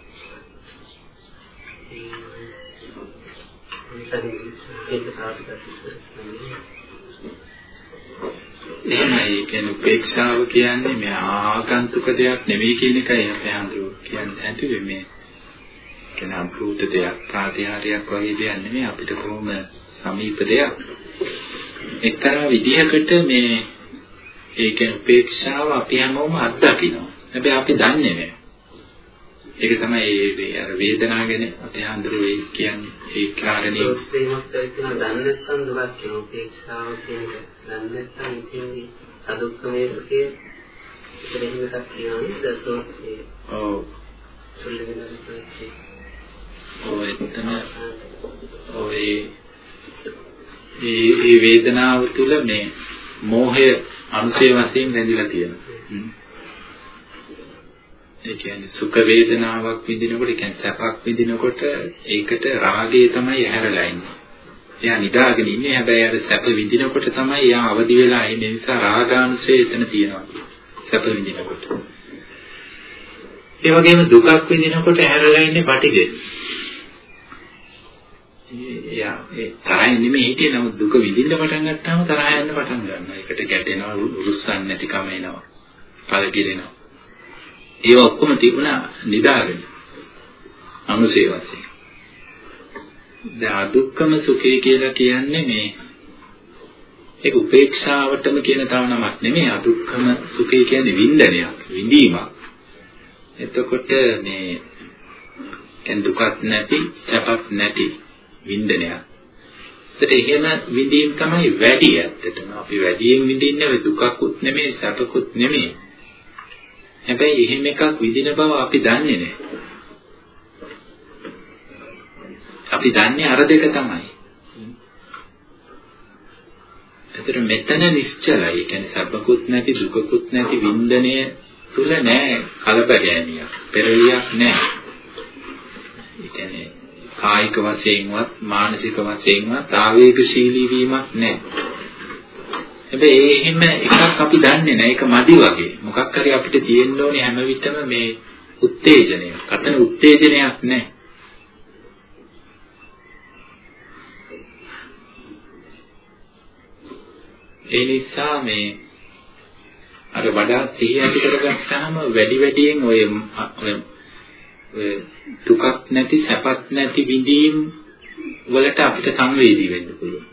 එහෙමයි කියන්නේ උපේක්ෂාව කියන්නේ මේ ආගන්තුක දෙයක් නෙවෙයි කියන එකයි අපේ හඳුරු කියන්නේ ඇතුලේ මේ කියන අභූත දෙයක් ප්‍රාතිහාර්යයක් වගේ දෙයක් නෙමෙයි. අපිට කොහොම සමීප දෙයක්. එක්තරා විදිහකට මේ ඒ කියන්නේ උපේක්ෂාව අපි හැමෝම අත්දකිනවා. හැබැයි අපි දන්නේ නැහැ. ඒක තමයි මේ අර වේදනාව ගැන අපේ හඳුරු කියන්නේ. ඒ කාරණේ. ප්‍රේමක් කියන දන්නේ නැත්නම් දුකක් කියන උපේක්ෂාව කියන දන්නේ නැත්නම් ඉතින් අදුක්කමයේ කිය ඉතින් එකක් කියනවා දසෝ ඔව්. සුල්ලෙන් ඔය එතන ඔය ඒ වේදනාව තුළ මේ මෝහය අනුසය වශයෙන් රැඳිලා තියෙනවා ඒ කියන්නේ සුඛ වේදනාවක් විඳිනකොට ඒ කියන්නේ සැපක් විඳිනකොට ඒකට රාගය තමයි ඇහැරලා ඉන්නේ. එයා නිදාගෙන ඉන්නේ හැබැයි අර සැප විඳිනකොට තමයි එයා අවදි වෙලා ඉන්නේ නිසා රාගාංශය එතන තියෙනවා. සැප විඳිනකොට. ඒ වගේම දුකක් විඳිනකොට ඇහැරලා ඉන්නේ පටිඝය. එයා ඒ තරහින් නෙමෙයි හිටියේ නමුත් දුක විඳින්න පටන් ගත්තාම තරහ යන්න පටන් ගන්නවා. ඒකට ගැටෙනවා, රුස්සන් නැතිකම එනවා. කලකිරෙනවා. ඒව ඔක්කොම තිබුණා නිදාගෙන. අනුසේ වශයෙන්. දැන් අදුක්කම සුඛය කියලා කියන්නේ මේ ඒක උපේක්ෂාවටම කියන තව නමක් නෙමෙයි අදුක්කම සුඛය කියන්නේ වින්දනයක් විඳීමක් එතකොට මේ දැන් දුකක් නැති සැපක් නැති වින්දනයක් ඒත් එහෙම විඳීම් තමයි වැඩි ඇත්තටම අපි වැඩියෙන් විඳින්නේ දුකකුත් නෙමෙයි සැපකුත් නෙමෙයි හැබැයි එහෙම එකක් විඳින බව අපි දන්නේ නැහැ. අපි දන්නේ අර දෙක තමයි. ඒතර මෙතන නිශ්චලයි. ඒ කියන්නේ සබ්බකුත් නැති දුකකුත් නැති වින්දනය තුල නෑ කලබගෑනියක්. පෙරලියක් නෑ. ඒ කියන්නේ කායික වශයෙන්වත් මානසික වශයෙන්වත් ආවේගශීලී වීමක් නෑ. හැබැයි එහෙම එකක් අපි දන්නේ නැහැ. ඒක මදි වගේ. මොකක් හරි අපිට තියෙන්න ඕනේ හැම විටම මේ උත්තේජනය. කතන උත්තේජනයක් නැහැ. ඒ නිසා මේ අර වඩා සිහිය ඇති කරගත්තාම වැඩි වැඩියෙන් ඔය ඔය දුකක් නැති සැපත් නැති විඳීම් වලට අපිට සංවේදී වෙන්න පුළුවන්.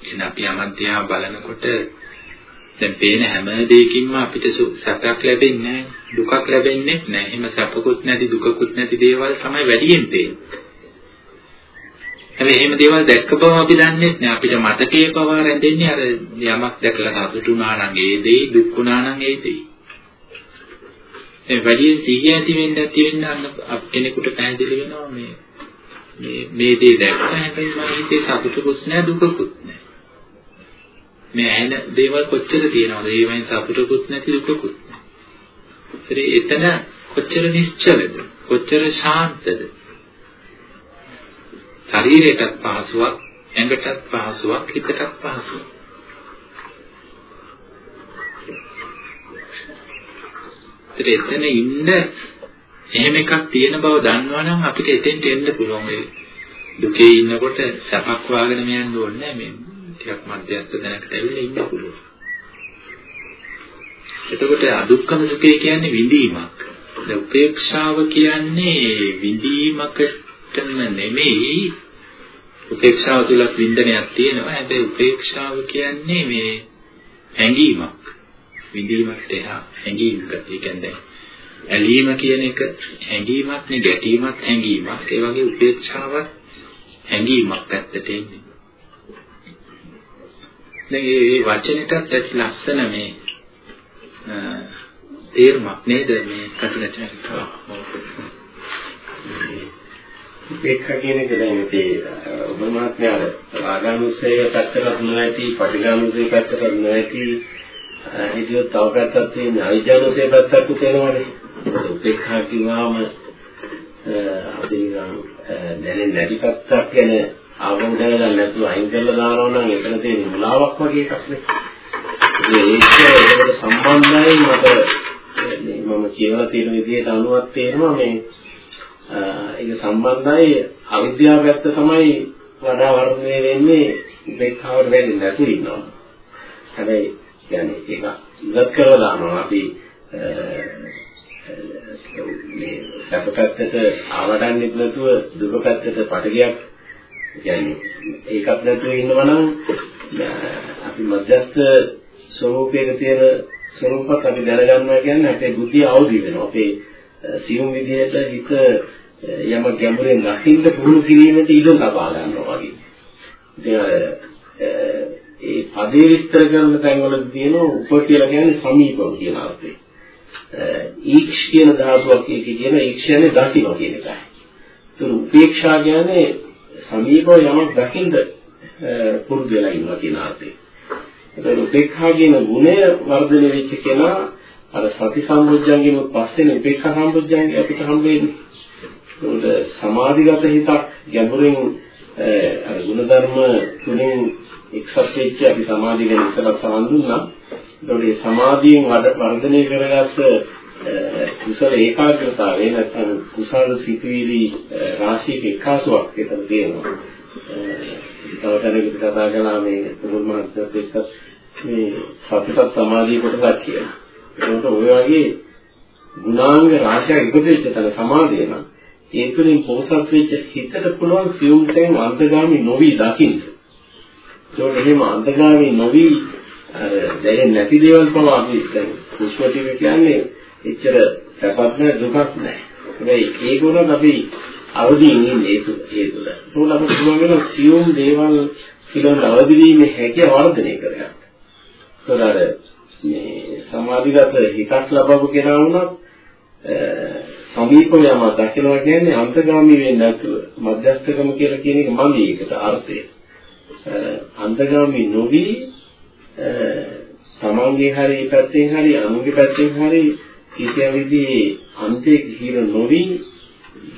එහෙනම් අපි අමධ්‍යා බලනකොට දැන් පේන හැම දෙයකින්ම අපිට සැපයක් ලැබෙන්නේ නැහැ දුකක් ලැබෙන්නේ නැහැ. එහෙම සැපකුත් නැති දුකකුත් නැති දේවල් තමයි වැඩියෙන් පේන්නේ. හැබැයි එහෙම දේවල් දැක්ක බව අපි දන්නේ නැහැ. අපිට මතකයේ පවා රැඳෙන්නේ අර යමක් දැකලා සතුටු වුණා නම් ඒ දෙයි, දුක් වුණා නම් ඒ දෙයි. ඒ වැඩියෙන් සිහිය ඇති වෙන්න ඇති වෙන්න අන්න කෙනෙකුට පැහැදිලි වෙනවා මේ මේ මේ දේ දැක්ක හැබැයි මම හිතේ සතුටුකුත් නැහැ දුකකුත් නැහැ. මේ ඇහෙන දේවල් කොච්චර තියෙනවද? ඒවෙන් සතුටකුත් නැති දුකකුත් නැහැ. එතන කොච්චර නිශ්චලද? කොච්චර ශාන්තද? ශරීරයටත් පහසුවක්, ඇඟටත් පහසුවක්, හිතටත් පහසුවක්. එතන ඉන්න එහෙම එකක් තියෙන බව දන්නවනම් අපිට එතෙන්ට එන්න පුළුවන්. ඒ දුකේ ඉන්නකොට සැපක් වාගෙන යන්න ඕනේ මේ ටිකක් මධ්‍යස්ථ දැනකට ඇවිල්ලා ඉන්න පුළුවන්. එතකොට අදුක්කම සුඛය කියන්නේ විඳීමක්. දැන් උපේක්ෂාව කියන්නේ විඳීමකටම නෙමෙයි උපේක්ෂාව තුල වින්දනයක් තියෙනවා. හැබැයි උපේක්ෂාව කියන්නේ මේ හැඟීමක්. විඳීමකට එහා හැඟීමකට. ඒ කියන්නේ ඇලීම කියන එක හැඟීමක් නේ ගැටීමක් හැඟීමක්. ඒ වගේ උපේක්ෂාවක් හැඟීමක් පැත්තට එන්නේ. දැන් මේ වචනෙටත් ඇති ලස්සන මේ තේරුමක් නේද මේ කටුනචරිතාව. ඒක කියන එක දැන් ඉතින් ඔබ මහත්මයා රාගානුසය පැත්තකට නොඇති, පටිඝානුසය පැත්තකට නොඇති හිතියොත් තව පැත්තක් තියෙන අවිජානුසය පැත්තක් තියෙනවානේ. උපේක්ෂා කිව්වම අපි දැනෙන්නේ නැති පැත්තක් ගැන ආගම දැනගන්න නැතුව අයින් කරලා දානවා නම් එතන තියෙන මුලාවක් වගේ එකක් නේ. ඒක ඒකට සම්බන්ධයි මට මම කියවලා තියෙන විදිහට අනුවත් තේරෙනවා මේ ඒක සම්බන්ධයි අවිද්‍යාව පැත්ත තමයි වඩා වර්ධනය වෙන්නේ උපේක්ෂාවට වැඩි නැතුව ඉන්නවා. හැබැයි කියන්නේ ඒක ඉවත් කරලා දානවා අපි මේ සැපපැත්තට ආවඩන්නේ නැතුව දුක පැත්තට පටලියක් කියන්නේ ඒකත් නැතුව ඉන්නවා නම් අපි මධ්‍යස්ථ ස්වરૂපයක තියෙන ස්වરૂපත් අපි දැනගන්නවා කියන්නේ අපේ බුද්ධිය අවදි වෙනවා අපේ සියුම් විදියට හිත යම ගැඹුරෙන් නැතිව පුහුණු කිරීමට ඉඩ ලබා ගන්නවා වගේ. ඉතින් ඒ පදේ විස්තර කරන තැන්වලදී තියෙන උප කියලා කියන්නේ සමීපව කියන අර්ථය. ඊක්ෂ කියන ධාතුවක් කියන ඊක්ෂයනේ දකින්න කියන එකයි. ඒතර උපේක්ෂා කියන්නේ සමීපව යමක් දකින්න පුරුදු වෙලා ඉන්නවා කියන අර්ථය. ඒතර උපේක්ෂා කියන ගුණය වර්ධනය වෙච්ච කෙනා අර සති සම්බුද්ධංගෙම පස්සේ උපේක්ෂා සම්බුද්ධංගෙ අපිට හම්බෙන්නේ. ඒකට සමාධිගත හිතක් ගැඹුරින් අර ගුණධර්ම තුනෙන් එක්සත් වෙච්ච අපි සමාධිය ගැන ඉස්සරහ සමන් දුන්නා. ඒතකොට මේ සමාධියෙන් වර්ධනය කරගත්ත කුසල ඒකාග්‍රතාවය නැත්නම් කුසල සිතුවිලි රාශියක එකාසුවක් එතන තියෙනවා. තව තැනකට කතා කළා මේ පුරුල් මහත්තයත් එක්ක මේ සතිපත් සමාධිය කොටසක් කියලා. ඒකට ඔය වගේ ගුණාංග රාශියක් එකතු වෙච්ච තැන සමාධිය නම් ඒ තුළින් පෝසත් වෙච්ච හිතට පුළුවන් සියුම් තැන් අන්තගාමි නොවි දකින්න. ඒකට එහෙම අන්තගාමි නොවි අර දැනෙන්නේ නැති දේවල් පවා අපි දැන් කුෂ්ම ටික කියන්නේ එච්චර සැපක් නැහැ දුකක් නැහැ. හැබැයි ඒකෝනත් අපි අවදීන් ඉන්නේ ඒ තුල ඒ තුල. ඒකෝල අපිට පුළුවන් වෙන සියුම් දේවල් පිළිබඳ අවදි වීමේ හැකියාව වර්ධනය කරගන්න. ඒතර මේ සමාධිගත හිතක් ලබපු කෙනා වුණත් සමීප යම දකිනවා කියන්නේ අන්තගාමී වෙන්නේ නැතුව මධ්‍යස්ථකම කියලා කියන එක මගේ එකට අර්ථය. අන්තගාමී නොවි තමන්ගේ හරි පැත්තෙන් හරි අනුගේ පැත්තෙන් හරි කිසියම් විදිහේ අන්තයක හිර නොවි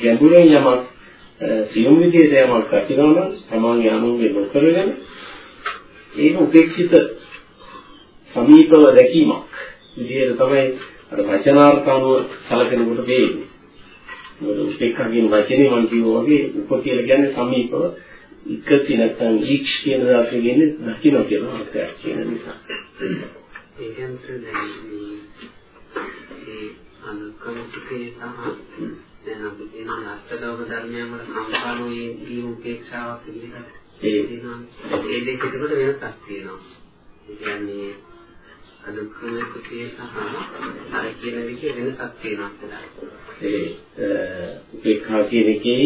ගැඹුරින් යමක් සියුම් විදිහට යමක් දකිනවා නම් තමන්ගේ අනුගේ නොකරගෙන ඒක උපේක්ෂිත සමීපව දැකීමක් විදිහට තමයි අර වචනාර්ථ අනුව සැලකෙනකොට වෙන්නේ. මොකද උපේක්ෂා කියන වචනේ මම කිව්වා වගේ උප කියලා කියන්නේ සමීපව ඉක්කසි නැත්නම් ඊක්ෂ කියන දාසේ කියන්නේ දකින්න කියලා අර්ථයක් කියන නිසා. ඒකෙන්ට දැන් මේ අනුකම්පිතේ තමයි දැන් අපි කියන අෂ්ටලෝක ධර්මයන් වල සම්පාදනය වීම උපේක්ෂාවක් විදිහට ඒ ඒ දෙක එතකොට වෙනසක් තියෙනවා. ඒ කියන්නේ සුඛය සහ අර කියන දෙකේ වෙනසක් තියෙනවා කියලා. ඒ උපේක්ඛා කියන එකේ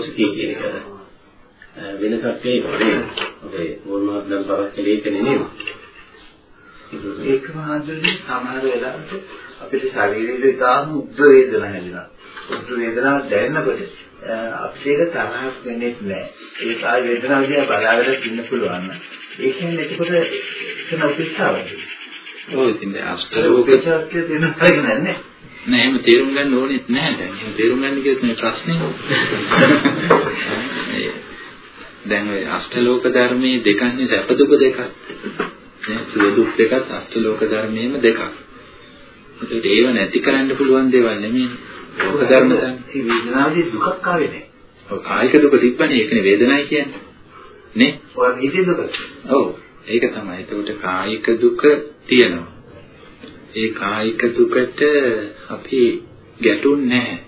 සුඛය කියන එක වෙනසක් තියෙනවා. අපේ මොනවද නම් තරක් කෙලෙන්නේ නෙමෙයි. ඒක මහන්සියදී සමහර වෙලාවට අපිට ශරීරයේ ඉතාම උද්ද වේදනා හැදෙනවා. උද්ද වේදනාව දැනෙනකොට අපිට ඒක තරහක් වෙන්නේ නැහැ. ඒක ආ වේදනාව දිහා බලාගෙන ඉන්න පුළුවන්. ඒ කියන්නේ එතකොට එතන උපේක්ෂාවද? ඔව් ඉතින් චක්කය දෙන්න හරිය නැහැ. නෑ එහෙම තේරුම් ගන්න ඕනෙත් නැහැ දැන්. එහෙම තේරුම් ගන්න කියොත් මේ ප්‍රශ්නේ. දැන් ඔය අෂ්ටලෝක ධර්මයේ දෙකන්නේ සැප දුක දෙකක්. නේ සුව දුක් දෙකත් අෂ්ටලෝක ධර්මයේම දෙකක්. ඒකට ඒව නැති කරන්න පුළුවන් දේවල් නෙමෙයි. ලෝක ධර්ම දැන් මේ වේදනාවේ දුකක් ආවේ නැහැ. ඔය කායික දුක තිබ්බනේ ඒකනේ වේදනයි කියන්නේ. නේ? ඔය නිදි දුක. ඔව්. ඒක තමයි. එතකොට කායික දුක තියෙනවා. ඒ කායික දුකට අපි ගැටුන්නේ නැහැ.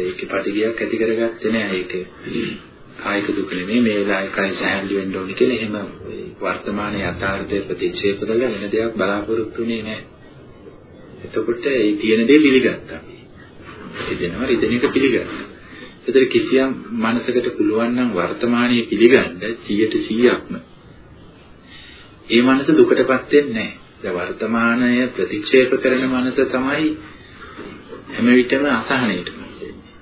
ඒකේ පටිගයක් ඇති කරගත්තේ නැහැ ඒක. කායික දුක නෙමෙයි මේ වෙලාවේ කයි සැහැල්ලු වෙන්න ඕනේ කියලා එහෙම වර්තමාන යථාර්ථය ප්‍රතික්ෂේප කරලා වෙන දෙයක් බලාපොරොත්තු වෙන්නේ නැහැ. එතකොට ඒ තියෙන දේ පිළිගත්තා. රිදෙනවා රිදෙන එක පිළිගත්තා. ඒතර කිසියම් මනසකට පුළුවන් නම් වර්තමානයේ පිළිගන්න 100%ක්ම ඒ මනස දුකටපත් වෙන්නේ නැහැ. දැන් වර්තමානය ප්‍රතික්ෂේප කරන මනස තමයි හැම විටම අසහනයටපත් වෙන්නේ.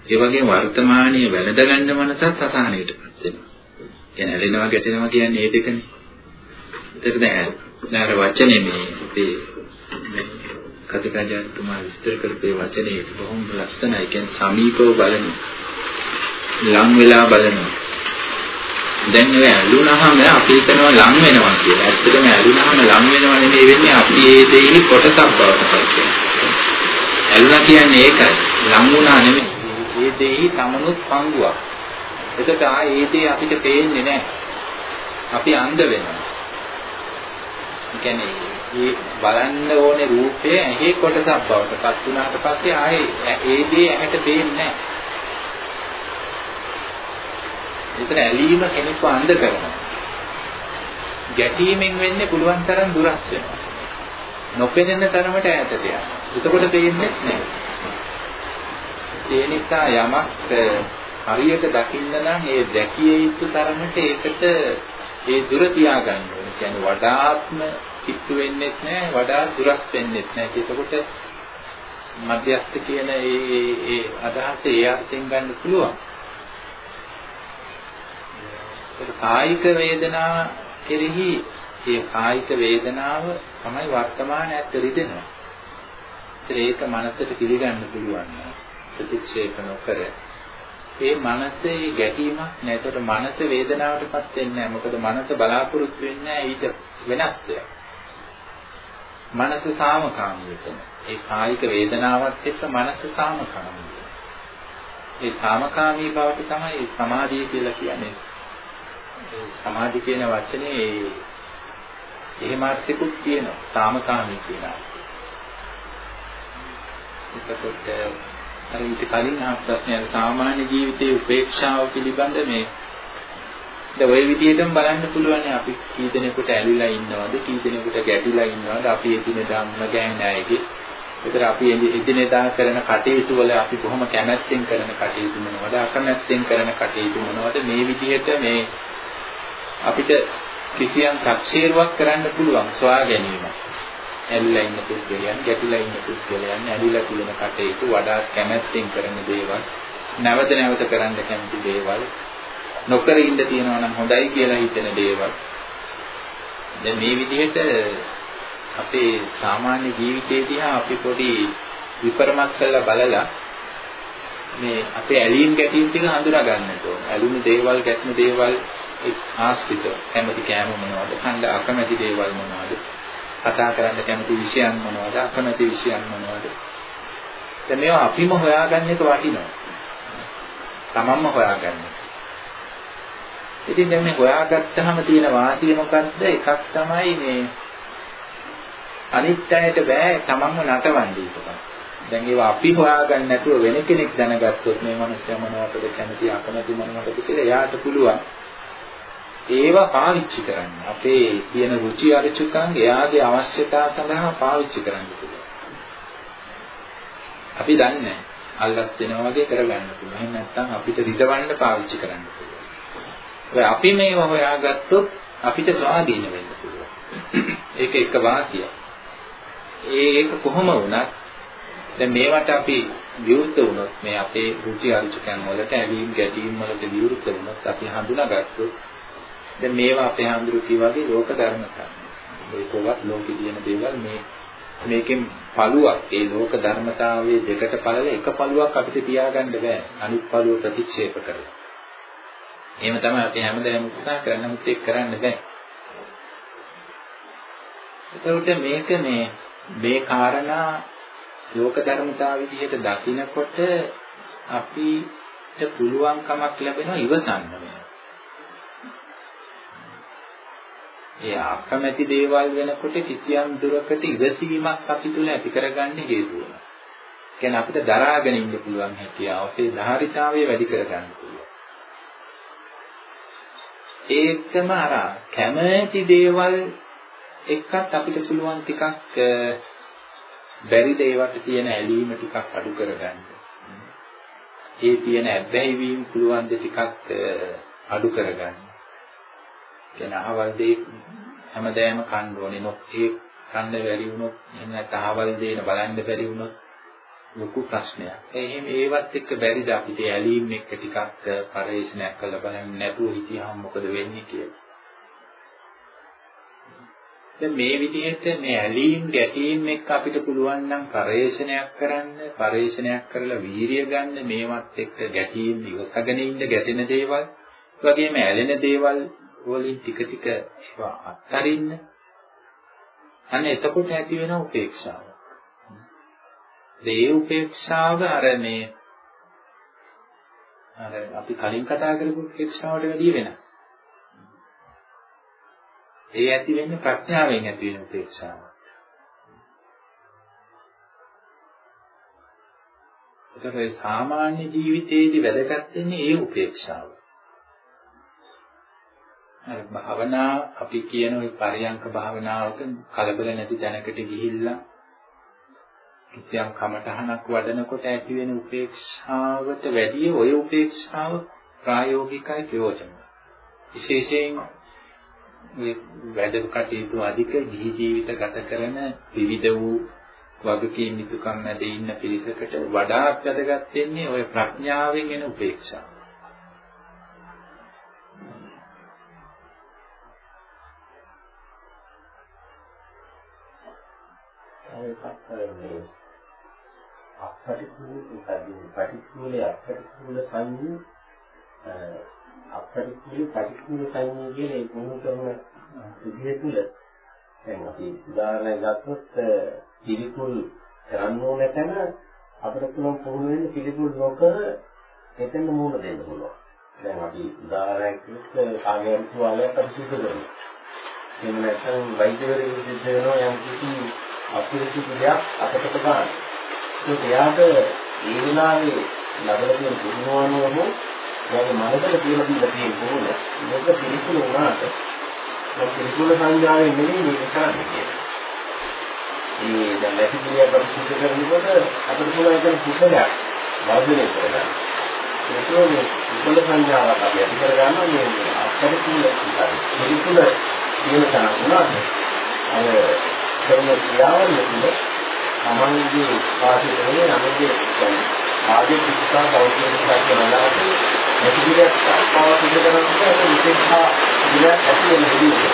ඒ වගේම වර්තමානයේ වැළඳ ගන්න මනසත් අසහනයටපත් වෙනවා. කියන්නේ ඇලෙනවා ගැටෙනවා කියන්නේ ඒ දෙකනේ. ඒකට දැන් දැන් වචනේ මේ අපේ කතිකාජාතුමා විස්තර කරපේ වචනේ බොහොම ලස්සනයි. කියන්නේ සමීපව බලන ලං වෙලා බලනවා. දැන් ඔය ඇලුනහම අපි හිතනවා ලං වෙනවා කියලා. ඇත්තටම ඇලුනහම ලං වෙනව නෙමෙයි වෙන්නේ අපි ඒ දෙයින් කොටසක් බවට පත් වෙනවා. ඇලුනා කියන්නේ ඒකයි. ලං වුණා නෙමෙයි. ඒ දෙයි තමනුත් පංගුවක්. එතකොට ආ ඒ දේ අපිට පේන්නේ නැහැ. අපි අන්ධ වෙනවා. ඒ කියන්නේ මේ බලන්න ඕනේ රූපය ඇහි කොටසක් බවට පත් වුණාට පස්සේ ආයේ ඒ දේ ඇහැට පේන්නේ නැහැ. ඒතර ඇලීම කෙනෙක්ව අන්ධ කරනවා. ගැටීමෙන් වෙන්නේ පුළුවන් තරම් දුරස් වෙනවා. නොපෙනෙන තරමට ඈතට යනවා. එතකොට පේන්නේ නැහැ. ඒ නිසා යමක් හරියට දකින්න නම් ඒ දැකිය යුතු තරමට ඒකට ඒ දුර තියාගන්න ඕනේ. කියන්නේ වඩාත්ම කිට්ටු වෙන්නේ නැහැ, වඩාත් දුරස් වෙන්නේ නැහැ. ඒකකොට මධ්‍යස්ථ කියන ඒ ඒ අදහස ඒ අර්ථයෙන් ගන්න පුළුවන්. කායික වේදනා කෙරෙහි ඒ කායික වේදනාව තමයි වර්තමාන ඇත්ත රිදෙනවා. ඒක මනසට පිළිගන්න පුළුවන් ප්‍රතික්ෂේප නොකර ඒ මනසේ ගැටීමක් නැතොට මනස වේදනාවටපත් වෙන්නේ නැහැ. මොකද මනස බලාපොරොත්තු වෙන්නේ ඊට වෙනස් දෙයක්. මනස සාමකාමී වෙන. ඒ කායික වේදනාවත් එක්ක මනස සාමකාමී ඒ සාමකාමී බවට තමයි සමාධිය කියලා කියන්නේ. සමාධි කියන වචනේ එහෙම අර්ථිකුත් තියෙනවා. සාමකාමී කියන අර්ථය. එතකොට අර ඊට කලින් අහපු ප්‍රශ්නය සාමාන්‍ය ජීවිතයේ උපේක්ෂාව පිළිබඳ මේ දැන් ওই විදිහටම බලන්න පුළුවන් අපි කී දෙනෙකුට ඇලිලා ඉන්නවද කී දෙනෙකුට ගැටිලා ඉන්නවද? අපි එදිනෙදා මුණ ගැහෙන අයගේ ඒතර අපි එදිනෙදා කරන කටයුතු වල අපි කොහොම කැමැත්තෙන් කරන කටයුතු මොනවද අකමැත්තෙන් කරන කටයුතු මොනවද? මේ විදිහට මේ අපිට කිසියම් තක්සේරුවක් කරන්න පුළුවන් සොයා ගැනීම. ඇලිලා ඉන්න පුද්ගලයන්, ගැටිලා ඉන්න පුද්ගලයන්, ඇලිලා තියෙන කටයුතු වඩා කැමැත්තෙන් කරන දේවල්, නැවත නැවත කරන්න කැමති දේවල්, නොකර ඉන්න තියනවා නම් හොඳයි කියලා හිතෙන දේවල්. දැන් මේ විදිහට අපේ සාමාන්‍ය ජීවිතයේ දිහා අපි පොඩි විපරමක් කරලා බලලා මේ අපේ ඇලීම් ගැටීම් ටික හඳුනා ගන්නට ඕන. ඇලුණු දේවල්, ගැටුණු දේවල් ආශ්‍රිත කැමති කෑම මොනවද කණ්ඩ අකමැති දේවල් මොනවද කතා කරන්න කැමති විෂයන් මොනවද? අකමැති විෂයන් මොනවද? දැන් මේවා අපිම හොයාගන්න එක වටිනවා. තමන්ම හොයාගන්න ඉතින් දැන් මේ හොයාගත්තාම තියෙන වාසිය මොකද්ද? එකක් තමයි මේ අනිත් අයට බෑ තමන්ම නටවන්නේ ඒක දැන් ඒවා අපි හොයාගන්න නැතුව වෙන කෙනෙක් දැනගත්තොත් මේ මනුස්සයා මොනවටද කැමති අකමැති මොනවටද කියලා එයාට පුළුවන්. ඒවා පාවිච්චි කරන්න. අපේ තියෙන රුචි අරුචිකම් එයාගේ අවශ්‍යතාව සඳහා පාවිච්චි කරන්න පුළුවන්. අපි දන්නේ අල්ලස් දෙනවා වගේ කරගන්න පුළුවන්. එහෙම නැත්නම් අපිට රිදවන්න පාවිච්චි කරන්න පුළුවන්. ඒ අපි මේව හොයාගත්තොත් අපිට ස්වාධීන වෙන්න පුළුවන්. ඒක එක වාසියක්. ඒක කොහොම වුණත් දැන් මේවට අපි විවෘත වුණොත් මේ අපේ රුචි අරුචිකම් වලට ඇලීම් ගැටීම් වලට විවෘත වුණොත් අපි හඳුනාගත්තොත් දැන් මේවා අපේ හඳුරු කිව්වාගේ ලෝක ධර්මතා. ඒකවත් ලෝකේ තියෙන දේවල් මේ මේකෙන් පළුවක් ඒ ලෝක ධර්මතාවයේ දෙකට පළල එක පළුවක් අපිට තියාගන්න බෑ. අනිත් පළුව ප්‍රතික්ෂේප කරලා. එහෙම තමයි අපි හැමදාම උත්සාහ කරන්නේ නමුත් ඒක කරන්න බෑ. එතකොට මේක මේ මේ කාරණා ලෝක ධර්මතාව විදිහට දකිනකොට අපිට පුළුවන්කමක් ලැබෙනවා ඉවසන්න මේ. ඒ අකමැති දේවල් වෙනකොට කිසියම් දුරකට ඉවසීමක් අපි තුල ඇති කරගන්න හේතු වෙනවා. කියන්නේ අපිට දරාගෙන ඉන්න පුළුවන් හැකියාව, අපේ ධාරිතාවය වැඩි කරගන්න පුළුවන්. ඒකම අර කැමැති දේවල් එක්කත් අපිට පුළුවන් ටිකක් බැරිද ඒවට තියෙන ඇලීම ටිකක් අඩු කරගන්න. ඒ තියෙන ඇබ්බැහි වීම පුළුවන් ද ටිකක් අඩු කරගන්න. කියන අහවල් දේ හැමදාම කන්න ඕනේ. නොත් ඒ කන්න බැරි වුණොත් එහෙම නැත්නම් අහවල් දේන බලන්න බැරි වුණොත් ලොකු ප්‍රශ්නයක්. එහෙම ඒවත් එක්ක බැරිද අපිට ඇලීම් එක්ක ටිකක් පරිශීලනයක් කරලා බලන්න නැතුව හිටියහම මොකද වෙන්නේ කියලා. දැන් මේ විදිහට මේ ඇලීම් ගැටීම් එක්ක අපිට පුළුවන් නම් පරිශීලනයක් කරන්න, පරිශීලනයක් කරලා වීරිය ගන්න මේවත් එක්ක ගැටීම් ඉවසගෙන ඉන්න ගැටෙන දේවල්, වගේම ඇලෙන දේවල් වලින් ටික ටික ඒවා අත්හරින්න. අන්න එතකොට ඇති වෙන උපේක්ෂාව. ඒ උපේක්ෂාව අර මේ අර අපි කලින් කතා කරපු උපේක්ෂාවට වැඩිය වෙනස්. ඒ ඇති වෙන්නේ ප්‍රඥාවෙන් ඇති වෙන උපේක්ෂාව. ඒකේ සාමාන්‍ය ජීවිතයේදී වැදගත් වෙන්නේ ඒ උපේක්ෂාව. අර භාවනා අපි කියන ওই පරියංක භාවනාවක කලබල නැති තැනකට ගිහිල්ලා කිසියම් කමටහනක් වඩනකොට ඇති වෙන උපේක්ෂාවට වැඩිය ওই උපේක්ෂාව ප්‍රායෝගිකයි ප්‍රයෝජනයි. විශේෂයෙන් මේ වැඩ කටයුතු අධික ජී ජීවිත ගත කරන විවිධ වූ වගකීම් යුතුකම් මැද ඉන්න පිරිසකට වඩාත් වැදගත් වෙන්නේ ওই ප්‍රඥාවෙන් එන උපේක්ෂාව. ඒකත් අපරිපූර්ණ පරිපූර්ණ අපරිපූර්ණ සංයු අපරිපූර්ණ පරිපූර්ණ සංයු කියන ඒ ගුණ කරන විදිහ තුළ දැන් අපි උදාහරණයක් ගත්තොත් පිළිකුල් කරන්න ඕන තැන අපිට පුළුවන් පුහුණු වෙන්න පිළිකුල් නොකර එතන මූණ දෙන්න පුළුවන්. දැන් අපි උදාහරණයක් කිව්වොත් කාගේන් තුවාලයක් අපි සිදු කරනවා. එහෙම නැත්නම් වෛද්‍යවරයෙකු සිද්ධ වෙනවා යම් කිසි අපිරිසිදු දෙයක් අපකට ගන්න. ඒක එයාට ඒ වෙලාවේ ලබන තියෙන පුහුණුවනුවම එයාගේ මනසට කියලා දීලා තියෙන පුහුණ මේක පිළිකුල වුණාට මේ පිළිකුල සංඥාවෙන් නෙමෙයි මේක කරන්නේ කියන්නේ. මේ දැන් ලැබිලිය ප්‍රතිසිද්ධ කරනකොට අපිට පුළුවන් ඒක කුසලයක් වර්ධනය කරගන්න. ඒකෝනේ කුසල සංඥාවක් අපි ඇති කරගන්නවා මේ අපරිපූර්ණ කුසල. පිළිකුල කියන තරම් වුණාට අර කරන ක්‍රියාවලිය තුළ තමන්ගේ වාසිකනේ නමගේ ආදී පිටසා බෞද්ධ විශ්වාසවලට නැතිවියක් පවතින කරන්නේ ඒක විශේෂා දින ඇති වෙන විදිහ.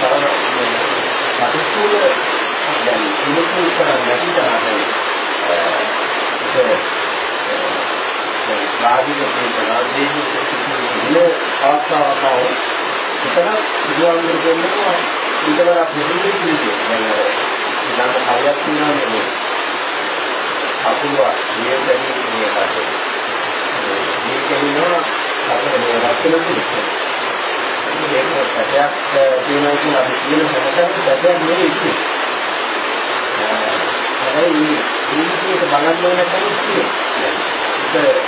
තරම පටිච්චෝල දැන් ඉමුතු කරන්නේ නැති තරමයි. ඒක රාජික ප්‍රේතනාදීන සිසිල අවස්ථාවකව විතර විද්‍යාවල දෙන්නවා විතරක් නෙමෙයි කියන්නේ. දැන් හරියක් තියෙනවා නේ. අකුල නියතයි නියතයි. මේ කියනවා අපේ මේ රැකෙන පිළිතුර. මේක සත්‍යයක් තියෙනවා කියන අපි කියන හැමදාම සත්‍යයක් නෙවෙයි ඉන්නේ. හැබැයි මේ ජීවිතයට බලන්න ඕන කෙනෙක් ඒක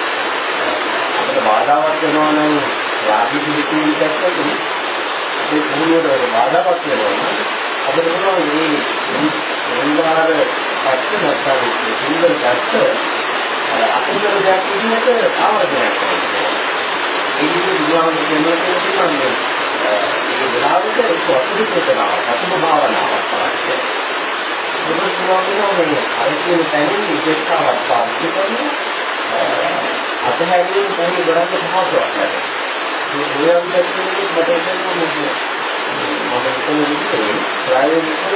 අපිට බාධාවක් වෙනවා නම් රාගී පිළිතුරු පැත්තකින් ඒ පුහුණුවට බාධාවක් වෙනවා. නම් අපිට පුළුවන් මේ සංවාද පැත්ත නැත්නම් සිංගල් පැත්ත අකුසල දෙයක් විදිහට ආවර්ජනයක් කරනවා. ඒ විදිහට බුදුහාම කියනවා කියන්නේ ඒ වෙලාවට ඒක අකුසල කරනවා අසුභ භාවනාවක් තමයි. මොකද කියන්නේ අර කියන තැනින් විදේශාවක් පාවිච්චි කරනවා අතහැරීම කොහොමද කරන්නේ පහසුවක් ප්‍රායෝගිකව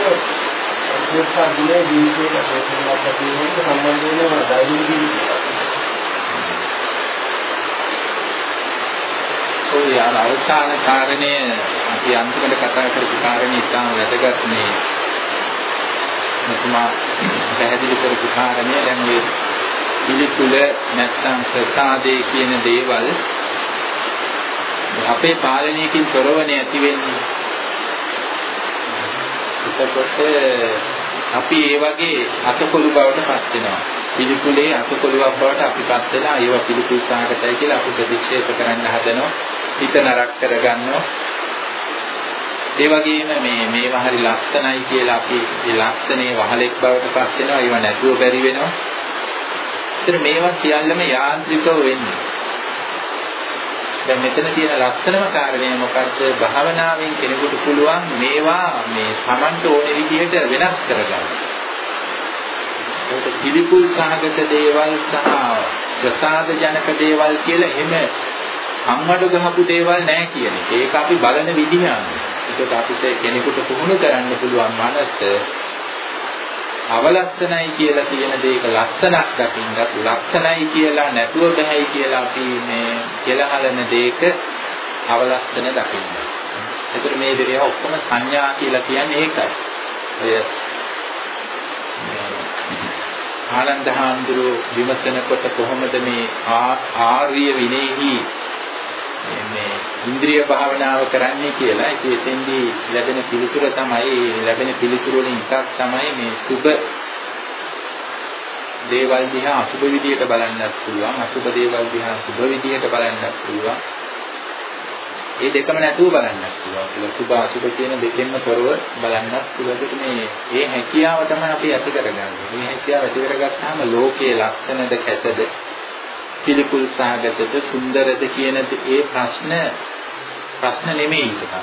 උපේක්ෂා ගුණය ජීවිතයට ප්‍රේරණයක් ඇති වෙන සම්බන්ධ වෙන දෛනික ජීවිතය. ඔය අර අවසාන කාරණය අපි අන්තිමට කතා කරපු කාරණේ ඉතාම වැදගත් මේ මතුමා පැහැදිලි කරපු කාරණය දැන් ඔය පිළිකුල නැත්නම් ප්‍රසාදේ කියන දේවල් අපේ පාලනයකින් තොරවනේ ඇති වෙන්නේ එතකොට අපි ඒ වගේ අතකොළු බවට පත් වෙනවා. පිළිකුලේ අතකොළුවක් බවට අපි පත් වෙලා ඒවා පිළිකුල් සාගතයි කියලා අපි ප්‍රතික්ෂේප කරන්න හදනවා. හිත නරක කරගන්නවා. ඒ වගේම මේ මේවා හරි ලක්ෂණයි කියලා අපි ඒ ලක්ෂණේ වහලෙක් බවට පත් වෙනවා. ඒවා නැතුව බැරි වෙනවා. ඒතර මේවා සියල්ලම යාන්ත්‍රිකව වෙන්නේ. දැන් මෙතන තියෙන ලක්ෂණම කාරණය මොකද්ද? භාවනාවෙන් කෙනෙකුට පුළුවන් මේවා මේ Tamanට ඕන විදිහට වෙනස් කරගන්න. ඒක පිළිකුල් සහගත දේවල් සහ ප්‍රසාද ජනක දේවල් කියලා එහෙම අම්මඩ ගහපු දේවල් නැහැ කියන එක. ඒක අපි බලන විදිහ අනුව. ඒකට අපිට කෙනෙකුට පුහුණු කරන්න පුළුවන් මනස අවලක්ෂණයි කියලා කියන දේක ලක්ෂණක් දකින්නත් ලක්ෂණයි කියලා නැතුව බෑයි කියලා අපි මේ කියලා හලන දේක අවලක්ෂණ දකින්න. ඒතර මේ දෙවිය ඔක්කොම සංඥා කියලා කියන්නේ ඒකයි. ඔය ආනන්ද හාමුදුරුව විමසනකොට කොහොමද මේ ආර්ය විනේහි මේ ඉන්ද්‍රිය භාවනාව කරන්නේ කියලා. ඉතින් එතෙන්දී ලැබෙන පිළිතුර තමයි ලැබෙන පිළිතුර වලින් එකක් තමයි මේ සුභ දේවල් දිහා අසුභ විදියට බලන්නත් පුළුවන්. අසුභ දේවල් දිහා සුභ විදියට බලන්නත් පුළුවන්. මේ දෙකම නැතුව බලන්නත් පුළුවන්. ඒක සුභ අසුභ කියන දෙකෙන්ම තොරව බලන්නත් පුළුවන්. මේ මේ හැකියාව තමයි අපි ඇති කරගන්නේ. මේ හැකියාව ඇති කරගත්තාම ලෝකයේ ලක්ෂණද කැතද පිළිකුල් සාගතද සුන්දරද කියන ඒ ප්‍රශ්න ප්‍රශ්න නෙමෙයි ඒක.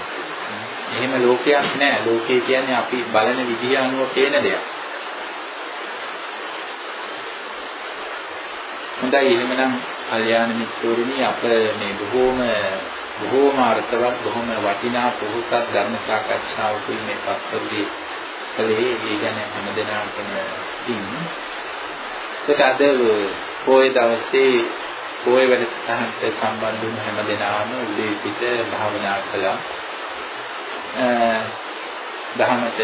එහෙම ලෝකයක් නෑ. ලෝකේ කියන්නේ අපි බලන විදිහ අනුව පේන දෙයක්. හොඳයි එහෙමනම් කල්යාණ මිත්‍රෝරුනි අප මේ බොහෝම බොහෝම අර්ථවත් බොහෝම වටිනා පොහොසත් ධර්ම සාකච්ඡාවකුයි මේ පස්වරුදී කලේ ඒ ගැන හැමදෙනාටම ඉන්න. ඒකට අද පොය දවසේ පොය වැඩසටහනට සම්බන්ධ වුණ හැම දෙනාම උදේ පිට භාවනා කළා. දහමට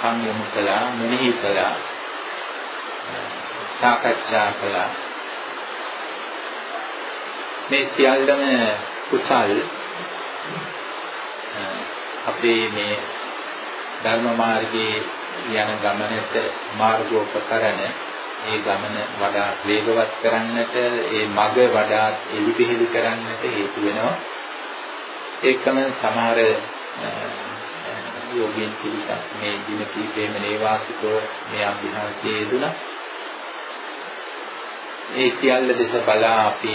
කන් යොමු කළා, මෙනෙහි කළා. සාකච්ඡා කළා. මේ සියල්ලම කුසල් අපේ මේ ධර්ම මාර්ගයේ යන ගමනට මාර්ගෝපකරණ ඒ ගමන වඩා වේගවත් කරන්නට ඒ මඟ වඩා එලිපෙහෙලි කරන්නට හේතු වෙනවා. ඒකම සමහර යෝගීන් පිළිසක් මේ දින කීපෙම නේවාසිකව මේ අභ්‍යාසයේ යෙදුණා. ඒ සියල්ල දෙස බලා අපි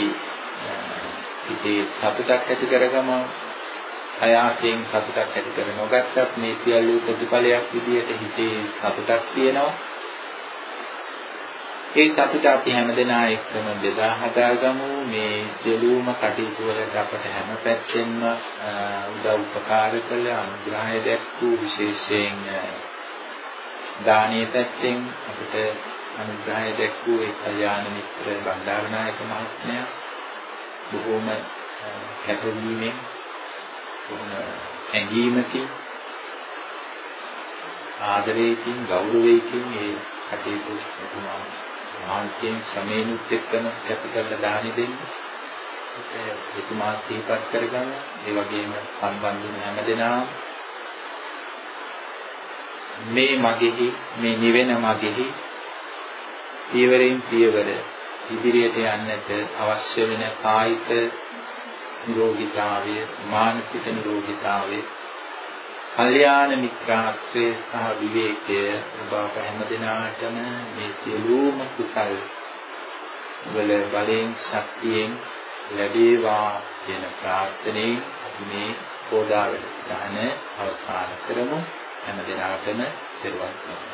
ඉතේ සතුටක් ඇති කරගමු. අයාසයෙන් සතුටක් ඇති කර නොගත්තත් මේ සියල්ල ප්‍රතිඵලයක් විදියට හිතේ සතුටක් තියෙනවා. ඒ සතුට අපි හැමදෙනා එක්කම බෙදා හදාගමු. මේ සියලුම කටයුතු වලට අපට හැම පැත්තෙන්ම උදව් උපකාර කළ අනුග්‍රහය දැක්වූ විශේෂයෙන් දානීය පැත්තෙන් අපිට අනුග්‍රහය දැක්වූ ඒ කල්යාණ මිත්‍ර බණ්ඩාරනායක මහත්මයා බොහෝම කැපවීමෙන් බොහොම ඇඟීමකින් ආදරයකින් ගෞරවයකින් ඒ කටයුතු එතුමා මහන්සියෙන් ශ්‍රමේනුත් එක්කම කැපිටල් දානි දෙන්න. ඒක එතුමා සිහිපත් කරගන්න. ඒ වගේම සම්බන්ධ වුණ හැමදෙනාම මේ මගෙහි මේ නිවෙන මගෙහි පියවරෙන් පියවර ඉදිරියට යන්නට අවශ්‍ය වෙන කායික නිරෝගීතාවය මානසික නිරෝගීතාවය කල්යාණ මිත්‍රාශ්‍රය සහ විවේකය ඔබ අප හැමදිනාටම මේ සියලුම කුසල් වල බලයෙන් ශක්තියෙන් ලැබේවා කියන ප්‍රාර්ථනාවෙන් අපි මේ පොදාවට ගහන අවසන් කරමු. හැමදිනාටම පෙරවන් කරමු